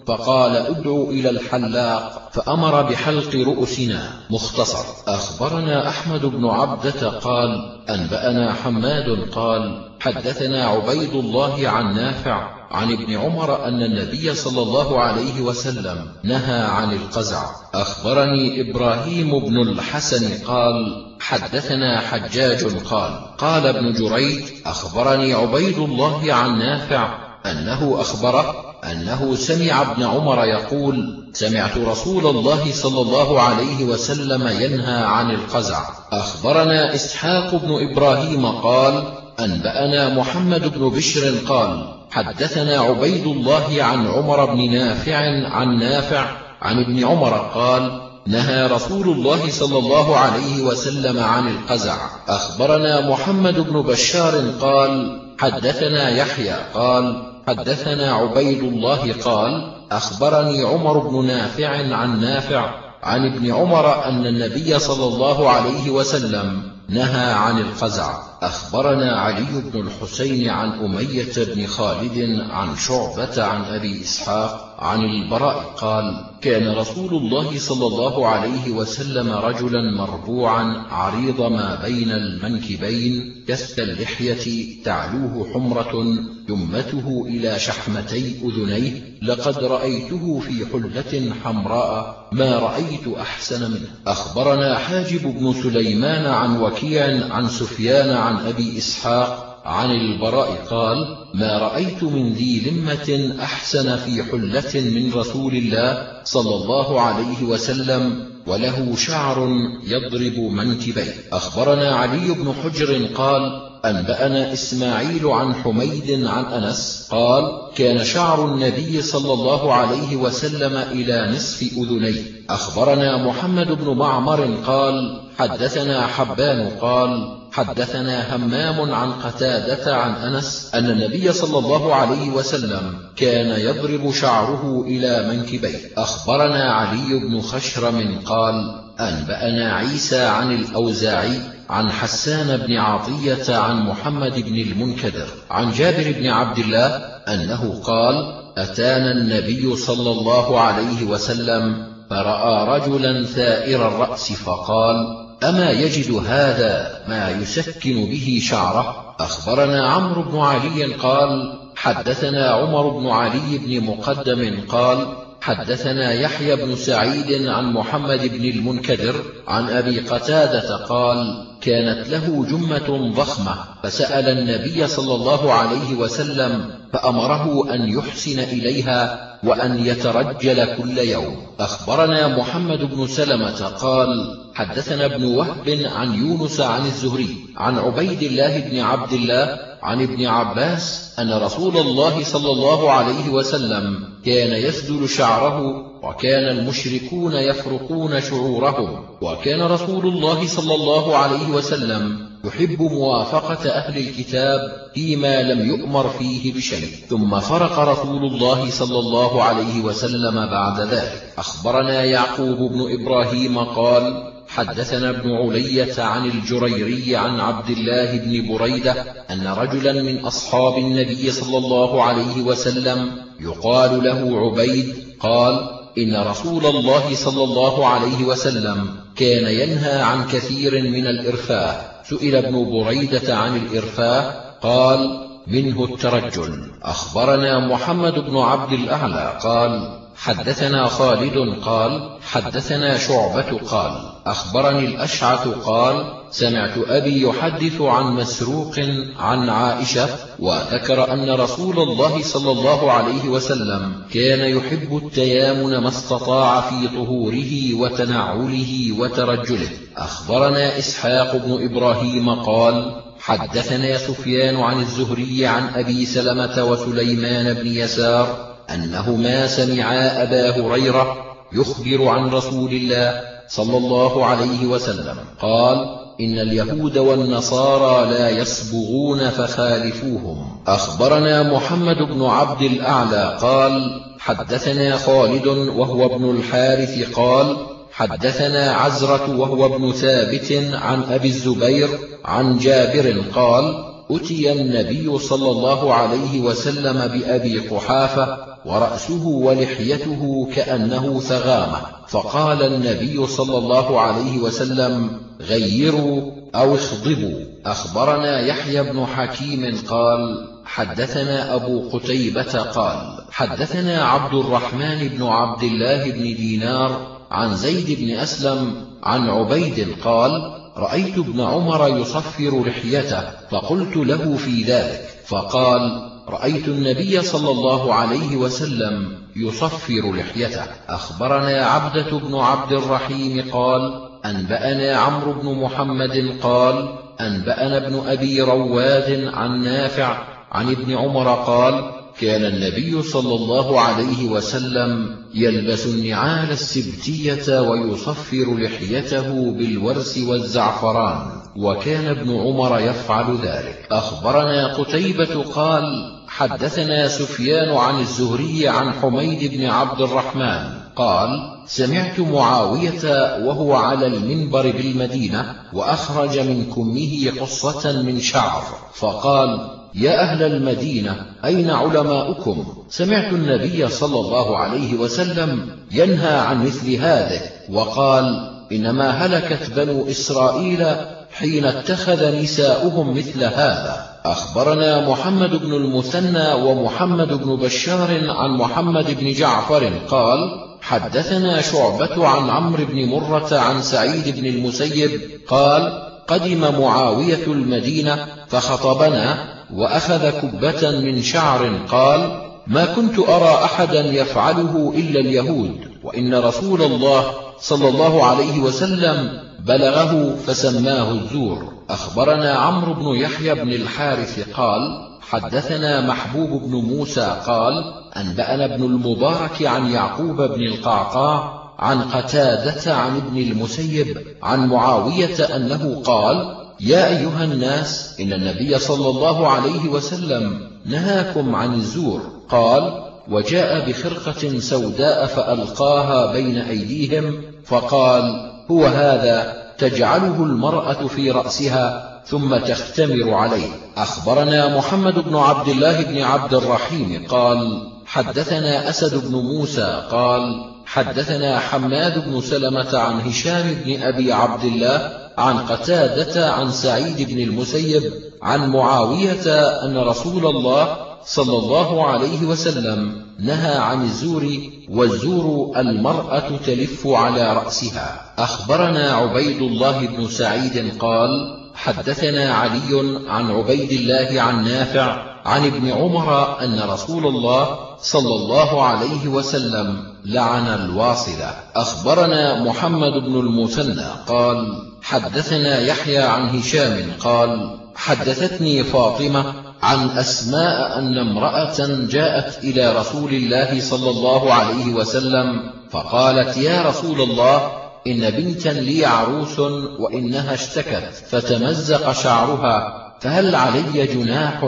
فقال ادعوا إلى الحلاق فأمر بحلق رؤسنا مختصر. أخبرنا أحمد بن عبدة قال أنبأنا حماد قال حدثنا عبيد الله عن نافع عن ابن عمر أن النبي صلى الله عليه وسلم نهى عن القزع. أخبرني إبراهيم بن الحسن قال حدثنا حجاج قال قال ابن جريج أخبرني عبيد الله عن نافع أنه أخبره أنه سمع ابن عمر يقول سمعت رسول الله صلى الله عليه وسلم ينهى عن القزع. أخبرنا إسحاق بن إبراهيم قال أنبأنا محمد بن بشر قال حدثنا عبيد الله عن عمر بن نافع عن نافع عن ابن عمر قال نهى رسول الله صلى الله عليه وسلم عن القزع. أخبرنا محمد بن بشار قال حدثنا يحيى قال حدثنا عبيد الله قال أخبرني عمر بن نافع عن نافع عن ابن عمر أن النبي صلى الله عليه وسلم نهى عن القزع. أخبرنا علي بن الحسين عن أمية بن خالد عن شعبة عن أبي إسحاق عن البراء قال كان رسول الله صلى الله عليه وسلم رجلا مربوعا عريض ما بين المنكبين كث اللحية تعلوه حمرة يمته إلى شحمتي أذنيه لقد رأيته في حلة حمراء ما رأيت أحسن منه. أخبرنا حاجب بن سليمان عن وكيع عن سفيان عن أبي إسحاق عن البراء قال ما رأيت من ذي لمة أحسن في حلة من رسول الله صلى الله عليه وسلم وله شعر يضرب منكبيه. أخبرنا علي بن حجر قال أنبأنا إسماعيل عن حميد عن أنس قال كان شعر النبي صلى الله عليه وسلم إلى نصف أذنيه. أخبرنا محمد بن معمر قال حدثنا حبان قال حدثنا همام عن قتادة عن أنس أن النبي صلى الله عليه وسلم كان يضرب شعره إلى منكبيه. أخبرنا علي بن خشرم قال أنبأنا عيسى عن الأوزاعي عن حسان بن عطية عن محمد بن المنكدر عن جابر بن عبد الله أنه قال أتانا النبي صلى الله عليه وسلم فرأى رجلا ثائر الرأس فقال أما يجد هذا ما يسكن به شعره؟ أخبرنا عمرو بن علي قال حدثنا عمر بن علي بن مقدم قال حدثنا يحيى بن سعيد عن محمد بن المنكدر عن أبي قتادة قال كانت له جمة ضخمة. فسأل النبي صلى الله عليه وسلم فأمره أن يحسن إليها وأن يترجل كل يوم. أخبرنا محمد بن سلمة قال حدثنا ابن وهب عن يونس عن الزهري عن عبيد الله بن عبد الله عن ابن عباس أن رسول الله صلى الله عليه وسلم كان يسدل شعره وكان المشركون يفرقون شعورهم وكان رسول الله صلى الله عليه وسلم يحب موافقة أهل الكتاب فيما لم يؤمر فيه بشيء. ثم فرق رسول الله صلى الله عليه وسلم بعد ذلك. أخبرنا يعقوب بن إبراهيم قال حدثنا ابن علية عن الجريري عن عبد الله بن بريدة أن رجلا من أصحاب النبي صلى الله عليه وسلم يقال له عبيد قال إن رسول الله صلى الله عليه وسلم كان ينهى عن كثير من الإرفاه. سئل ابن بريدة عن الإرفاه قال منه الترجل. أخبرنا محمد بن عبد الأعلى قال حدثنا خالد قال حدثنا شعبة قال أخبرني الأشعث قال سمعت أبي يحدث عن مسروق عن عائشة وذكر أن رسول الله صلى الله عليه وسلم كان يحب التيامن ما استطاع في طهوره وتنعله وترجله. أخبرنا إسحاق بن إبراهيم قال حدثنا سفيان عن الزهري عن أبي سلمة وسليمان بن يسار أنهما سمعا أبا هريرة يخبر عن رسول الله صلى الله عليه وسلم. قال إن اليهود والنصارى لا يصبغون فخالفوهم. أخبرنا محمد بن عبد الأعلى قال حدثنا خالد وهو ابن الحارث قال حدثنا عزرة وهو ابن ثابت عن أبي الزبير عن جابر قال أتي النبي صلى الله عليه وسلم بأبي قحافة ورأسه ولحيته كأنه ثغامة فقال النبي صلى الله عليه وسلم غيروا أو اخضبوا أخبرنا يحيى بن حكيم قال حدثنا أبو قتيبة قال حدثنا عبد الرحمن بن عبد الله بن دينار عن زيد بن أسلم عن عبيد قال رأيت ابن عمر يصفر لحيته فقلت له في ذلك فقال رأيت النبي صلى الله عليه وسلم يصفر لحيته. أخبرنا عبدة بن عبد الرحيم قال أنبأنا عمرو بن محمد قال أنبأنا ابن أبي رواد عن نافع عن ابن عمر قال كان النبي صلى الله عليه وسلم يلبس النعال السبتية ويصفر لحيته بالورس والزعفران وكان ابن عمر يفعل ذلك. أخبرنا قتيبة قال حدثنا سفيان عن الزهري عن حميد بن عبد الرحمن قال سمعت معاوية وهو على المنبر بالمدينة وأخرج من كمه قصة من شعر فقال يا أهل المدينة أين علماؤكم؟ سمعت النبي صلى الله عليه وسلم ينهى عن مثل هذه وقال إنما هلكت بنو إسرائيل حين اتخذ نساؤهم مثل هذا. أخبرنا محمد بن المثنى ومحمد بن بشار عن محمد بن جعفر قال حدثنا شعبة عن عمرو بن مرة عن سعيد بن المسيب قال قدم معاوية المدينة فخطبنا وأخذ كبة من شعر قال ما كنت أرى أحدا يفعله إلا اليهود وإن رسول الله صلى الله عليه وسلم بلغه فسماه الزور. أخبرنا عمرو بن يحيى بن الحارث قال حدثنا محبوب بن موسى قال أنبأنا ابن المبارك عن يعقوب بن القعقاع عن قتادة عن ابن المسيب عن معاوية أنه قال يا أيها الناس إن النبي صلى الله عليه وسلم نهاكم عن الزور. قال وجاء بخرقة سوداء فألقاها بين أيديهم فقال هو هذا؟ تجعله المرأة في رأسها ثم تختمر عليه. أخبرنا محمد بن عبد الله بن عبد الرحيم قال حدثنا أسد بن موسى قال حدثنا حماد بن سلمة عن هشام بن أبي عبد الله عن قتادة عن سعيد بن المسيب عن معاوية أن رسول الله صلى الله عليه وسلم نهى عن الزور والزور المرأة تلف على رأسها. أخبرنا عبيد الله بن سعيد قال حدثنا علي عن عبيد الله عن نافع عن ابن عمر أن رسول الله صلى الله عليه وسلم لعن الواصلة. أخبرنا محمد بن المثنى قال حدثنا يحيى عن هشام قال حدثتني فاطمة عن أسماء أن امرأة جاءت إلى رسول الله صلى الله عليه وسلم فقالت يا رسول الله إن بنتا لي عروس وإنها اشتكت فتمزق شعرها فهل علي جناح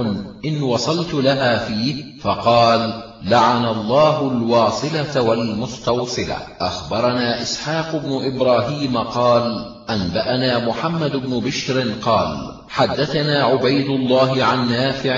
إن وصلت لها فيه؟ فقال لعن الله الواصلة والمستوصلة. أخبرنا إسحاق بن إبراهيم قال أنبأنا محمد بن بشر قال حدثنا عبيد الله عن نافع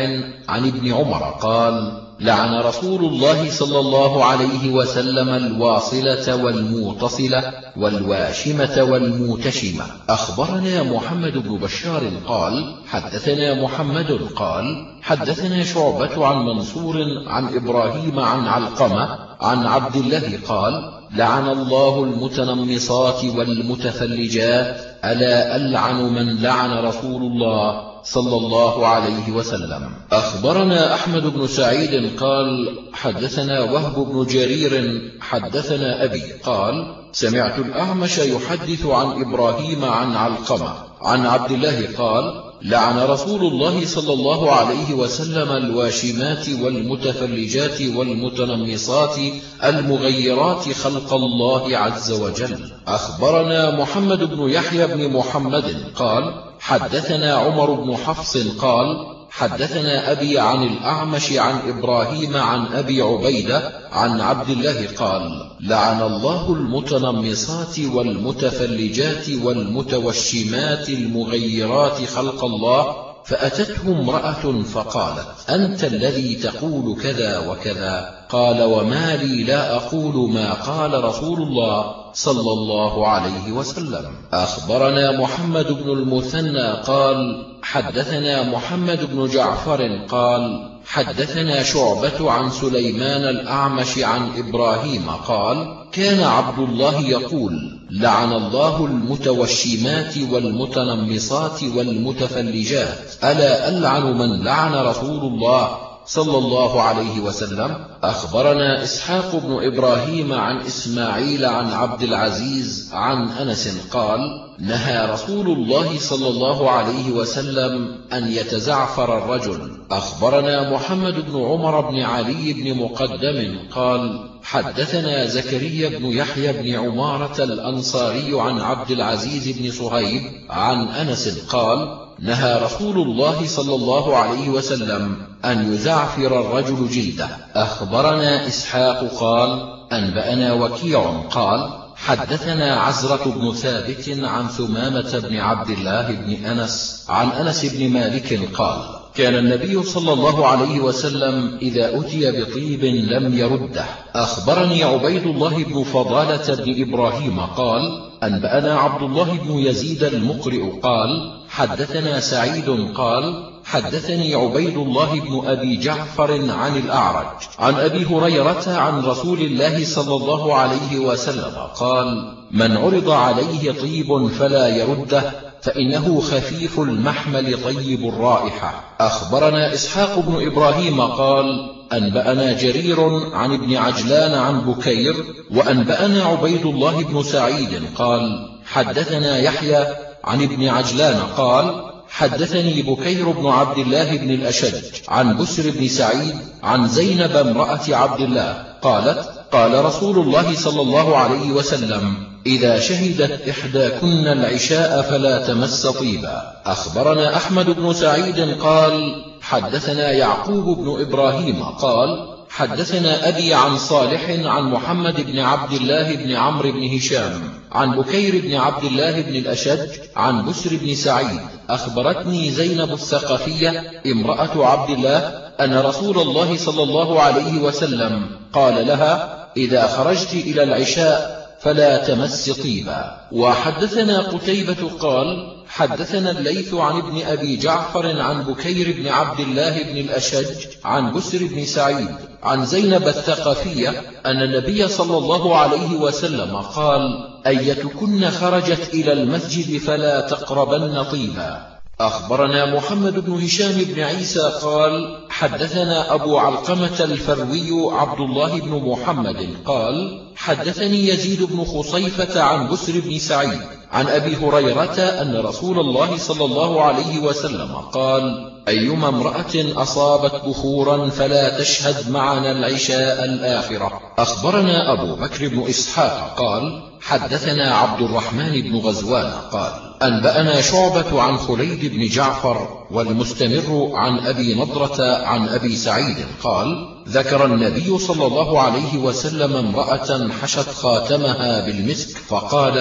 عن ابن عمر قال لعن رسول الله صلى الله عليه وسلم الواصلة والموتصلة والواشمة والموتشمة. أخبرنا محمد بن بشار قال حدثنا محمد قال حدثنا شعبة عن منصور عن إبراهيم عن علقمة عن عبد الله قال لعن الله المتنمصات والمتفلجات ألا ألعن من لعن رسول الله صلى الله عليه وسلم. أخبرنا أحمد بن سعيد قال حدثنا وهب بن جرير حدثنا أبي قال سمعت الأعمش يحدث عن إبراهيم عن علقمة عن عبد الله قال لعن رسول الله صلى الله عليه وسلم الواشمات والمتفلجات والمتنمصات المغيرات خلق الله عز وجل. أخبرنا محمد بن يحيى بن محمد قال حدثنا عمر بن حفص قال حدثنا أبي عن الأعمش عن إبراهيم عن أبي عبيدة عن عبد الله قال لعن الله المتنمصات والمتفلجات والمتوشمات المغيرات خلق الله فأتته امرأة فقالت أنت الذي تقول كذا وكذا؟ قال وما لي لا أقول ما قال رسول الله صلى الله عليه وسلم. أخبرنا محمد بن المثنى قال حدثنا محمد بن جعفر قال حدثنا شعبة عن سليمان الأعمش عن إبراهيم قال كان عبد الله يقول لعن الله المتوشمات والمتنمصات والمتفلجات ألا ألعن من لعن رسول الله؟ صلى الله عليه وسلم أخبرنا إسحاق بن إبراهيم عن إسماعيل عن عبد العزيز عن أنس قال نهى رسول الله صلى الله عليه وسلم أن يتزعفر الرجل. أخبرنا محمد بن عمر بن علي بن مقدم قال حدثنا زكريا بن يحيى بن عمارة الأنصاري عن عبد العزيز بن صهيب عن أنس قال نهى رسول الله صلى الله عليه وسلم أن يزعفر الرجل جلده. أخبرنا إسحاق قال أنبأنا وكيع قال حدثنا عزرة بن ثابت عن ثمامة بن عبد الله بن أنس عن أنس بن مالك قال كان النبي صلى الله عليه وسلم إذا أتي بطيب لم يرده. أخبرني عبيد الله بن فضالة بن إبراهيم قال أنبأنا عبد الله بن يزيد المقرئ قال حدثنا سعيد قال حدثني عبيد الله بن أبي جعفر عن الأعرج عن أبي هريرة عن رسول الله صلى الله عليه وسلم قال من عرض عليه طيب فلا يرده فإنه خفيف المحمل طيب الرائحة. أخبرنا إسحاق بن إبراهيم قال أنبأنا جرير عن ابن عجلان عن بكير وأنبأنا عبيد الله بن سعيد قال حدثنا يحيى عن ابن عجلان قال حدثني بكير بن عبد الله بن الأشج عن بسر بن سعيد عن زينب امرأة عبد الله قالت قال رسول الله صلى الله عليه وسلم إذا شهدت إحداكن العشاء فلا تمس طيبا. أخبرنا أحمد بن سعيد قال حدثنا يعقوب بن إبراهيم قال حدثنا أبي عن صالح عن محمد بن عبد الله بن عمرو بن هشام عن بكير بن عبد الله بن الأشج عن بسر بن سعيد أخبرتني زينب الثقفية امرأة عبد الله أن رسول الله صلى الله عليه وسلم قال لها إذا خرجت إلى العشاء فلا تمس طيبا. وحدثنا قتيبة قال حدثنا الليث عن ابن أبي جعفر عن بكير بن عبد الله بن الأشج عن بسر بن سعيد عن زينب الثقفية أن النبي صلى الله عليه وسلم قال أيتكن خرجت إلى المسجد فلا تقربن طيبا. أخبرنا محمد بن هشام بن عيسى قال حدثنا أبو علقمة الفروي عبد الله بن محمد قال حدثني يزيد بن خصيفة عن بسر بن سعيد عن أبي هريرة أن رسول الله صلى الله عليه وسلم قال أيما امرأة أصابت بخورا فلا تشهد معنا العشاء الآخرة. أخبرنا أبو بكر بن إسحاق قال حدثنا عبد الرحمن بن غزوان قال أنبأنا شعبة عن خليد بن جعفر والمستمر عن أبي نضرة عن أبي سعيد قال ذكر النبي صلى الله عليه وسلم امرأة حشت خاتمها بالمسك فقال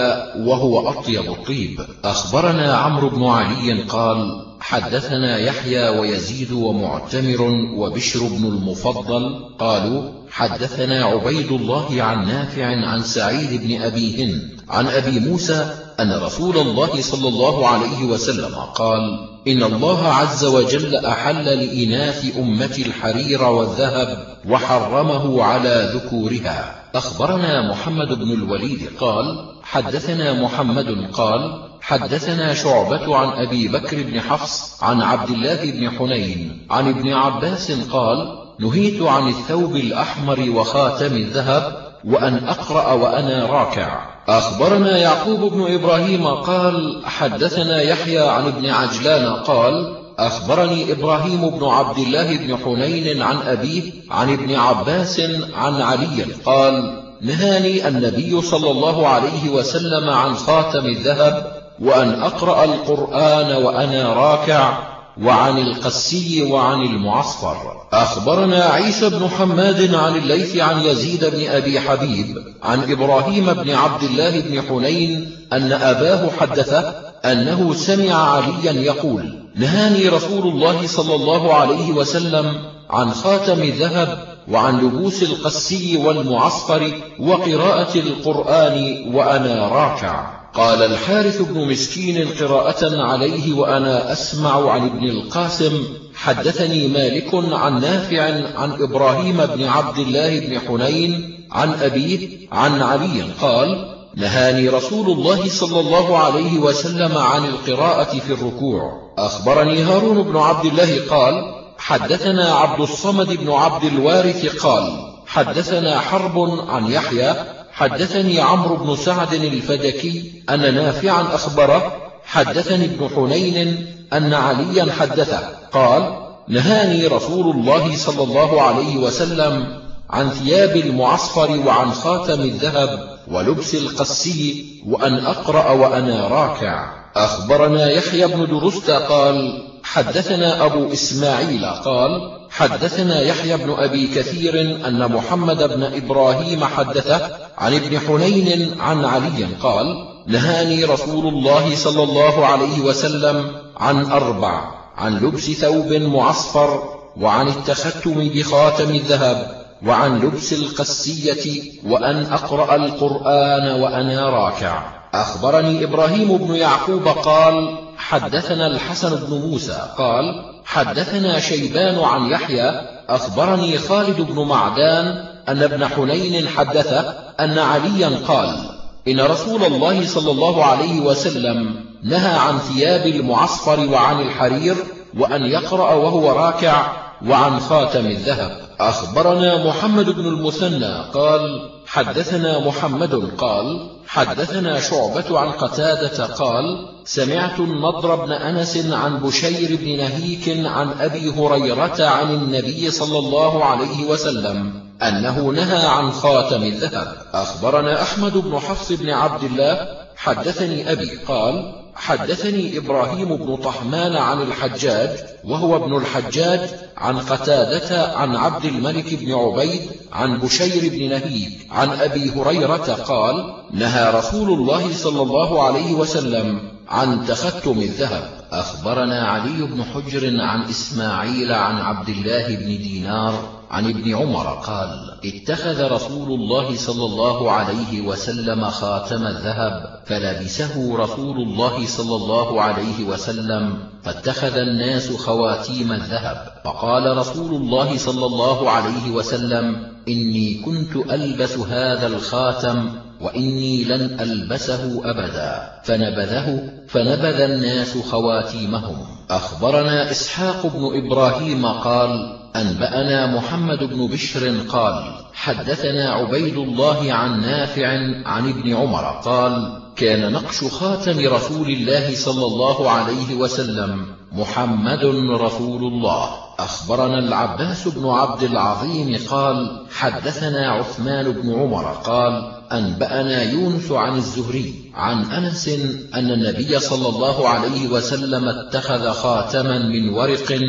وهو أطيب الطيب أخبرنا عمرو بن علي قال حدثنا يحيى ويزيد ومعتمر وبشر بن المفضل قالوا حدثنا عبيد الله عن نافع عن سعيد بن أبي هند عن أبي موسى أن رسول الله صلى الله عليه وسلم قال إن الله عز وجل أحل لإناث أمة الحرير والذهب وحرمه على ذكورها. أخبرنا محمد بن الوليد قال حدثنا محمد قال حدثنا شعبة عن أبي بكر بن حفص عن عبد الله بن حنين عن ابن عباس قال نهيت عن الثوب الأحمر وخاتم الذهب وأن أقرأ وأنا راكع. أخبرنا يعقوب بن إبراهيم قال حدثنا يحيى عن ابن عجلان قال أخبرني إبراهيم بن عبد الله بن حنين عن أبيه عن ابن عباس عن علي قال نهاني النبي صلى الله عليه وسلم عن خاتم الذهب وأن أقرأ القرآن وأنا راكع وعن القسي وعن المعصفر. أخبرنا عيسى بن حماد عن الليث عن يزيد بن أبي حبيب عن إبراهيم بن عبد الله بن حنين أن أباه حدثه أنه سمع عليا يقول نهاني رسول الله صلى الله عليه وسلم عن خاتم الذهب وعن لبوس القسي والمعصفر وقراءة القرآن وأنا راكع. قال الحارث بن مسكين قراءة عليه وأنا أسمع عن ابن القاسم حدثني مالك عن نافع عن إبراهيم بن عبد الله بن حنين عن أبيه عن علي قال نهاني رسول الله صلى الله عليه وسلم عن القراءة في الركوع. أخبرني هارون بن عبد الله قال حدثنا عبد الصمد بن عبد الوارث قال حدثنا حرب عن يحيى حدثني عمرو بن سعد الفدكي أن نافعا أخبره حدثني ابن حنين أن عليا حدثه قال نهاني رسول الله صلى الله عليه وسلم عن ثياب المعصفر وعن خاتم الذهب ولبس القسي وأن أقرأ وأنا راكع. أخبرنا يحيى بن درست قال حدثنا أبو إسماعيل قال حدثنا يحيى بن أبي كثير أن محمد بن إبراهيم حدثه عن ابن حنين عن علي قال نهاني رسول الله صلى الله عليه وسلم عن أربع عن لبس ثوب معصفر وعن التختم بخاتم الذهب وعن لبس القسية وأن أقرأ القرآن وأنا راكع. أخبرني إبراهيم بن يعقوب قال حدثنا الحسن بن موسى قال حدثنا شيبان عن يحيى أخبرني خالد بن معدان أن ابن حنين حدثه أن عليا قال إن رسول الله صلى الله عليه وسلم نهى عن ثياب المعصفر وعن الحرير وأن يقرأ وهو راكع وعن خاتم الذهب. أخبرنا محمد بن المثنى قال حدثنا محمد قال حدثنا شعبة عن قتادة قال سمعت النضر بن أنس عن بشير بن نهيك عن أبي هريرة عن النبي صلى الله عليه وسلم أنه نهى عن خاتم الذهب. أخبرنا أحمد بن حفص بن عبد الله حدثني أبي قال حدثني إبراهيم بن طحمان عن الحجاج وهو ابن الحجاج عن قتادة عن عبد الملك بن عبيد عن بشير بن نهيك عن أبي هريرة قال نهى رسول الله صلى الله عليه وسلم عن تختم الذهب. أخبرنا علي بن حجر عن إسماعيل عن عبد الله بن دينار عن ابن عمر قال اتخذ رسول الله صلى الله عليه وسلم خاتم الذهب فلبسه رسول الله صلى الله عليه وسلم فاتخذ الناس خواتيم الذهب. فقال رسول الله صلى الله عليه وسلم إني كنت ألبس هذا الخاتم وإني لن ألبسه أبدا. فنبذه فنبذ الناس خواتيمهم. أخبرنا إسحاق بن إبراهيم قال أنبأنا محمد بن بشر قال حدثنا عبيد الله عن نافع عن ابن عمر قال كان نقش خاتم رسول الله صلى الله عليه وسلم محمد رسول الله. أخبرنا العباس بن عبد العظيم قال حدثنا عثمان بن عمر قال أنبأنا يونس عن الزهري عن أنس أن النبي صلى الله عليه وسلم اتخذ خاتما من ورق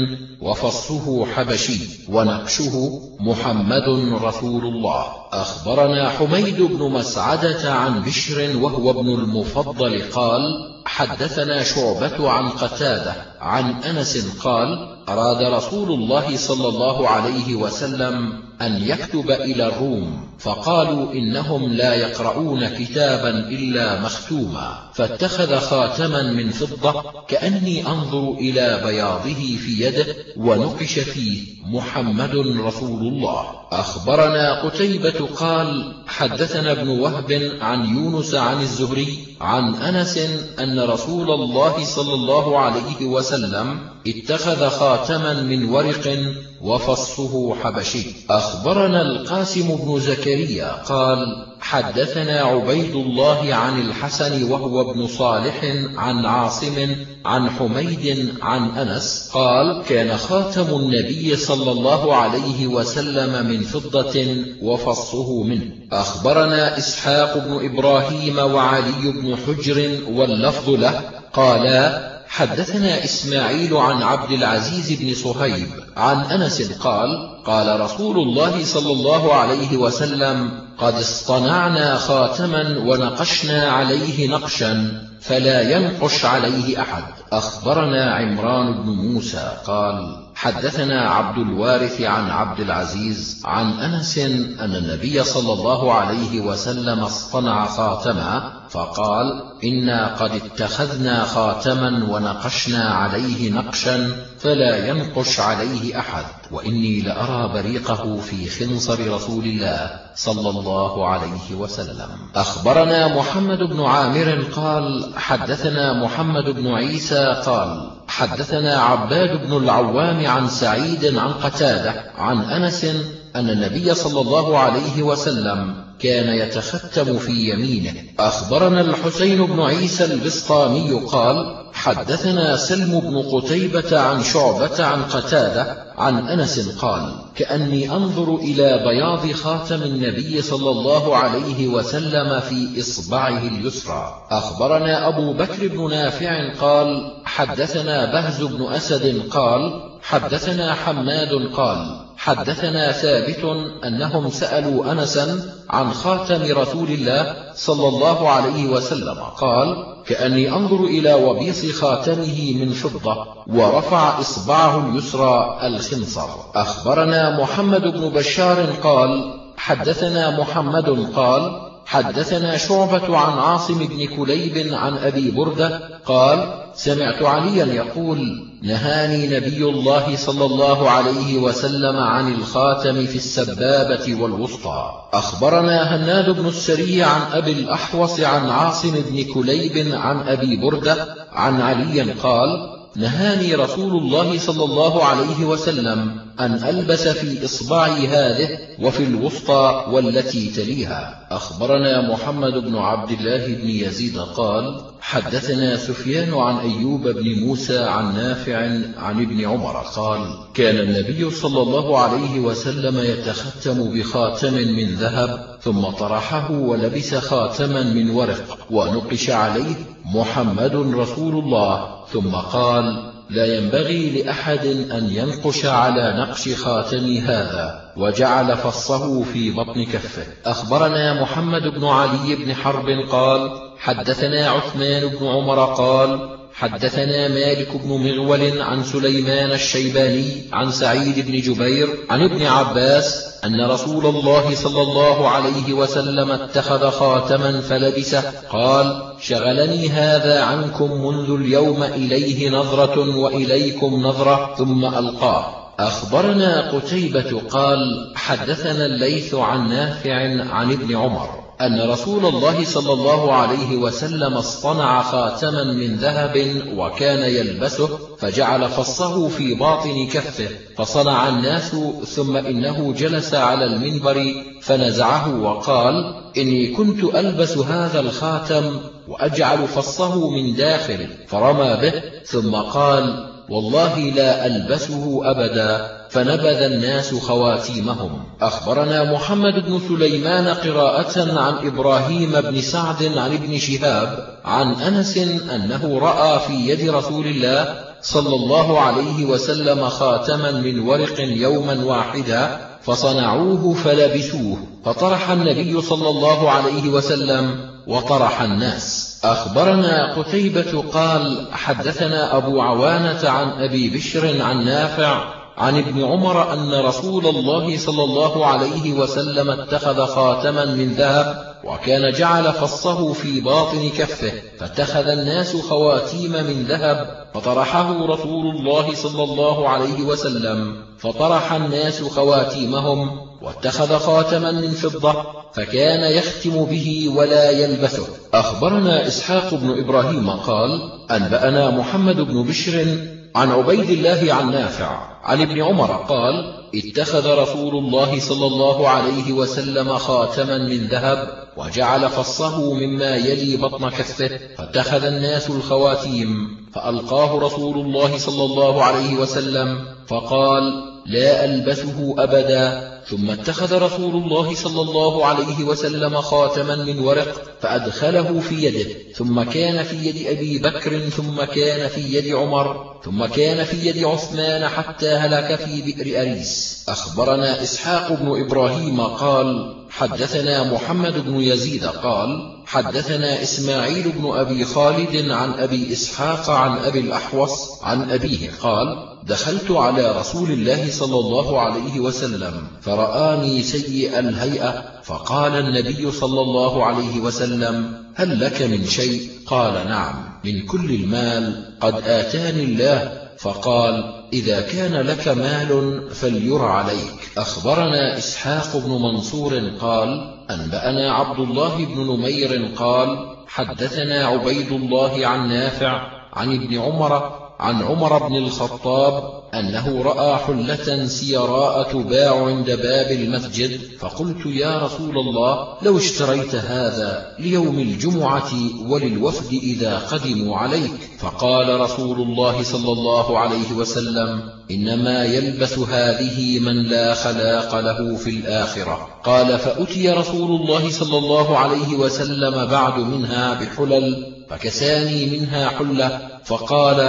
وفصه حبشي ونقشه محمد رسول الله. أخبرنا حميد بن مسعدة عن بشر وهو ابن المفضل قال حدثنا شعبة عن قتادة عن أنس قال أراد رسول الله صلى الله عليه وسلم أن يكتب إلى الروم فقالوا إنهم لا يقرؤون كتابا إلا مختوما. فاتخذ خاتما من فضة كأني أنظر إلى بياضه في يده ونقش فيه محمد رسول الله. أخبرنا قتيبة قال حدثنا ابن وهب عن يونس عن الزهري عن أنس أن رسول الله صلى الله عليه وسلم اتخذ خاتما من ورق وفصه حبشي. أخبرنا القاسم بن زكريا قال حدثنا عبيد الله عن الحسن وهو ابن صالح عن عاصم عن حميد عن أنس قال كان خاتم النبي صلى الله عليه وسلم من فضة وفصه منه. أخبرنا إسحاق بن إبراهيم وعلي بن حجر واللفظ له قالا حدثنا إسماعيل عن عبد العزيز بن صهيب عن أنس قال قال رسول الله صلى الله عليه وسلم قد اصطنعنا خاتما ونقشنا عليه نقشا فلا ينقش عليه أحد. أخبرنا عمران بن موسى قال حدثنا عبد الوارث عن عبد العزيز عن أنس أن النبي صلى الله عليه وسلم اصطنع خاتما فقال إنا قد اتخذنا خاتما ونقشنا عليه نقشا فلا ينقش عليه أحد وإني لأرى بريقه في خنصر رسول الله صلى الله عليه وسلم. أخبرنا محمد بن عامر قال حدثنا محمد بن عيسى قال حدثنا عباد بن العوام عن سعيد عن قتادة عن أنس أن النبي صلى الله عليه وسلم كان يتختم في يمينه. أخبرنا الحسين بن عيسى البسطامي قال حدثنا سلم بن قتيبة عن شعبة عن قتادة عن أنس قال كأني أنظر إلى بياض خاتم النبي صلى الله عليه وسلم في إصبعه اليسرى. أخبرنا أبو بكر بن نافع قال حدثنا بهز بن أسد قال حدثنا حماد قال حدثنا ثابت أنهم سألوا أنسا عن خاتم رسول الله صلى الله عليه وسلم قال كأني أنظر إلى وبيص خاتمه من فضة ورفع إصبعه اليسرى الخنصر. أخبرنا محمد بن بشار قال حدثنا محمد قال حدثنا شعبة عن عاصم بن كليب عن أبي بردة قال سمعت عليا يقول نهاني نبي الله صلى الله عليه وسلم عن الخاتم في السبابة والوسطى. أخبرنا هناد بن السري عن أبي الأحوص عن عاصم بن كليب عن أبي بردة عن علي قال نهاني رسول الله صلى الله عليه وسلم أن ألبس في إصبعي هذه وفي الوسطى والتي تليها. أخبرنا محمد بن عبد الله بن يزيد قال حدثنا سفيان عن أيوب بن موسى عن نافع عن ابن عمر قال كان النبي صلى الله عليه وسلم يتختم بخاتم من ذهب ثم طرحه ولبس خاتما من ورق ونقش عليه محمد رسول الله. ثم قال لا ينبغي لأحد أن ينقش على نقش خاتم هذا. وجعل فصه في بطن كفه. أخبرنا محمد بن علي بن حرب قال حدثنا عثمان بن عمر قال حدثنا مالك بن مغول عن سليمان الشيباني عن سعيد بن جبير عن ابن عباس أن رسول الله صلى الله عليه وسلم اتخذ خاتما فلبسه قال شغلني هذا عنكم منذ اليوم إليه نظرة وإليكم نظرة ثم ألقاه. أخبرنا قتيبة قال حدثنا الليث عن نافع عن ابن عمر. أن رسول الله صلى الله عليه وسلم اصطنع خاتما من ذهب وكان يلبسه فجعل فصه في باطن كفه فصنع الناس ثم إنه جلس على المنبر فنزعه وقال إني كنت ألبس هذا الخاتم وأجعل فصه من داخل فرمى به ثم قال والله لا ألبسه أبدا. فنبذ الناس خواتيمهم. أخبرنا محمد بن سليمان قراءة عن إبراهيم بن سعد عن ابن شهاب عن أنس أنه رأى في يد رسول الله صلى الله عليه وسلم خاتما من ورق يوما واحدا فصنعوه فلبسوه. فطرح النبي صلى الله عليه وسلم وطرح الناس. أخبرنا قتيبة قال حدثنا أبو عوانة عن أبي بشر عن نافع عن ابن عمر أن رسول الله صلى الله عليه وسلم اتخذ خاتما من ذهب وكان جعل فصه في باطن كفه فاتخذ الناس خواتيم من ذهب فطرحه رسول الله صلى الله عليه وسلم فطرح الناس خواتيمهم واتخذ خاتما من فضة فكان يختم به ولا يلبسه أخبرنا إسحاق بن إبراهيم قال أنبأنا محمد بن بشر عن عبيد الله عن نافع. عن ابن عمر قال اتخذ رسول الله صلى الله عليه وسلم خاتما من ذهب وجعل فصه مما يلي بطن كفه فاتخذ الناس الخواتيم فألقاه رسول الله صلى الله عليه وسلم فقال لا ألبسه أبدا. ثم اتخذ رسول الله صلى الله عليه وسلم خاتما من ورق فأدخله في يده. ثم كان في يد أبي بكر ثم كان في يد عمر ثم كان في يد عثمان حتى هلك في بئر أريس. أخبرنا إسحاق بن إبراهيم قال حدثنا محمد بن يزيد قال حدثنا إسماعيل بن أبي خالد عن أبي إسحاق عن أبي الأحوص عن أبيه قال دخلت على رسول الله صلى الله عليه وسلم فرآني سيء الهيئة فقال النبي صلى الله عليه وسلم هل لك من شيء؟ قال نعم من كل المال قد آتاني الله. فقال إذا كان لك مال فلير عليك. أخبرنا إسحاق بن منصور قال أنبأنا عبد الله بن نمير قال حدثنا عبيد الله عن نافع عن ابن عمر عن عمر بن الخطاب أنه رأى حلة سيراء تباع عند باب المسجد فقلت يا رسول الله لو اشتريت هذا ليوم الجمعة وللوفد إذا قدموا عليك. فقال رسول الله صلى الله عليه وسلم إنما يلبس هذه من لا خلاق له في الآخرة. قال فأتي رسول الله صلى الله عليه وسلم بعد منها بحلل فكساني منها حلة. فقال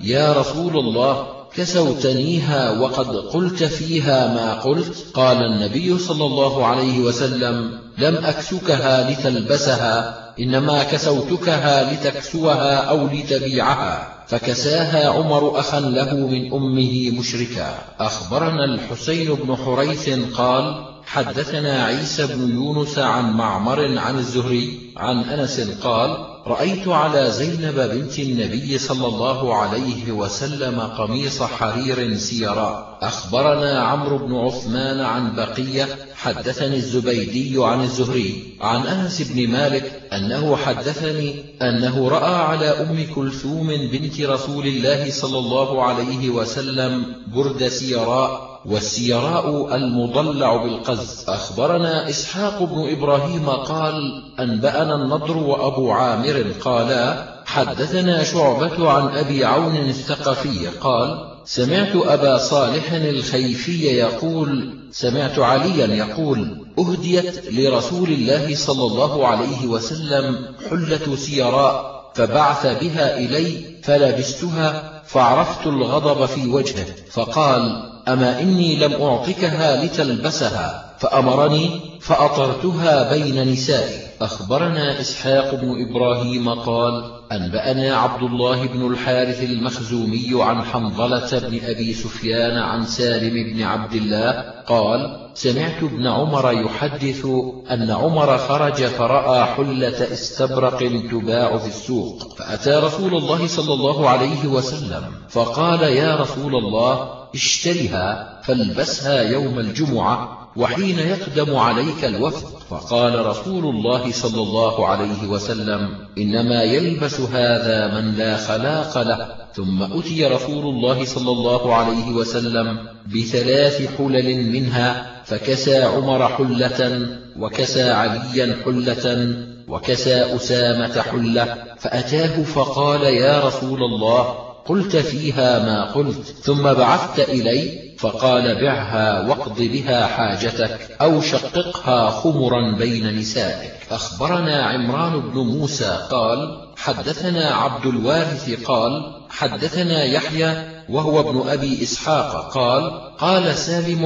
يا رسول الله كسوتنيها وقد قلت فيها ما قلت قال النبي صلى الله عليه وسلم لم أكسكها لتلبسها إنما كسوتكها لتكسوها أو لتبيعها. فكساها عمر أخا له من أمه مشركا. أخبرنا الحسين بن حريث قال حدثنا عيسى بن يونس عن معمر عن الزهري عن أنس قال رأيت على زينب بنت النبي صلى الله عليه وسلم قميص حرير سيراء أخبرنا عمرو بن عثمان عن بقية حدثني الزبيدي عن الزهري عن أنس بن مالك أنه حدثني أنه رأى على أم كلثوم بنت رسول الله صلى الله عليه وسلم برد سيراء والسيراء المضلع بالقز. أخبرنا إسحاق بن إبراهيم قال أنبأنا النضر وأبو عامر قالا حدثنا شعبة عن أبي عون الثقفي قال سمعت أبا صالح الخيفي يقول سمعت عليا يقول أهديت لرسول الله صلى الله عليه وسلم حلة سيراء فبعث بها إلي فلبستها فعرفت الغضب في وجهه فقال أما إني لم أعطكها لتلبسها فأمرني فأطرتها بين نسائي. أخبرنا إسحاق بن إبراهيم قال أنبأنا عبد الله بن الحارث المخزومي عن حنظلة بن أبي سفيان عن سالم بن عبد الله قال سمعت ابن عمر يحدث أن عمر خرج فرأى حلة استبرق تباع في السوق فأتى رسول الله صلى الله عليه وسلم فقال يا رسول الله اشترها فالبسها يوم الجمعة وحين يقدم عليك الوفد. فقال رسول الله صلى الله عليه وسلم إنما يلبس هذا من لا خلاق له. ثم أتي رسول الله صلى الله عليه وسلم بثلاث حلل منها فكسى عمر حلة وكسى عليا حلة وكسى أسامة حلة. فأتاه فقال يا رسول الله قلت فيها ما قلت ثم بعثت إلي. فقال بعها واقض بها حاجتك أو شققها خمرا بين نسائك. أخبرنا عمران بن موسى قال حدثنا عبد الوارث قال حدثنا يحيى وهو ابن أبي إسحاق قال قال سالم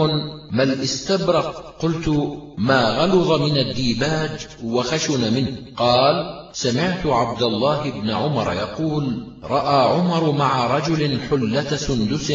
ما الاستبرق؟ قلت ما غلظ من الديباج وخشن منه. قال سمعت عبد الله بن عمر يقول رأى عمر مع رجل حلة سندس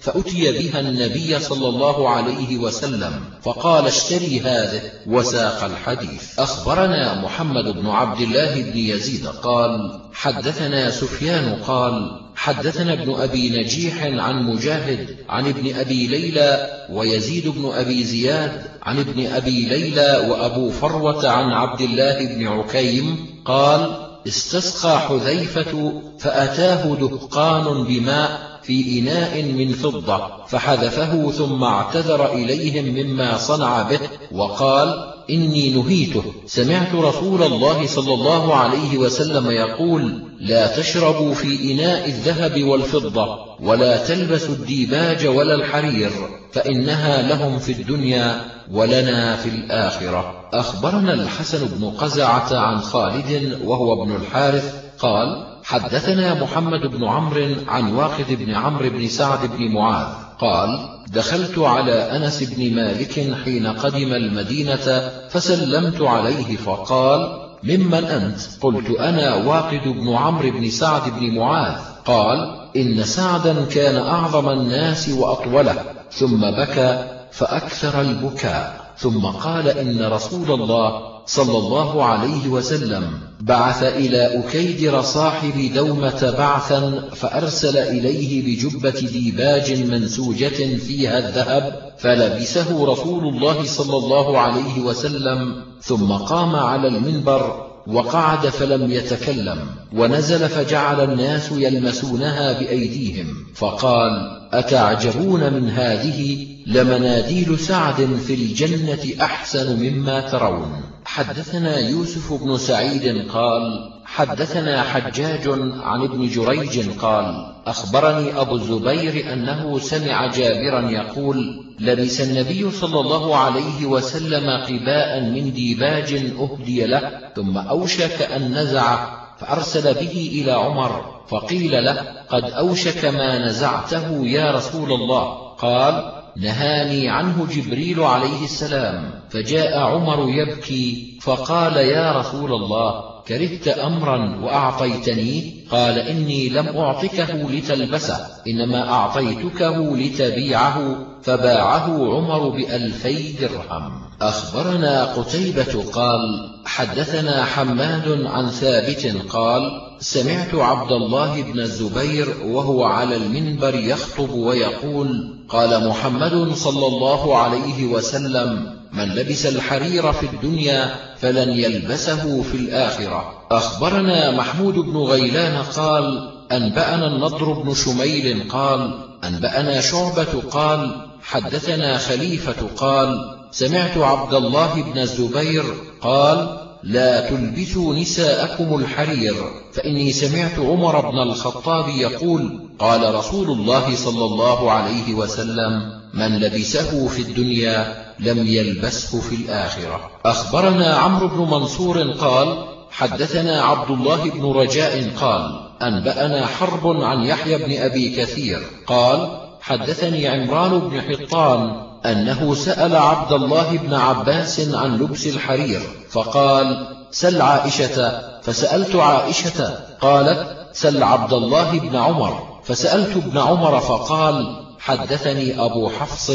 فأتي بها النبي صلى الله عليه وسلم فقال اشتري هذه. وساق الحديث. أخبرنا محمد بن عبد الله بن يزيد قال حدثنا سفيان قال حدثنا ابن أبي نجيح عن مجاهد عن ابن أبي ليلى ويزيد بن أبي زياد عن ابن أبي ليلى وأبو فروة عن عبد الله بن عكيم قال استسقى حذيفة فأتاه دهقان بماء في إناء من فضة فحذفه ثم اعتذر إليهم مما صنع به وقال إني نهيته. سمعت رسول الله صلى الله عليه وسلم يقول لا تشربوا في إناء الذهب والفضة ولا تلبسوا الديباج ولا الحرير فإنها لهم في الدنيا ولنا في الآخرة. أخبرنا الحسن بن قزعة عن خالد وهو ابن الحارث قال حدثنا محمد بن عمرو عن واقد بن عمرو بن سعد بن معاذ قال دخلت على أنس بن مالك حين قدم المدينة فسلمت عليه فقال ممن أنت؟ قلت أنا واقد بن عمرو بن سعد بن معاذ. قال إن سعدا كان أعظم الناس وأطوله. ثم بكى فأكثر البكاء. ثم قال إن رسول الله صلى الله عليه وسلم. بعث إلى أكيدر صاحب دومة بعثا فأرسل إليه بجبة ديباج منسوجة فيها الذهب فلبسه رسول الله صلى الله عليه وسلم ثم قام على المنبر وقعد فلم يتكلم ونزل فجعل الناس يلمسونها بأيديهم فقال أتعجبون من هذه لمناديل سعد في الجنة أحسن مما ترون. حدثنا يوسف بن سعيد قال حدثنا حجاج عن ابن جريج قال أخبرني أبو الزبير أنه سمع جابرا يقول لبس النبي صلى الله عليه وسلم قباء من ديباج أهدي له ثم أوشك أن نزع فأرسل به إلى عمر فقيل له قد أوشك ما نزعته يا رسول الله قال نهاني عنه جبريل عليه السلام فجاء عمر يبكي فقال يا رسول الله كرهت أمرا وأعطيتنيه قال إني لم أعطكه لتلبسه إنما أعطيتكه لتبيعه فباعه عمر بألفي درهم. أخبرنا قتيبة قال حدثنا حماد عن ثابت قال سمعت عبد الله بن الزبير وهو على المنبر يخطب ويقول قال محمد صلى الله عليه وسلم من لبس الحرير في الدنيا فلن يلبسه في الآخرة. أخبرنا محمود بن غيلان قال أنبأنا النضر بن شميل قال أنبأنا شعبة قال حدثنا خليفة قال سمعت عبد الله بن الزبير قال لا تلبسوا نساءكم الحرير. فإني سمعت عمر بن الخطاب يقول قال رسول الله صلى الله عليه وسلم من لبسه في الدنيا لم يلبسه في الآخرة. أخبرنا عمرو بن منصور قال حدثنا عبد الله بن رجاء قال أنبأنا حرب عن يحيى بن أبي كثير. قال حدثني عمران بن حطان أنه سأل عبد الله بن عباس عن لبس الحرير فقال سل عائشة. فسألت عائشة قالت سل عبد الله بن عمر. فسألت ابن عمر فقال حدثني أبو حفص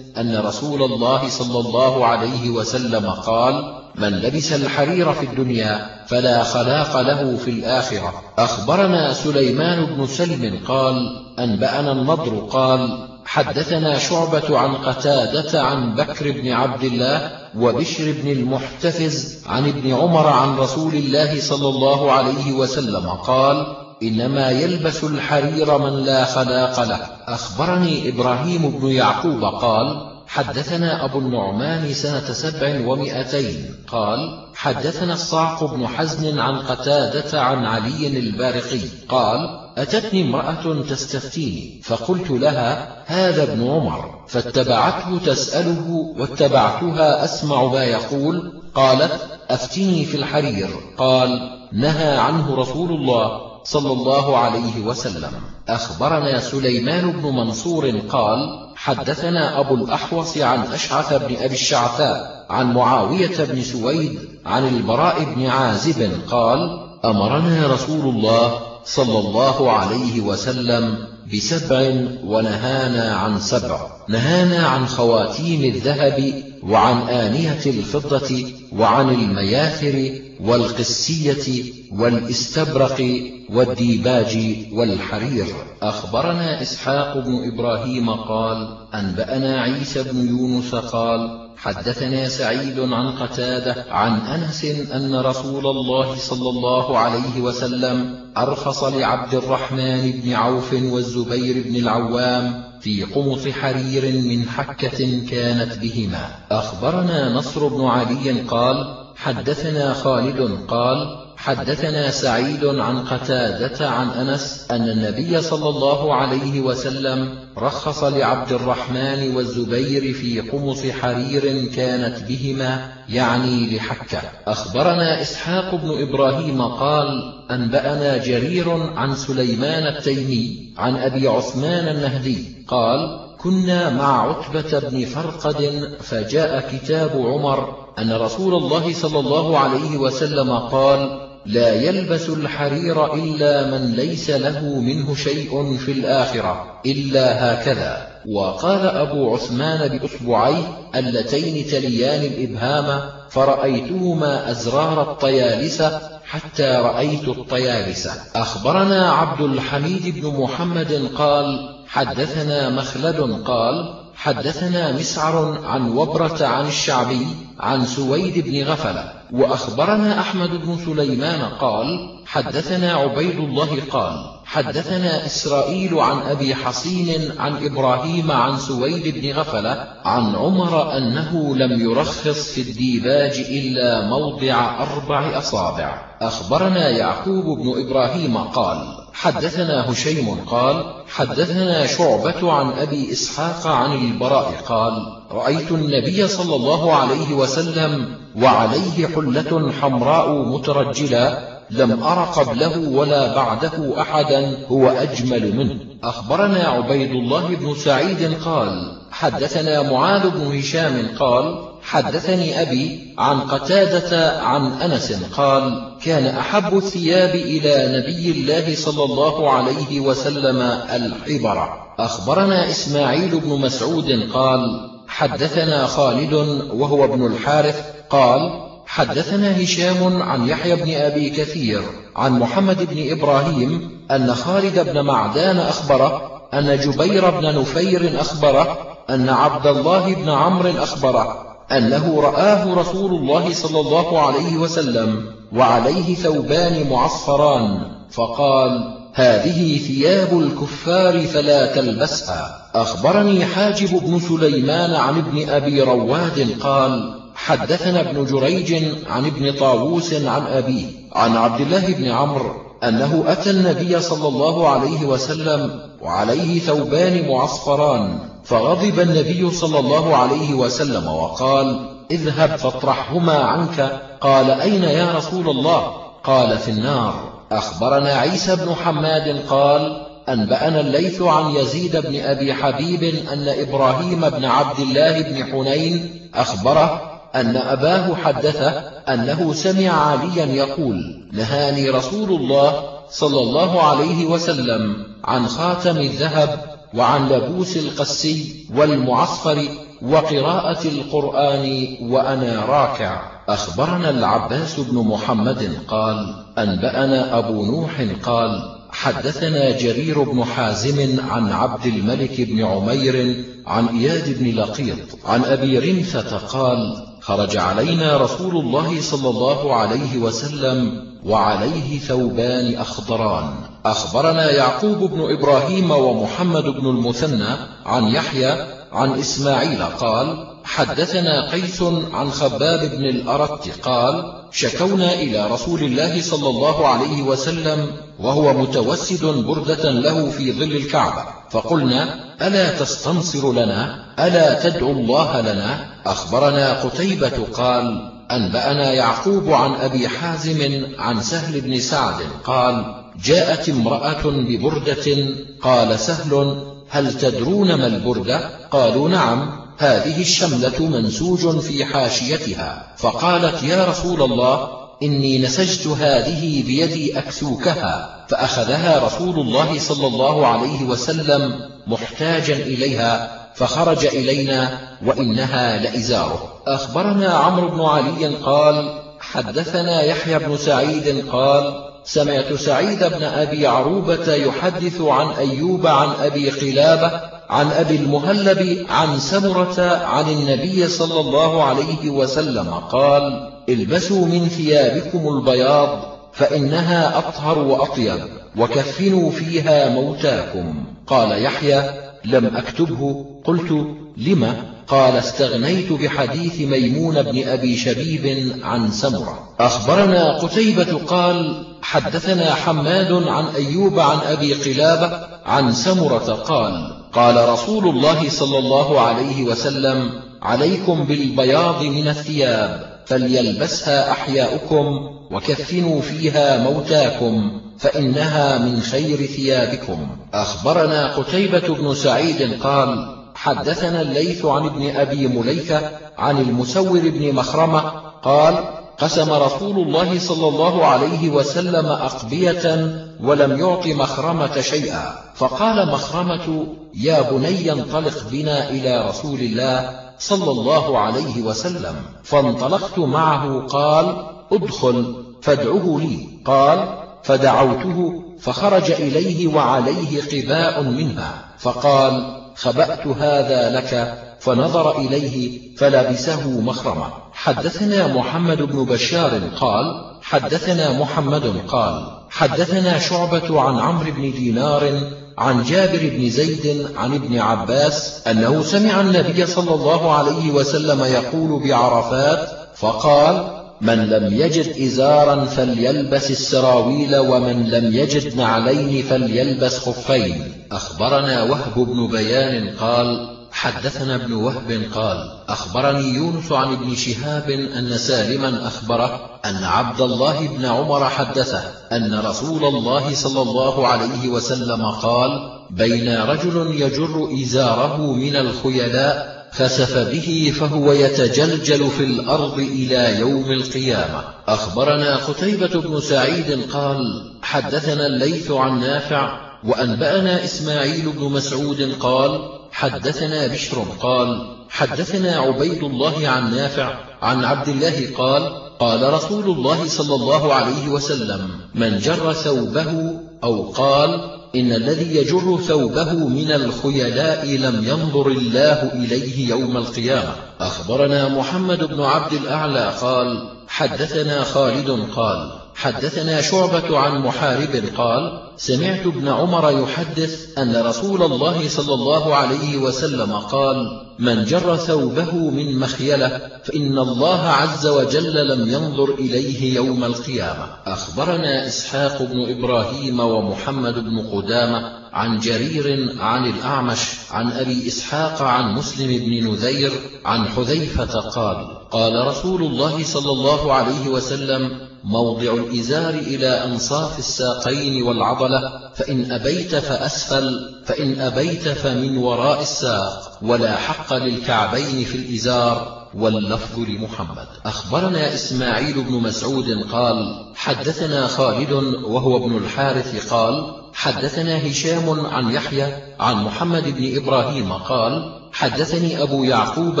أن رسول الله صلى الله عليه وسلم قال من لبس الحرير في الدنيا فلا خلاق له في الآخرة. أخبرنا سليمان بن سلم قال أنبأنا النضر. قال حدثنا شعبة عن قتادة عن بكر بن عبد الله وبشر بن المحتفز عن ابن عمر عن رسول الله صلى الله عليه وسلم قال إنما يلبس الحرير من لا خلاق له. أخبرني إبراهيم بن يعقوب قال حدثنا أبو النعمان سنة سبع ومئتين. قال حدثنا الصعق بن حزن عن قتادة عن علي البارقي. قال أتتني امرأة تستفتيني. فقلت لها هذا ابن عمر. فاتبعته تسأله واتبعتها أسمع ما يقول. قالت أفتني في الحرير. قال نهى عنه رسول الله صلى الله عليه وسلم. أخبرنا سليمان بن منصور قال حدثنا أبو الأحوص عن أشعث بن أبي الشعثاء عن معاوية بن سويد عن البراء بن عازب قال أمرنا رسول الله صلى الله عليه وسلم بسبع ونهانا عن سبع. نهانا عن خواتيم الذهب وعن آنية الفضة وعن المياثر والقسية والاستبرق والديباج والحرير. أخبرنا إسحاق بن إبراهيم قال أنبأنا عيسى بن يونس قال حدثنا سعيد عن قتادة عن أنس أن رسول الله صلى الله عليه وسلم أرخص لعبد الرحمن بن عوف والزبير بن العوام في قمص حرير من حكة كانت بهما. أخبرنا نصر بن علي قال حدثنا خالد قال حدثنا سعيد عن قتادة عن أنس أن النبي صلى الله عليه وسلم رخص لعبد الرحمن والزبير في قمص حرير كانت بهما يعني لحكة. أخبرنا إسحاق بن إبراهيم قال أنبأنا جرير عن سليمان التيمي عن أبي عثمان النهدي قال كنا مع عتبة بن فرقد فجاء كتاب عمر أن رسول الله صلى الله عليه وسلم قال لا يلبس الحرير إلا من ليس له منه شيء في الآخرة إلا هكذا. وقال أبو عثمان بأصبعيه اللتين تليان الإبهام فرأيتهما أزرار الطيالسة حتى رأيت الطيالسة. أخبرنا عبد الحميد بن محمد قال حدثنا مخلد قال حدثنا مسعر عن وبرة عن الشعبي عن سويد بن غفلة وأخبرنا أحمد بن سليمان قال حدثنا عبيد الله قال حدثنا إسرائيل عن أبي حصين عن إبراهيم عن سويد بن غفلة عن عمر أنه لم يرخص في الديباج إلا موضع أربع أصابع. أخبرنا يعقوب بن إبراهيم قال حدثنا هشيم قال حدثنا شعبة عن أبي إسحاق عن البراء قال رأيت النبي صلى الله عليه وسلم وعليه حلة حمراء مترجلة لم أر قبله ولا بعده أحدا هو أجمل منه. أخبرنا عبيد الله بن سعيد قال حدثنا معاذ بن هشام قال حدثني أبي عن قتادة عن أنس قال كان أحب الثياب إلى نبي الله صلى الله عليه وسلم الحبر. أخبرنا إسماعيل بن مسعود قال حدثنا خالد وهو ابن الحارث قال حدثنا هشام عن يحيى بن أبي كثير عن محمد بن إبراهيم أن خالد بن معدان أخبره أن جبير بن نفير أخبره أن عبد الله بن عمرو أخبره أنه رآه رسول الله صلى الله عليه وسلم وعليه ثوبان معصفران فقال هذه ثياب الكفار فلا تلبسها. أخبرني حاجب بن سليمان عن ابن أبي رواد قال حدثنا ابن جريج عن ابن طاووس عن أبيه عن عبد الله بن عمرو أنه أتى النبي صلى الله عليه وسلم وعليه ثوبان معصفران فغضب النبي صلى الله عليه وسلم وقال اذهب فاطرحهما عنك. قال أين يا رسول الله؟ قال في النار. أخبرنا عيسى بن حماد قال أنبأنا الليث عن يزيد بن أبي حبيب أن إبراهيم بن عبد الله بن حنين أخبره أن أباه حدثه أنه سمع عليا يقول نهاني رسول الله صلى الله عليه وسلم عن خاتم الذهب وعن لبوس القسي والمعصفر وقراءة القرآن وأنا راكع. أخبرنا العباس بن محمد قال أنبأنا أبو نوح قال حدثنا جرير بن حازم عن عبد الملك بن عمير عن إياد بن لقيط عن أبي رنفة قال خرج علينا رسول الله صلى الله عليه وسلم وعليه ثوبان أخضران. أخبرنا يعقوب بن إبراهيم ومحمد بن المثنى عن يحيى عن إسماعيل قال حدثنا قيس عن خباب بن الأرت قال شكونا إلى رسول الله صلى الله عليه وسلم وهو متوسد بردة له في ظل الكعبة. فقلنا ألا تستنصر لنا؟ ألا تدعو الله لنا؟ أخبرنا قتيبة قال أنبأنا يعقوب عن أبي حازم عن سهل بن سعد قال جاءت امرأة ببردة قال سهل هل تدرون ما البردة؟ قالوا نعم هذه الشملة منسوج في حاشيتها. فقالت يا رسول الله إني نسجت هذه بيدي أكسوكها فأخذها رسول الله صلى الله عليه وسلم محتاجا إليها فخرج إلينا وإنها لإزاره. أخبرنا عمرو بن علي قال حدثنا يحيى بن سعيد قال سمعت سعيد بن أبي عروبة يحدث عن أيوب عن أبي قلابة عن أبي المهلب عن سمرة عن النبي صلى الله عليه وسلم قال البسوا من ثيابكم البياض فإنها أطهر وأطيب وكفنوا فيها موتاكم. قال يحيى لم أكتبه. قلت لم؟ قال استغنيت بحديث ميمون بن أبي شبيب عن سمرة. أخبرنا قتيبة قال حدثنا حماد عن أيوب عن أبي قلابة عن سمرة قال قال رسول الله صلى الله عليه وسلم عليكم بالبياض من الثياب فليلبسها أحياؤكم وكفنوا فيها موتاكم فإنها من خير ثيابكم. أخبرنا قتيبة بن سعيد قال حدثنا الليث عن ابن أبي مليكة عن المسور بن مخرمة قال قسم رسول الله صلى الله عليه وسلم أقبية ولم يعط مخرمة شيئا. فقال مخرمة يا بني انطلق بنا إلى رسول الله صلى الله عليه وسلم. فانطلقت معه قال ادخل فادعه لي. قال فدعوته فخرج إليه وعليه قباء منها. فقال خبأت هذا لك فنظر إليه فلبسه مخرمة حدثنا محمد بن بشار قال حدثنا محمد قال حدثنا شعبة عن عمرو بن دينار عن جابر بن زيد عن ابن عباس أنه سمع النبي صلى الله عليه وسلم يقول بعرفات فقال من لم يجد إزارا فليلبس السراويل ومن لم يجد نعلين فليلبس خفين. أخبرنا وهب بن بيان قال حدثنا ابن وهب قال أخبرني يونس عن ابن شهاب أن سالما أخبره أن عبد الله بن عمر حدثه أن رسول الله صلى الله عليه وسلم قال بين رجل يجر إزاره من الخيلاء خسف به فهو يتجلجل في الأرض إلى يوم القيامة. أخبرنا قتيبة بن سعيد قال حدثنا الليث عن نافع وأنبأنا إسماعيل بن مسعود قال حدثنا بشر قال حدثنا عبيد الله عن نافع عن عبد الله قال قال رسول الله صلى الله عليه وسلم من جر ثوبه أو قال إن الذي يجر ثوبه من الخيلاء لم ينظر الله إليه يوم القيامة. أخبرنا محمد بن عبد الأعلى قال حدثنا خالد قال حدثنا شعبة عن محارب قال سمعت ابن عمر يحدث أن رسول الله صلى الله عليه وسلم قال من جر ثوبه من مخيلة فإن الله عز وجل لم ينظر إليه يوم القيامة. أخبرنا إسحاق بن إبراهيم ومحمد بن قدامة عن جرير عن الأعمش عن أبي إسحاق عن مسلم بن نذير عن حذيفة قال قال رسول الله صلى الله عليه وسلم موضع الإزار إلى أنصاف الساقين والعضلة فإن أبيت فأسفل فإن أبيت فمن وراء الساق ولا حق للكعبين في الإزار. واللفظ لمحمد. أخبرنا إسماعيل بن مسعود قال حدثنا خالد وهو ابن الحارث قال حدثنا هشام عن يحيى عن محمد بن إبراهيم قال حدثني أبو يعقوب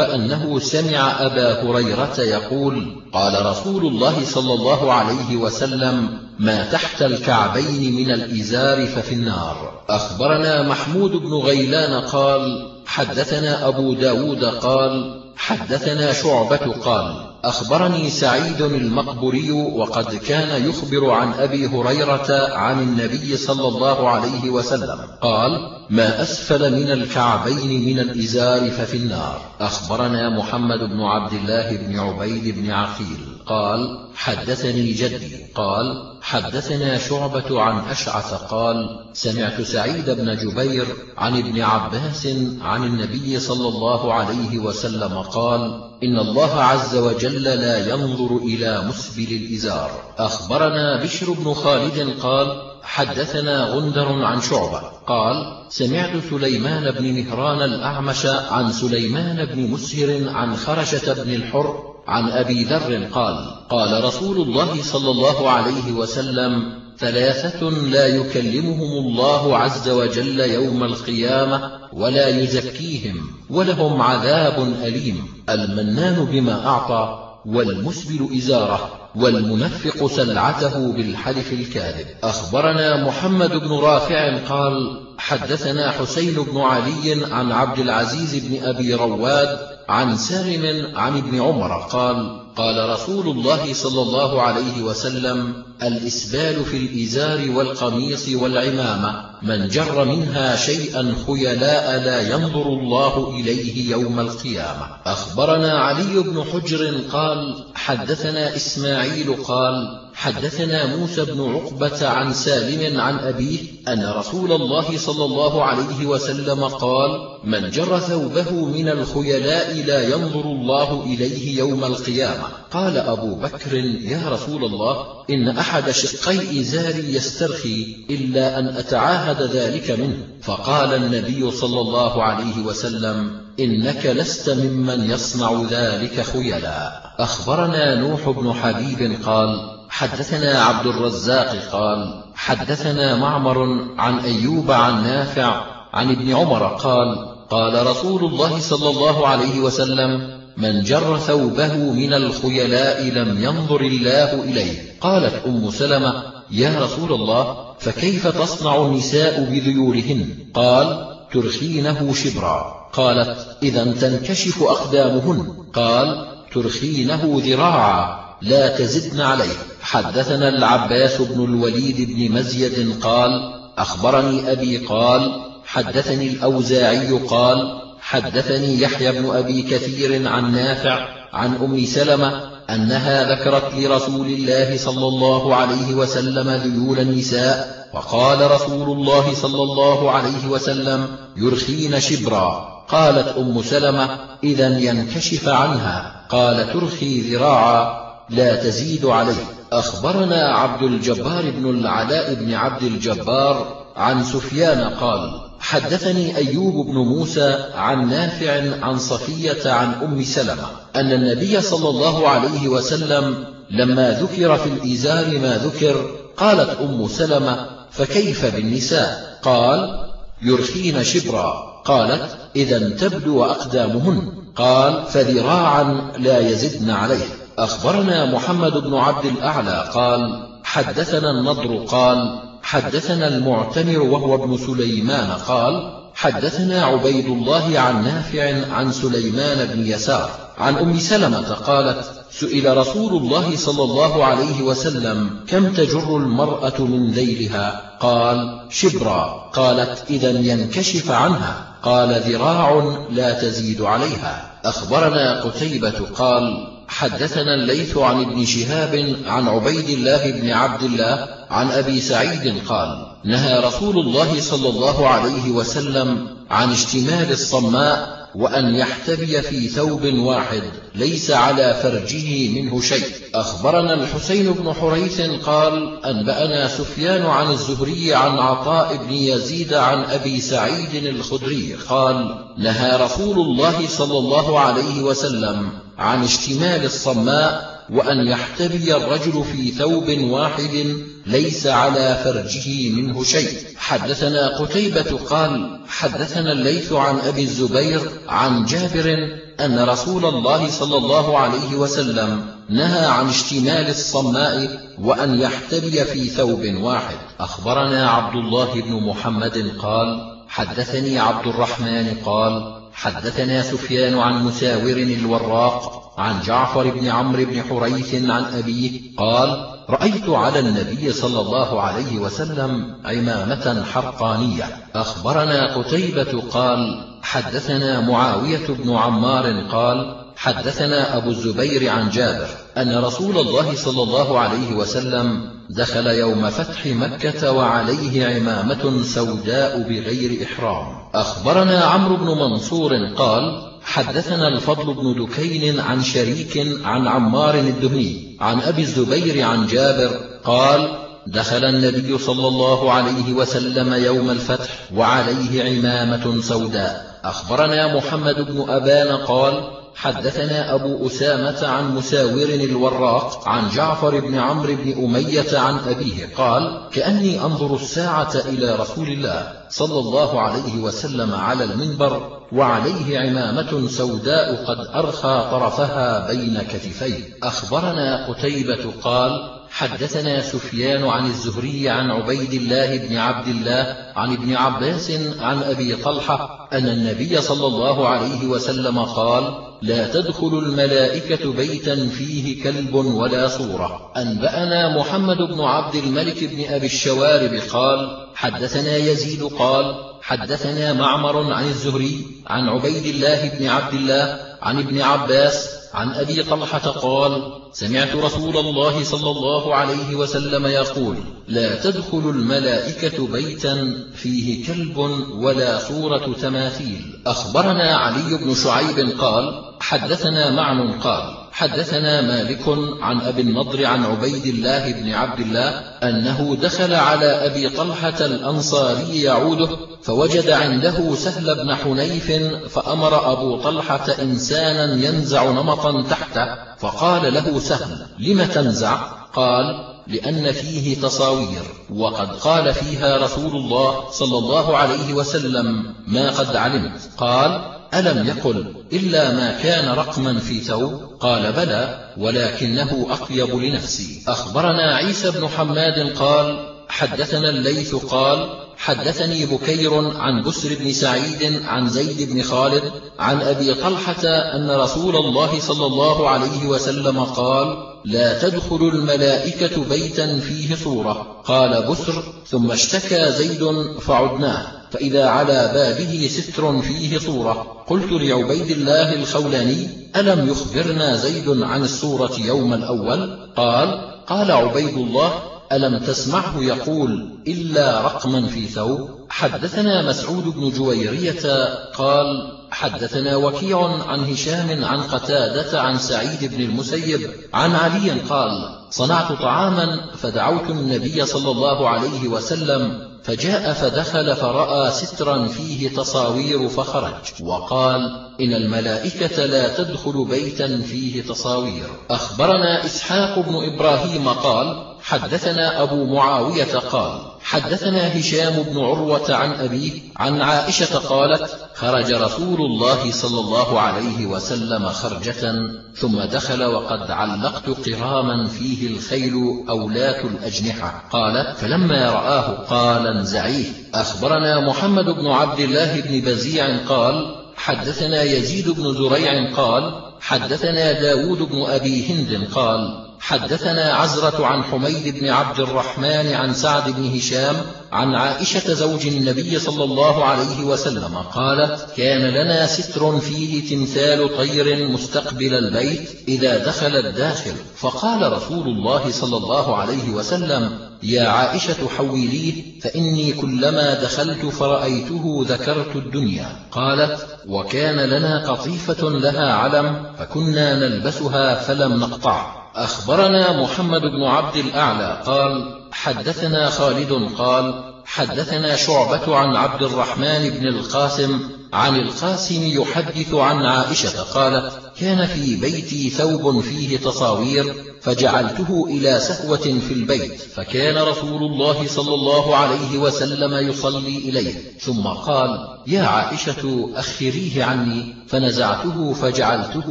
أنه سمع أبا هريرة يقول قال رسول الله صلى الله عليه وسلم ما تحت الكعبين من الإزار ففي النار. أخبرنا محمود بن غيلان قال حدثنا أبو داود قال حدثنا شعبة قال أخبرني سعيد المقبري وقد كان يخبر عن أبي هريرة عن النبي صلى الله عليه وسلم. قال ما أسفل من الكعبين من الإزار ففي النار. أخبرنا محمد بن عبد الله بن عبيد بن عقيل. قال حدثني جدي. قال حدثنا شعبة عن أشعث. قال سمعت سعيد بن جبير عن ابن عباس عن النبي صلى الله عليه وسلم قال إن الله عز وجل لا ينظر إلى مسبل الإزار. أخبرنا بشر بن خالد قال حدثنا غندر عن شعبة قال سمعت سليمان بن مهران الأعمش عن سليمان بن مسهر عن خرشة بن الحر عن أبي ذر قال قال رسول الله صلى الله عليه وسلم ثلاثة لا يكلمهم الله عز وجل يوم القيامة ولا يزكيهم ولهم عذاب أليم. المنان بما أعطى والمسبل إزاره والمنفق سلعته بالحلف الكاذب. أخبرنا محمد بن رافع قال حدثنا حسين بن علي عن عبد العزيز بن أبي رواد عن سالم عن ابن عمر قال قال رسول الله صلى الله عليه وسلم الإسبال في الإزار والقميص والعمامة من جر منها شيئا خيلاء لا ينظر الله إليه يوم القيامة. أخبرنا علي بن حجر قال حدثنا إسماعيل قال حدثنا موسى بن عقبة عن سالم عن أبيه أن رسول الله صلى الله عليه وسلم قال من جر ثوبه من الخيلاء لا ينظر الله إليه يوم القيامة. قال أبو بكر يا رسول الله إن أحد شقي إزاري يسترخي إلا أن أتعاهد ذلك منه. فقال النبي صلى الله عليه وسلم إنك لست ممن يصنع ذلك خيلا. أخبرنا نوح بن حبيب قال حدثنا عبد الرزاق قال حدثنا معمر عن أيوب عن نافع عن ابن عمر قال قال رسول الله صلى الله عليه وسلم من جر ثوبه من الخيلاء لم ينظر الله إليه. قالت أم سلمة يا رسول الله فكيف تصنع النساء بذيولهن قال ترخينه شبرا. قالت إذا تنكشف أقدامهن. قال ترخينه ذراعا لا تزدن عليه. حدثنا العباس بن الوليد بن مزيد قال أخبرني أبي قال حدثني الأوزاعي قال حدثني يحيى بن أبي كثير عن نافع عن أم سلمة أنها ذكرت لرسول الله صلى الله عليه وسلم ذيول النساء وقال رسول الله صلى الله عليه وسلم يرخين شبرا. قالت أم سلمة إذا ينكشف عنها. قال ترخي ذراعا لا تزيد عليه. أخبرنا عبد الجبار بن العلاء بن عبد الجبار عن سفيان قال حدثني أيوب بن موسى عن نافع عن صفية عن أم سلمة أن النبي صلى الله عليه وسلم لما ذكر في الإزار ما ذكر قالت أم سلمة فكيف بالنساء؟ قال يرخين شبرا. قالت إذا تبدو أقدامهن. قال فذراعا لا يزدن عليه. أخبرنا محمد بن عبد الأعلى قال حدثنا النضر. قال حدثنا المعتمر وهو ابن سليمان قال حدثنا عبيد الله عن نافع عن سليمان بن يسار عن أم سلمة قالت سئل رسول الله صلى الله عليه وسلم كم تجر المرأة من ذيلها؟ قال شبرا. قالت إذا ينكشف عنها. قال ذراع لا تزيد عليها. أخبرنا قتيبة قال حدثنا الليث عن ابن شهاب عن عبيد الله بن عبد الله عن أبي سعيد قال نهى رسول الله صلى الله عليه وسلم عن اشتمال الصماء وأن يحتبي في ثوب واحد ليس على فرجه منه شيء. أخبرنا الحسين بن حريث قال أنبأنا سفيان عن الزهري عن عطاء بن يزيد عن أبي سعيد الخدري قال نهى رسول الله صلى الله عليه وسلم عن اشتمال الصماء وأن يحتبي الرجل في ثوب واحد ليس على فرجه منه شيء. حدثنا قتيبة قال حدثنا الليث عن أبي الزبير عن جابر أن رسول الله صلى الله عليه وسلم نهى عن اشتمال الصماء وأن يحتبي في ثوب واحد. أخبرنا عبد الله بن محمد قال حدثني عبد الرحمن قال حدثنا سفيان عن مساور الوراق عن جعفر بن عمرو بن حريث عن أبيه قال رأيت على النبي صلى الله عليه وسلم عمامة حرقانية. أخبرنا قتيبة قال حدثنا معاوية بن عمار قال حدثنا أبو الزبير عن جابر. أن رسول الله صلى الله عليه وسلم دخل يوم فتح مكة وعليه عمامة سوداء بغير إحرام. أخبرنا عمرو بن منصور قال حدثنا الفضل بن دكين عن شريك عن عمار الدهني عن أبي الزبير عن جابر قال دخل النبي صلى الله عليه وسلم يوم الفتح وعليه عمامة سوداء. أخبرنا محمد بن أبان قال حدثنا أبو أسامة عن مساور الوراق عن جعفر بن عمرو بن أمية عن أبيه قال كأني أنظر الساعة إلى رسول الله صلى الله عليه وسلم على المنبر وعليه عمامة سوداء قد أرخى طرفها بين كتفيه. أخبرنا قتيبة قال حدثنا سفيان عن الزهري عن عبيد الله بن عبد الله عن ابن عباس عن أبي طلحة أن النبي صلى الله عليه وسلم قال لا تدخل الملائكة بيتا فيه كلب ولا صورة. أنبأنا محمد بن عبد الملك بن أبي الشوارب قال حدثنا يزيد قال حدثنا معمر عن الزهري عن عبيد الله بن عبد الله عن ابن عباس عن أبي طلحة قال سمعت رسول الله صلى الله عليه وسلم يقول لا تدخل الملائكة بيتا فيه كلب ولا صورة تماثيل. أخبرنا علي بن شعيب قال حدثنا معن قال حدثنا مالك عن أبي النضر عن عبيد الله بن عبد الله أنه دخل على أبي طلحة الأنصاري يعوده فوجد عنده سهل بن حنيف فأمر أبو طلحة إنسانا ينزع نمطا تحته فقال له سهل لم تنزع؟ قال لأن فيه تصاوير وقد قال فيها رسول الله صلى الله عليه وسلم ما قد علمت. قال ألم يقل إلا ما كان رقما في ثوب؟ قال بلى ولكنه أطيب لنفسي. أخبرنا عيسى بن حماد قال حدثنا الليث قال حدثني بكير عن بسر بن سعيد عن زيد بن خالد عن أبي طلحة أن رسول الله صلى الله عليه وسلم قال لا تدخل الملائكة بيتا فيه صورة. قال بسر ثم اشتكى زيد فعدناه. فإذا على بابه ستر فيه صورة. قلت لعبيد الله الخولاني ألم يخبرنا زيد عن الصورة يوم الأول؟ قال قال عبيد الله ألم تسمعه يقول إلا رقما في ثوب. حدثنا مسعود بن جويرية قال حدثنا وكيع عن هشام عن قتادة عن سعيد بن المسيب عن علي قال صنعت طعاما فدعوت النبي صلى الله عليه وسلم فجاء فدخل فرأى سترا فيه تصاوير فخرج وقال إن الملائكة لا تدخل بيتا فيه تصاوير. أخبرنا إسحاق بن إبراهيم قال حدثنا أبو معاوية قال حدثنا هشام بن عروة عن أبيه عن عائشة قالت خرج رسول الله صلى الله عليه وسلم خرجة ثم دخل وقد علقت قراما فيه الخيل أولات الأجنحة. قالت فلما رآه قال انزعيه أخبرنا محمد بن عبد الله بن بزيع قال حدثنا يزيد بن زريع قال حدثنا داود بن أبي هند قال حدثنا عزرة عن حميد بن عبد الرحمن عن سعد بن هشام عن عائشة زوج النبي صلى الله عليه وسلم قالت كان لنا ستر فيه تمثال طير مستقبل البيت إذا دخل الداخل. فقال رسول الله صلى الله عليه وسلم يا عائشة حوليه فإني كلما دخلت فرأيته ذكرت الدنيا. قالت وكان لنا قطيفة لها علم فكنا نلبسها فلم نقطع. أخبرنا محمد بن عبد الأعلى قال حدثنا خالد قال حدثنا شعبة عن عبد الرحمن بن القاسم عن القاسم يحدث عن عائشة قالت كان في بيتي ثوب فيه تصاوير فجعلته إلى سهوة في البيت فكان رسول الله صلى الله عليه وسلم يصلي إليه ثم قال يا عائشة أخريه عني. فنزعته فجعلته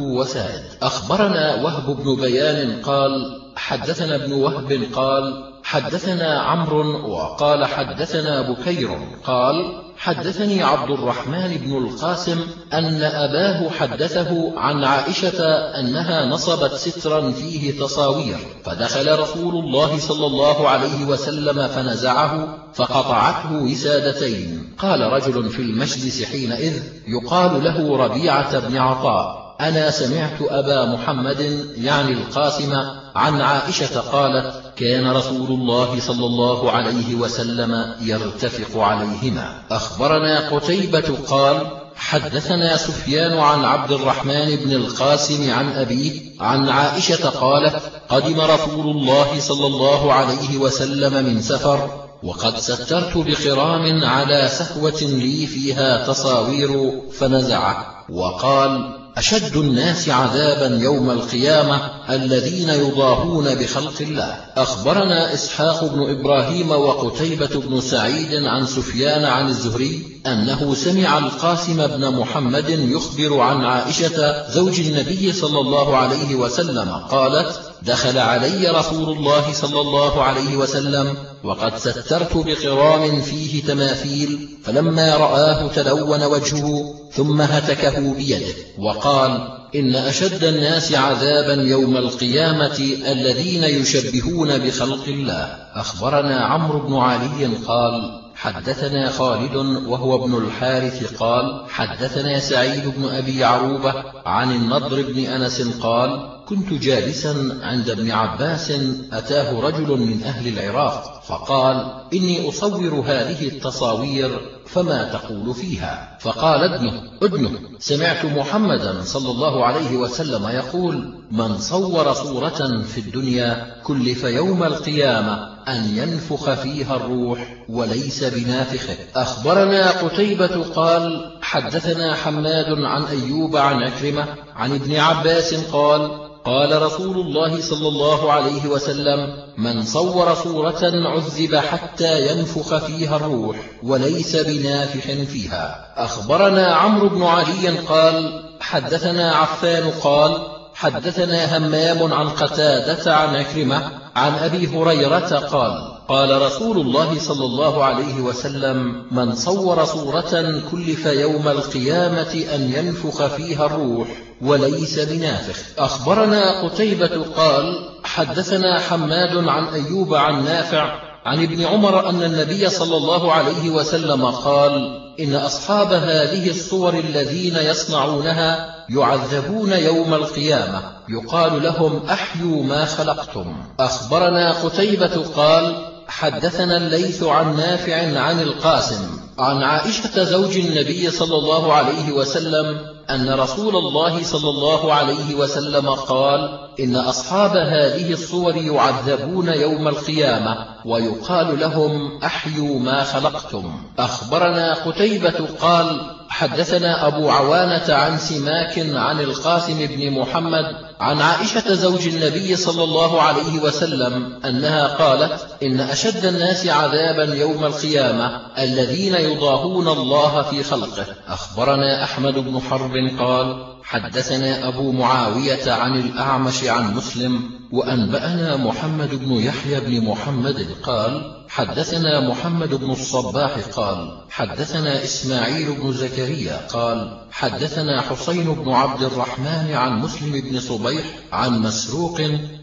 وسائد أخبرنا وهب بن بيان قال حدثنا ابن وهب قال حدثنا عمرو وقال حدثنا بكير قال حدثني عبد الرحمن بن القاسم أن أباه حدثه عن عائشة أنها نصبت سترا فيه تصاوير فدخل رسول الله صلى الله عليه وسلم فنزعه فقطعته وسادتين. قال رجل في المجلس حينئذ يقال له ربيعة بن عطاء أنا سمعت أبا محمد يعني القاسم عن عائشة قالت كان رسول الله صلى الله عليه وسلم يرتفق عليهما. أخبرنا قتيبة قال حدثنا سفيان عن عبد الرحمن بن القاسم عن أبيه عن عائشة قالت قدم رسول الله صلى الله عليه وسلم من سفر وقد سترت بخرام على سهوة لي فيها تصاوير فنزعه وقال أشد الناس عذابا يوم القيامة الذين يضاهون بخلق الله. أخبرنا إسحاق بن إبراهيم وقتيبة بن سعيد عن سفيان عن الزهري أنه سمع القاسم بن محمد يخبر عن عائشة زوج النبي صلى الله عليه وسلم قالت دخل علي رسول الله صلى الله عليه وسلم وقد سترت بقرام فيه تماثيل فلما رآه تلون وجهه ثم هتكه بيده وقال إن أشد الناس عذابا يوم القيامة الذين يشبهون بخلق الله. أخبرنا عمرو بن علي قال حدثنا خالد وهو ابن الحارث قال حدثنا سعيد بن أبي عروبة عن النضر بن أنس قال كنت جالسا عند ابن عباس أتاه رجل من أهل العراق فقال إني أصور هذه التصاوير فما تقول فيها؟ فقال ابنه ابنه سمعت محمدا صلى الله عليه وسلم يقول من صور صورة في الدنيا كلف يوم القيامة أن ينفخ فيها الروح وليس بنافخه. أخبرنا قتيبة قال حدثنا حماد عن أيوب عن أكرمة عن ابن عباس قال قال رسول الله صلى الله عليه وسلم من صور صورة عذب حتى ينفخ فيها الروح وليس بنافح فيها. أخبرنا عمرو بن علي قال حدثنا عفان قال حدثنا همام عن قتادة عن أكرمة عن أبي هريرة قال قال رسول الله صلى الله عليه وسلم من صور صورة كلف يوم القيامة أن ينفخ فيها الروح وليس بنافخ. أخبرنا قتيبة قال حدثنا حماد عن أيوب عن نافع عن ابن عمر أن النبي صلى الله عليه وسلم قال إن أصحاب هذه الصور الذين يصنعونها يعذبون يوم القيامة. يقال لهم أحيوا ما خلقتم. أخبرنا قتيبة قال حدثنا الليث عن نافع عن القاسم عن عائشة زوج النبي صلى الله عليه وسلم أن رسول الله صلى الله عليه وسلم قال إن أصحاب هذه الصور يعذبون يوم القيامة ويقال لهم أحيوا ما خلقتم. أخبرنا قتيبة قال حدثنا أبو عوانة عن سماك عن القاسم بن محمد عن عائشة زوج النبي صلى الله عليه وسلم أنها قالت إن أشد الناس عذابا يوم القيامة الذين يضاهون الله في خلقه. أخبرنا أحمد بن حرب قال حدثنا أبو معاوية عن الأعمش عن مسلم وأنبأنا محمد بن يحيى بن محمد قال حدثنا محمد بن الصباح قال حدثنا إسماعيل بن زكريا قال حدثنا حسين بن عبد الرحمن عن مسلم بن صبيح عن مسروق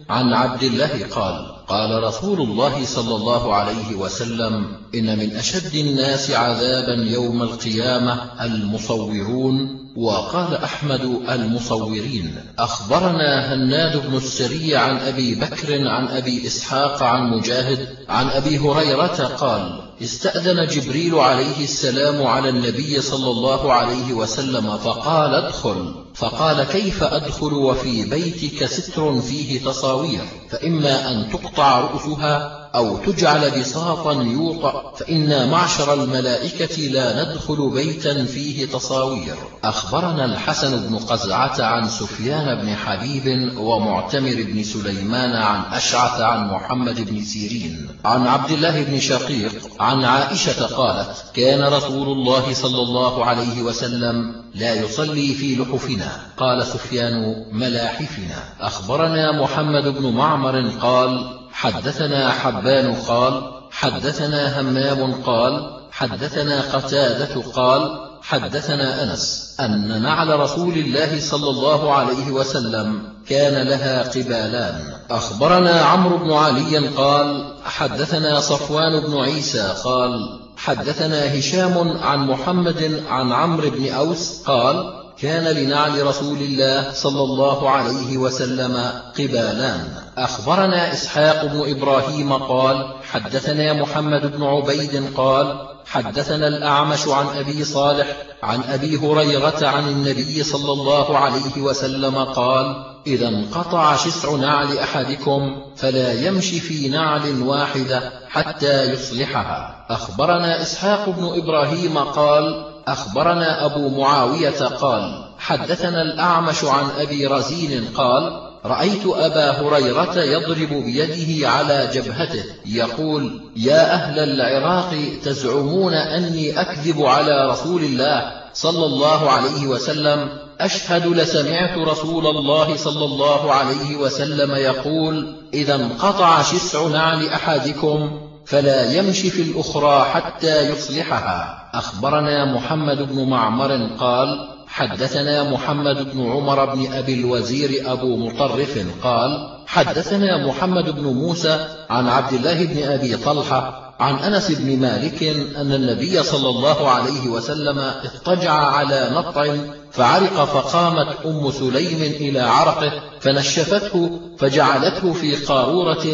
عن عبد الله قال قال رسول الله صلى الله عليه وسلم إن من أشد الناس عذابا يوم القيامة المصورون وقال أحمد المصورين أخبرنا هناد بن السري عن أبي بكر عن أبي إسحاق عن مجاهد عن أبي هريرة قال استأذن جبريل عليه السلام على النبي صلى الله عليه وسلم فقال ادخل. فقال كيف أدخل وفي بيتك ستر فيه تصاوير؟ فإما أن تقطع رؤوسها أو تجعل بساطا يوطأ فإنا معشر الملائكة لا ندخل بيتا فيه تصاوير. أخبرنا الحسن بن قزعة عن سفيان بن حبيب ومعتمر بن سليمان عن أشعث عن محمد بن سيرين. عن عبد الله بن شقيق عن عائشة قالت كان رسول الله صلى الله عليه وسلم لا يصلي في لحفنا. قال سفيان ملاحفنا. أخبرنا محمد بن معمر قال حدثنا حبان قال حدثنا همام قال حدثنا قتادة قال حدثنا أنس أن نعل رسول الله صلى الله عليه وسلم كان لها قبالان. أخبرنا عمرو بن علي قال حدثنا صفوان بن عيسى قال حدثنا هشام عن محمد عن عمرو بن أوس قال كان لنعل رسول الله صلى الله عليه وسلم قبالان. أخبرنا إسحاق بن إبراهيم قال حدثنا محمد بن عبيد قال حدثنا الأعمش عن أبي صالح عن أبي هريرة عن النبي صلى الله عليه وسلم قال إذا انقطع شسع نعل أحدكم فلا يمشي في نعل واحدة حتى يصلحها. أخبرنا إسحاق بن إبراهيم قال أخبرنا أبو معاوية قال حدثنا الأعمش عن أبي رزين قال رأيت أبا هريرة يضرب بيده على جبهته يقول يا أهل العراق تزعمون أني أكذب على رسول الله صلى الله عليه وسلم. أشهد لسمعت رسول الله صلى الله عليه وسلم يقول إذا انقطع شسع نعل أحدكم فلا يمشي في الأخرى حتى يصلحها. أخبرنا محمد بن معمر قال حدثنا محمد بن عمر بن أبي الوزير أبو مطرف قال حدثنا محمد بن موسى عن عبد الله بن أبي طلحة عن أنس بن مالك أن النبي صلى الله عليه وسلم اضطجع على نطع فعرق فقامت أم سليم إلى عرقه فنشفته فجعلته في قارورة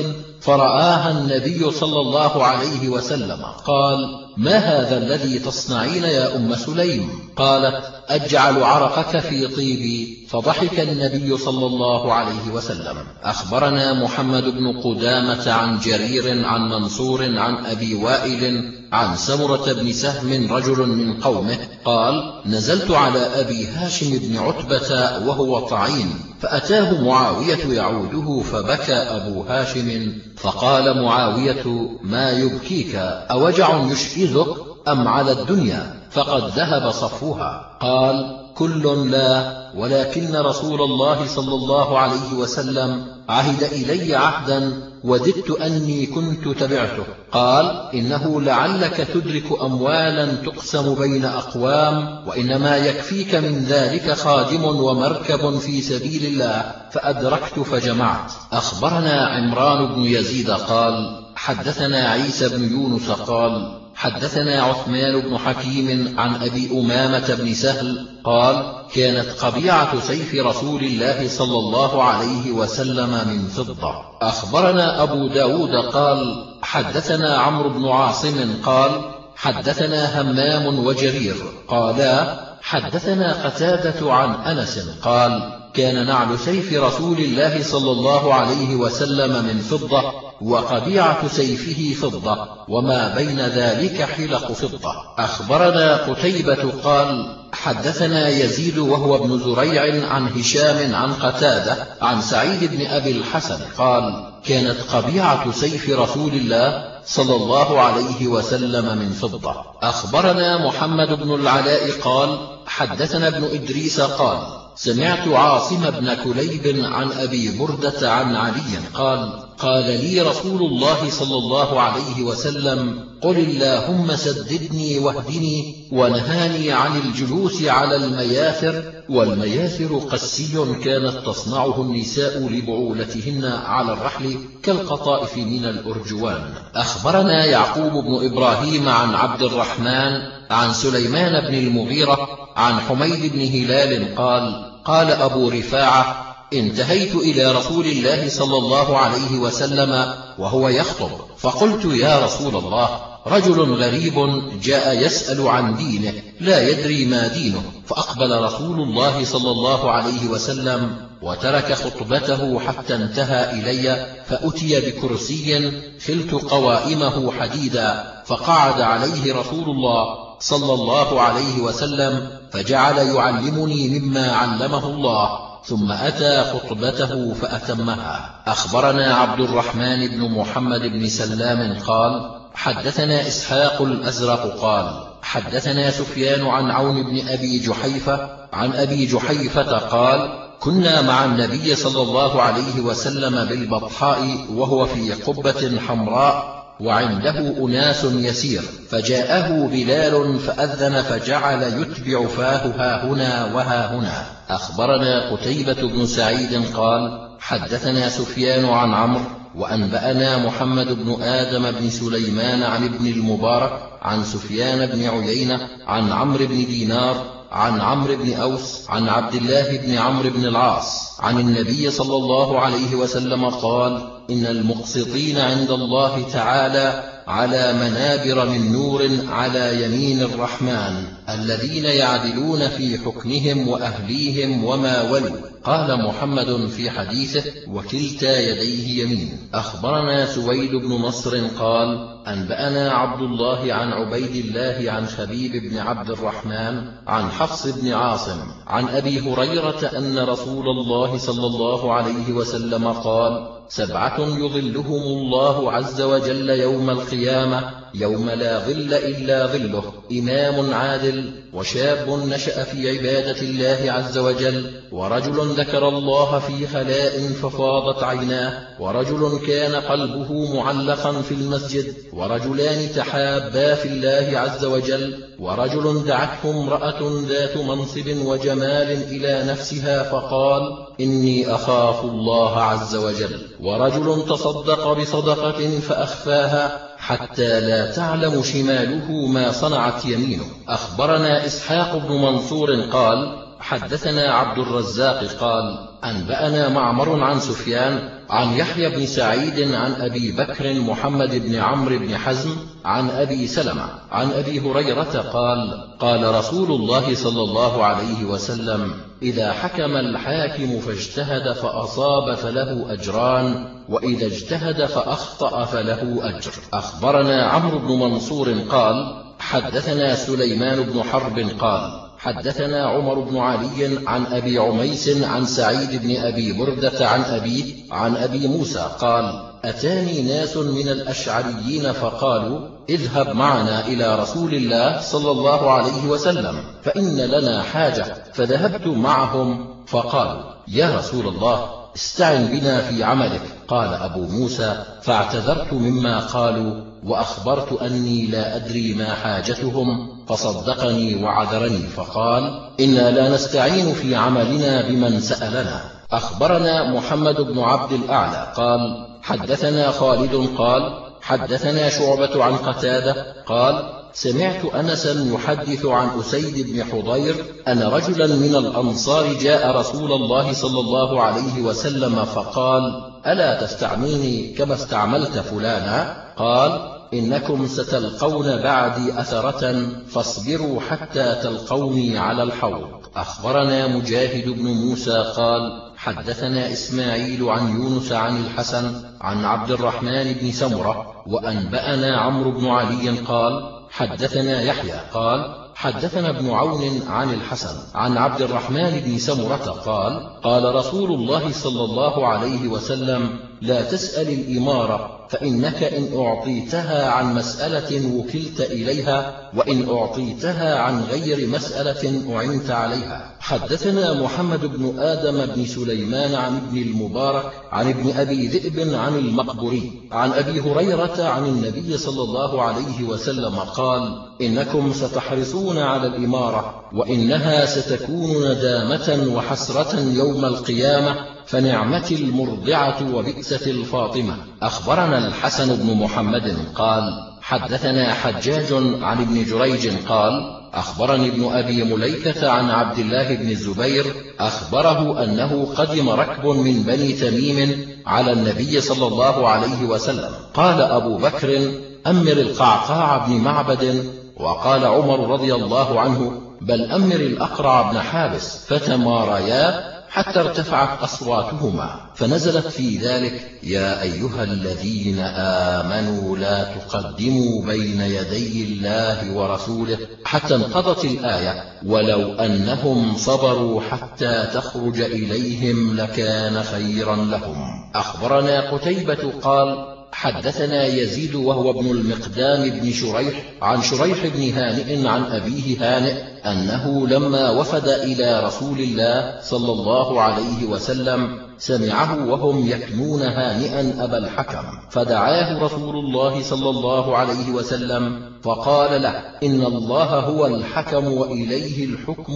فرآها النبي صلى الله عليه وسلم. قال ما هذا الذي تصنعين يا أم سليم؟ قالت أجعل عرقك في طيبي. فضحك النبي صلى الله عليه وسلم. أخبرنا محمد بن قدامة عن جرير عن منصور عن أبي وائل عن سمرة بن سهم رجل من قومه. قال نزلت على أبي هاشم بن عتبة وهو طعين فأتاه معاوية يعوده فبكى أبو هاشم فقال معاوية ما يبكيك أوجع يشئذك أم على الدنيا؟ فقد ذهب صفوها. قال كل لا ولكن رسول الله صلى الله عليه وسلم عهد إلي عهدا وددت أني كنت تبعته. قال إنه لعلك تدرك أموالا تقسم بين أقوام وإنما يكفيك من ذلك خادم ومركب في سبيل الله فأدركت فجمعت. أخبرنا عمران بن يزيد قال حدثنا عيسى بن يونس قال حدثنا عثمان بن حكيم عن أبي أمامة بن سهل قال كانت قبيعة سيف رسول الله صلى الله عليه وسلم من فضة. أخبرنا أبو داود قال حدثنا عمرو بن عاصم قال حدثنا همام وجرير قالا حدثنا قتادة عن أنس قال كان نعل سيف رسول الله صلى الله عليه وسلم من فضة وقبيعة سيفه فضة وما بين ذلك حلق فضة. أخبرنا قتيبة قال حدثنا يزيد وهو ابن زريع عن هشام عن قتادة عن سعيد بن أبي الحسن قال كانت قبيعة سيف رسول الله صلى الله عليه وسلم من فضة. أخبرنا محمد بن العلاء قال حدثنا ابن إدريس قال سمعت عاصم بن كليب عن أبي بردة عن علي قال قال لي رسول الله صلى الله عليه وسلم قل اللهم سددني واهدني ونهاني عن الجلوس على المياثر والمياثر قسي كانت تصنعه النساء لبعولتهن على الرحل كالقطائف من الأرجوان. أخبرنا يعقوب بن إبراهيم عن عبد الرحمن عن سليمان بن المغيرة عن حميد بن هلال قال قال أبو رفاعة انتهيت إلى رسول الله صلى الله عليه وسلم وهو يخطب فقلت يا رسول الله رجل غريب جاء يسأل عن دينه لا يدري ما دينه فأقبل رسول الله صلى الله عليه وسلم وترك خطبته حتى انتهى إلي فأتي بكرسي خلت قوائمه حديدا فقعد عليه رسول الله صلى الله عليه وسلم فجعل يعلمني مما علمه الله ثم أتى خطبته فأتمها. أخبرنا عبد الرحمن بن محمد بن سلام قال حدثنا إسحاق الأزرق قال حدثنا سفيان عن عون بن أبي جحيفة عن أبي جحيفة قال كنا مع النبي صلى الله عليه وسلم بالبطحاء وهو في قبة حمراء وعنده أناس يسير فجاءه بلال فأذن فجعل يتبع فاه ها هنا وها هنا. أخبرنا قتيبة بن سعيد قال حدثنا سفيان عن عمرو وأنبأنا محمد بن آدم بن سليمان عن ابن المبارك عن سفيان بن عيينة عن عمرو بن دينار عن عمرو بن أوس عن عبد الله بن عمرو بن العاص عن النبي صلى الله عليه وسلم قال إن المقسطين عند الله تعالى على منابر من نور على يمين الرحمن الذين يعدلون في حكمهم وأهليهم وما ولوا. قال محمد في حديثه وكلتا يديه يمين. أخبرنا سويد بن نصر قال أنبأنا عبد الله عن عبيد الله عن خبيب بن عبد الرحمن عن حفص بن عاصم عن أبي هريرة أن رسول الله صلى الله عليه وسلم قال سبعة يظلهم الله عز وجل يوم القيامة. يوم لا ظل إلا ظله إمام عادل وشاب نشأ في عبادة الله عز وجل ورجل ذكر الله في خلاء ففاضت عيناه ورجل كان قلبه معلقا في المسجد ورجلان تحابا في الله عز وجل ورجل دعته امرأة ذات منصب وجمال إلى نفسها فقال إني أخاف الله عز وجل ورجل تصدق بصدقة فأخفاها حتى لا تعلم شماله ما صنعت يمينه. أخبرنا إسحاق بن منصور قال حدثنا عبد الرزاق قال أنبأنا معمر عن سفيان عن يحيى بن سعيد عن أبي بكر محمد بن عمرو بن حزم عن أبي سلمة عن أبي هريرة قال قال رسول الله صلى الله عليه وسلم إذا حكم الحاكم فاجتهد فأصاب فله أجران وإذا اجتهد فأخطأ فله أجر. أخبرنا عمرو بن منصور قال حدثنا سليمان بن حرب قال حدثنا عمر بن علي عن أبي عميس عن سعيد بن أبي بردة عن أبيه عن أبي موسى قال أتاني ناس من الأشعريين فقالوا اذهب معنا إلى رسول الله صلى الله عليه وسلم فإن لنا حاجة. فذهبت معهم فقالوا يا رسول الله استعن بنا في عملك. قال أبو موسى فاعتذرت مما قالوا وأخبرت أني لا أدري ما حاجتهم فصدقني وعذرني. فقال إنا لا نستعين في عملنا بمن سألنا. أخبرنا محمد بن عبد الأعلى قال حدثنا خالد قال حدثنا شعبة عن قتادة قال سمعت أنسا يحدث عن أسيد بن حضير أن رجلا من الأنصار جاء رسول الله صلى الله عليه وسلم فقال ألا تستعملني كما استعملت فلانا؟ قال إنكم ستلقون بعدي أثرة فاصبروا حتى تلقوني على الحوض. أخبرنا مجاهد بن موسى قال حدثنا إسماعيل عن يونس عن الحسن عن عبد الرحمن بن سمرة وأنبأنا عمرو بن علي قال حدثنا يحيى قال حدثنا ابن عون عن الحسن عن عبد الرحمن بن سمرة قال قال رسول الله صلى الله عليه وسلم لا تسأل الإمارة فإنك إن أعطيتها عن مسألة وكلت إليها وإن أعطيتها عن غير مسألة أعنت عليها. حدثنا محمد بن آدم بن سليمان عن ابن المبارك عن ابن أبي ذئب عن المقبري عن أبي هريرة عن النبي صلى الله عليه وسلم قال إنكم ستحرصون على الإمارة وإنها ستكون ندامة وحسرة يوم القيامة فنعمة المرضعة وبئسة الفاطمة. أخبرنا الحسن بن محمد قال حدثنا حجاج عن ابن جريج قال أخبرني ابن أبي مليكة عن عبد الله بن الزبير أخبره أنه قدم ركب من بني تميم على النبي صلى الله عليه وسلم. قال أبو بكر أمر القعقاع بن معبد. وقال عمر رضي الله عنه بل أمر الأقرع بن حابس فتماريا حتى ارتفعت أصواتهما. فنزلت في ذلك يا أيها الذين آمنوا لا تقدموا بين يدي الله ورسوله حتى انقضت الآية ولو أنهم صبروا حتى تخرج إليهم لكان خيرا لهم. أخبرنا قتيبة قال حدثنا يزيد وهو ابن المقدام بن شريح عن شريح بن هانئ عن أبيه هانئ أنه لما وفد إلى رسول الله صلى الله عليه وسلم سمعه وهم يكنون هانئا أبا الحكم فدعاه رسول الله صلى الله عليه وسلم فقال له إن الله هو الحكم وإليه الحكم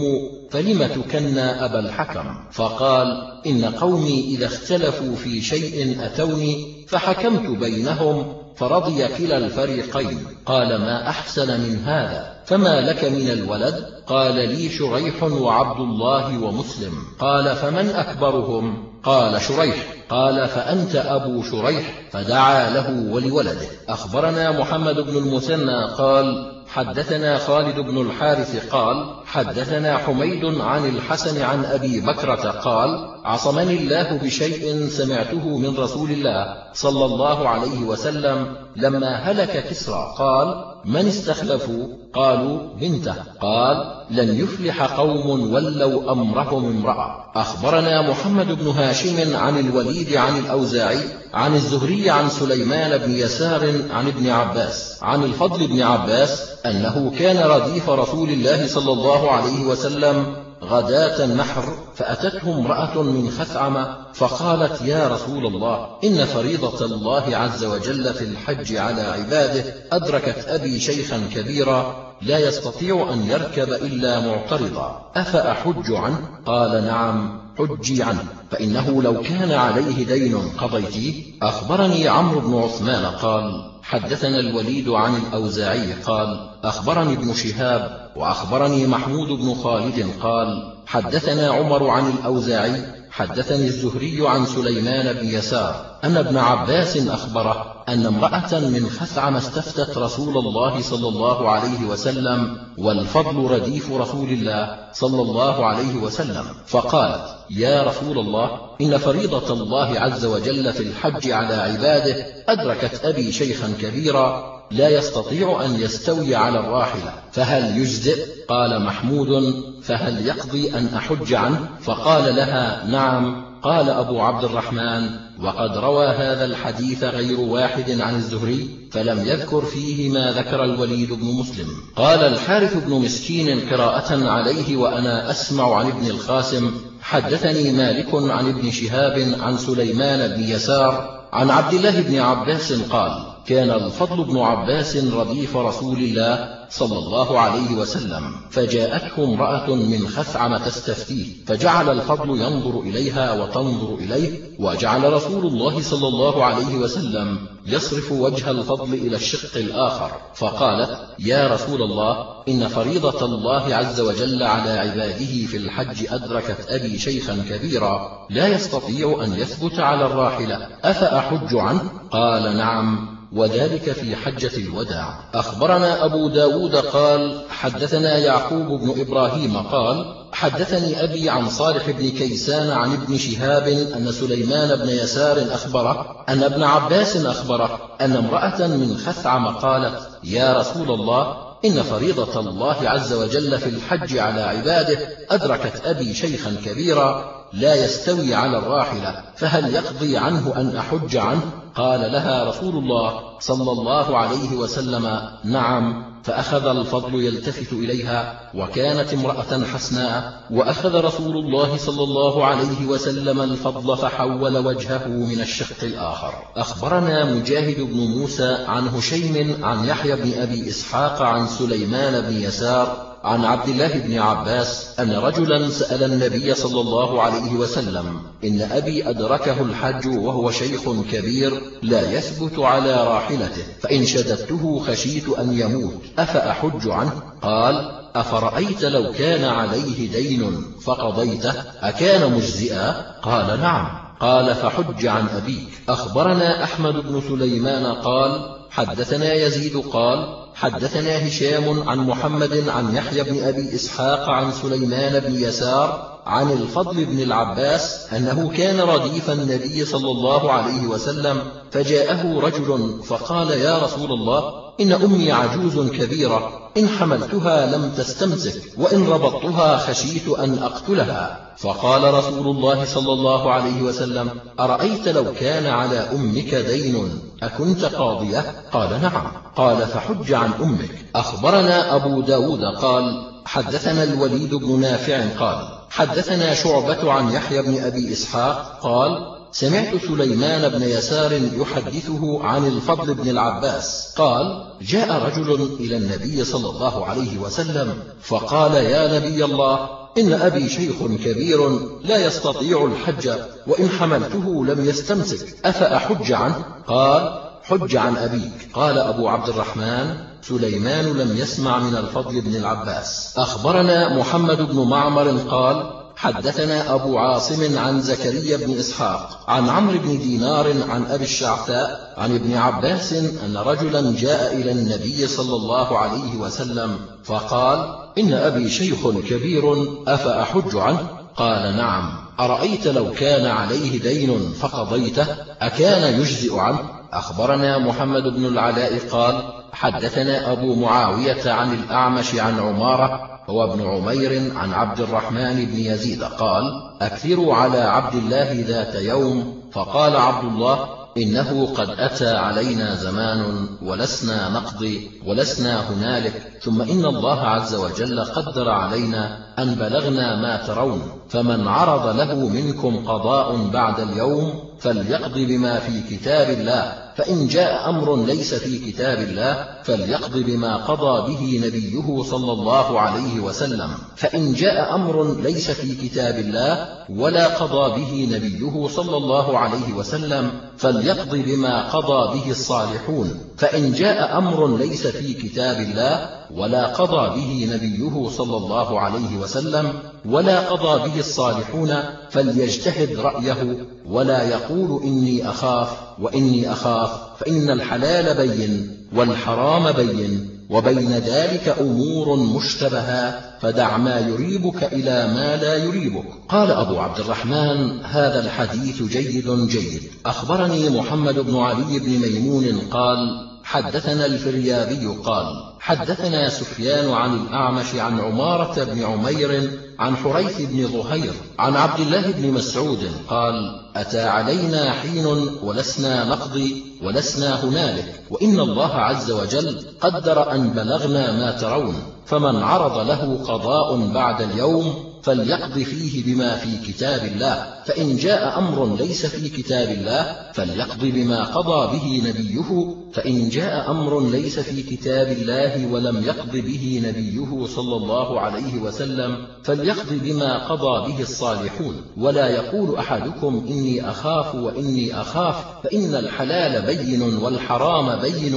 فلم تكنى أبا الحكم؟ فقال إن قومي إذا اختلفوا في شيء أتوني فحكمت بينهم فرضي كلا الفريقين. قال ما أحسن من هذا؟ فما لك من الولد؟ قال لي شريح وعبد الله ومسلم. قال فمن أكبرهم؟ قال شريح. قال فأنت أبو شريح. فدعا له ولولده. أخبرنا محمد بن المثنى قال حدثنا خالد بن الحارث قال حدثنا حميد عن الحسن عن أبي بكرة قال عصمني الله بشيء سمعته من رسول الله صلى الله عليه وسلم لما هلك كسرى قال من استخلفوا قالوا بنته قال لن يفلح قوم ولوا أمرهم امرأة. أخبرنا محمد بن هاشم عن الوليد عن الأوزاعي عن الزهري عن سليمان بن يسار عن ابن عباس عن الفضل بن عباس أنه كان رديف رسول الله صلى الله عليه وسلم غداة النحر فأتته امرأة من خثعم فقالت يا رسول الله إن فريضة الله عز وجل في الحج على عباده أدركت أبي شيخا كبيرا لا يستطيع أن يركب إلا معترضا أفأحج عنه؟ قال نعم. حجي عنه فإنه لو كان عليه دين قضيتيه أخبرني عمرو بن عثمان قال حدثنا الوليد عن الأوزاعي قال أخبرني ابن شهاب وأخبرني محمود بن خالد قال حدثنا عمر عن الأوزاعي حدثني الزهري عن سليمان بن يسار أن ابن عباس أخبره أن امرأة من خثعم استفتت رسول الله صلى الله عليه وسلم والفضل رديف رسول الله صلى الله عليه وسلم فقالت يا رسول الله إن فريضة الله عز وجل في الحج على عباده أدركت أبي شيخا كبيرا لا يستطيع أن يستوي على الراحلة فهل يجزئ؟ قال محمود فهل يقضي أن أحج عنه؟ فقال لها نعم. قال أبو عبد الرحمن وقد روى هذا الحديث غير واحد عن الزهري فلم يذكر فيه ما ذكر الوليد بن مسلم. قال الحارث بن مسكين قراءة عليه وأنا أسمع عن ابن القاسم حدثني مالك عن ابن شهاب عن سليمان بن يسار عن عبد الله بن عباس قال كان الفضل بن عباس رديف رسول الله صلى الله عليه وسلم فجاءته امرأة من خثعم تستفتيه فجعل الفضل ينظر إليها وتنظر إليه وجعل رسول الله صلى الله عليه وسلم يصرف وجه الفضل إلى الشق الآخر فقالت يا رسول الله إن فريضة الله عز وجل على عباده في الحج أدركت أبي شيخا كبيرا لا يستطيع أن يثبت على الراحلة أفأحج عنه؟ قال نعم. وذلك في حجة الوداع. أخبرنا أبو داود قال حدثنا يعقوب بن إبراهيم قال حدثني أبي عن صالح بن كيسان عن ابن شهاب أن سليمان بن يسار أخبره أن ابن عباس أخبره أن امرأة من خثعم قالت يا رسول الله إن فريضة الله عز وجل في الحج على عباده أدركت أبي شيخا كبيرا لا يستوي على الراحلة فهل يقضي عنه أن أحج عنه؟ قال لها رسول الله صلى الله عليه وسلم نعم فأخذ الفضل يلتفت إليها وكانت امرأة حسناء وأخذ رسول الله صلى الله عليه وسلم الفضل فحول وجهه من الشق الآخر. أخبرنا مجاهد بن موسى عن هشيم عن يحيى بن أبي إسحاق عن سليمان بن يسار عن عبد الله بن عباس أن رجلا سأل النبي صلى الله عليه وسلم إن أبي أدركه الحج وهو شيخ كبير لا يثبت على راحلته فإن شددته خشيت أن يموت أفأحج عنه؟ قال أفرأيت لو كان عليه دين فقضيته أكان مجزئا؟ قال نعم. قال فحج عن أبيك. أخبرنا أحمد بن سليمان قال حدثنا يزيد قال حدثنا هشام عن محمد عن يحيى بن أبي إسحاق عن سليمان بن يسار عن الفضل بن العباس أنه كان رديف النبي صلى الله عليه وسلم فجاءه رجل فقال يا رسول الله إن أمي عجوز كبيرة إن حملتها لم تستمسك وإن ربطتها خشيت أن أقتلها. فقال رسول الله صلى الله عليه وسلم أرأيت لو كان على أمك دين؟ أكنت قاضية؟ قال نعم. قال فحج عن أمك. أخبرنا أبو داود قال حدثنا الوليد بن نافع قال حدثنا شعبة عن يحيى بن أبي إسحاق قال سمعت سليمان بن يسار يحدثه عن الفضل بن العباس. قال جاء رجل إلى النبي صلى الله عليه وسلم فقال يا نبي الله إن أبي شيخ كبير لا يستطيع الحج وإن حملته لم يستمسك أفأحج عنه؟ قال حج عن أبيك. قال أبو عبد الرحمن سليمان لم يسمع من الفضل بن العباس. أخبرنا محمد بن معمر قال حدثنا أبو عاصم عن زكريا بن إسحاق عن عمرو بن دينار عن أبي الشعثاء عن ابن عباس أن رجلا جاء إلى النبي صلى الله عليه وسلم فقال إن أبي شيخ كبير أفأحج عنه؟ قال نعم. أرأيت لو كان عليه دين فقضيته أكان يجزئ عنه؟ أخبرنا محمد بن العلاء قال حدثنا أبو معاوية عن الأعمش عن عمارة هو ابن عمير عن عبد الرحمن بن يزيد قال أكثروا على عبد الله ذات يوم فقال عبد الله إنه قد أتى علينا زمان ولسنا نقضي ولسنا هنالك ثم إن الله عز وجل قدر علينا أن بلغنا ما ترون فمن عرض له منكم قضاء بعد اليوم فليقض بما في كتاب الله فإن جاء أمر ليس في كتاب الله فليقض بما قضى به نبيه صلى الله عليه وسلم. فإن جاء أمر ليس في كتاب الله ولا قضى به نبيه صلى الله عليه وسلم فليقض بما قضى به الصالحون. فإن جاء أمر ليس في كتاب الله ولا قضى به نبيه صلى الله عليه وسلم ولا قضى به الصالحون فليجتهد رأيه ولا يقول إني أخاف وإني أخاف فإن الحلال بين والحرام بين وبين ذلك أمور مشتبهات فدع ما يريبك إلى ما لا يريبك. قال أبو عبد الرحمن هذا الحديث جيد جيد. أخبرني محمد بن علي بن ميمون قال حدثنا الفريابي قال حدثنا سفيان عن الأعمش عن عمارة بن عمير عن حريث بن ظهير عن عبد الله بن مسعود قال أتى علينا حين ولسنا نقضي ولسنا هنالك وإن الله عز وجل قدر أن بلغنا ما ترون فمن عرض له قضاء بعد اليوم فليقض فيه بما في كتاب الله. فإن جاء أمر ليس في كتاب الله فليقض بما قضى به نبيه. فإن جاء أمر ليس في كتاب الله ولم يقض به نبيه صلى الله عليه وسلم فليقض بما قضى به الصالحون. ولا يقول أحدكم إني أخاف وإني أخاف فإن الحلال بين والحرام بين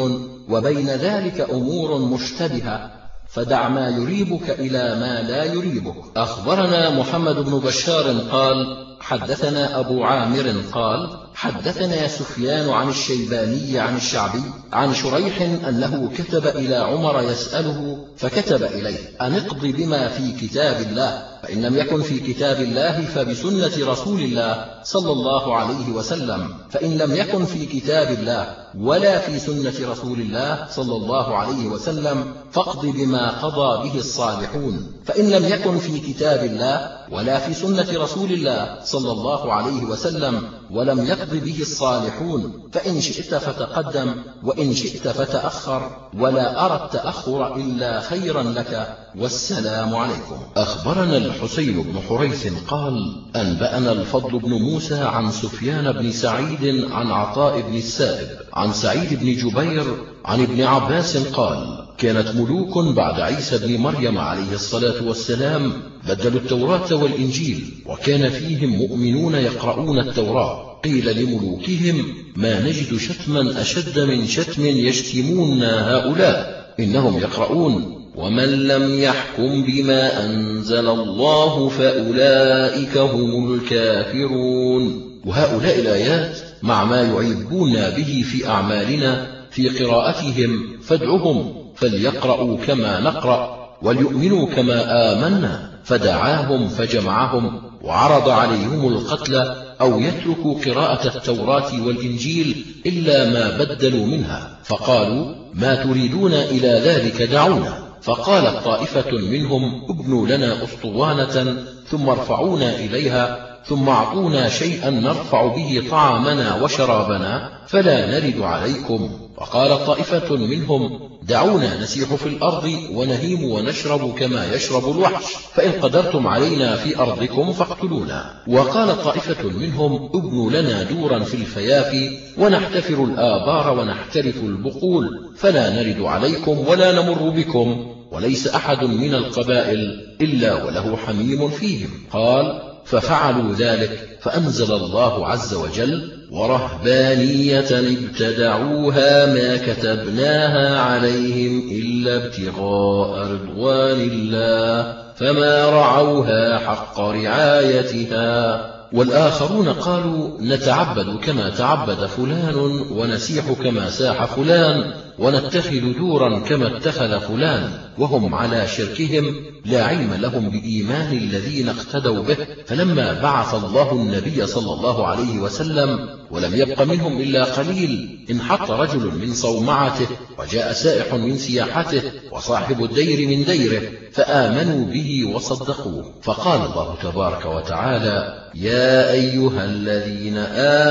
وبين ذلك أمور مشتبهة. فدع ما يريبك إلى ما لا يريبك. أخبرنا محمد بن بشار قال حدثنا أبو عامر قال حدثنا سفيان عن الشيباني عن الشعبي عن شريح أنه كتب إلى عمر يسأله فكتب إليه أن اقض بما في كتاب الله فإن لم يكن في كتاب الله فبسنة رسول الله صلى الله عليه وسلم فإن لم يكن في كتاب الله ولا في سنة رسول الله صلى الله عليه وسلم فاقض بما قضى به الصالحون فإن لم يكن في كتاب الله ولا في سنة رسول الله صلى الله عليه وسلم ولم يقض به الصالحون فإن شئت فتقدم وإن شئت فتأخر ولا أرى التأخر إلا خيرا لك والسلام عليكم. أخبرنا الحسين بن حريث قال أنبأنا الفضل بن موسى عن سفيان بن سعيد عن عطاء بن السائب عن سعيد بن جبير عن ابن عباس قال كانت ملوك بعد عيسى بن مريم عليه الصلاة والسلام بدلوا التوراة والإنجيل وكان فيهم مؤمنون يقرؤون التوراة. قيل لملوكهم ما نجد شتما أشد من شتم يشتمون هؤلاء إنهم يقرؤون ومن لم يحكم بما أنزل الله فأولئك هم الكافرون. وهؤلاء الآيات مع ما يعيبون به في أعمالنا في قراءتهم فادعهم فليقرأوا كما نقرأ وليؤمنوا كما آمنا فدعاهم فجمعهم وعرض عليهم القتل أو يتركوا قراءة التوراة والإنجيل إلا ما بدلوا منها. فقالوا ما تريدون إلى ذلك دعونا. فقالت طائفة منهم ابنوا لنا أسطوانة ثم ارفعونا إليها. ثم أعطونا شيئا نرفع به طعامنا وشرابنا فلا نرد عليكم. وقال طائفة منهم دعونا نسيح في الأرض ونهيم ونشرب كما يشرب الوحش فإن قدرتم علينا في أرضكم فاقتلونا. وقال طائفة منهم ابنوا لنا دورا في الفيافي ونحتفر الآبار ونحترف البقول فلا نرد عليكم ولا نمر بكم وليس أحد من القبائل إلا وله حميم فيهم. قال ففعلوا ذلك فأنزل الله عز وجل ورهبانية ابتدعوها ما كتبناها عليهم إلا ابتغاء رضوان الله فما رعوها حق رعايتها والآخرون قالوا نتعبد كما تعبد فلان ونسيح كما ساح فلان ونتخذ دورا كما اتخذ فلان وهم على شركهم لا علم لهم بإيمان الذين اقتدوا به فلما بعث الله النبي صلى الله عليه وسلم ولم يبق منهم إلا قليل انحط رجل من صومعته وجاء سائح من سياحته وصاحب الدير من ديره فآمنوا به وصدقوه. فقال الله تبارك وتعالى يا أيها الذين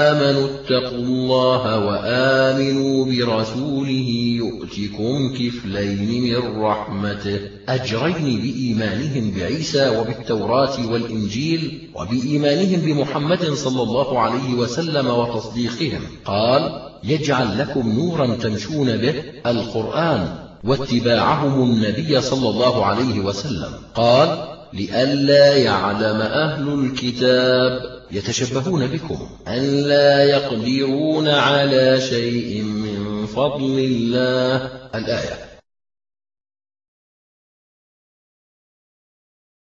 آمنوا اتقوا الله وآمنوا برسوله يؤتكم كفلين من رحمته. أجرين بإيمانهم بعيسى وبالتوراة والإنجيل وبإيمانهم بمحمد صلى الله عليه وسلم وتصديقهم. قال يجعل لكم نورا تمشون به القرآن واتباعهم النبي صلى الله عليه وسلم. قال لئلا يعلم أهل الكتاب يتشبهون بكم أن لا يقدرون على شيء من فضل الله. الآية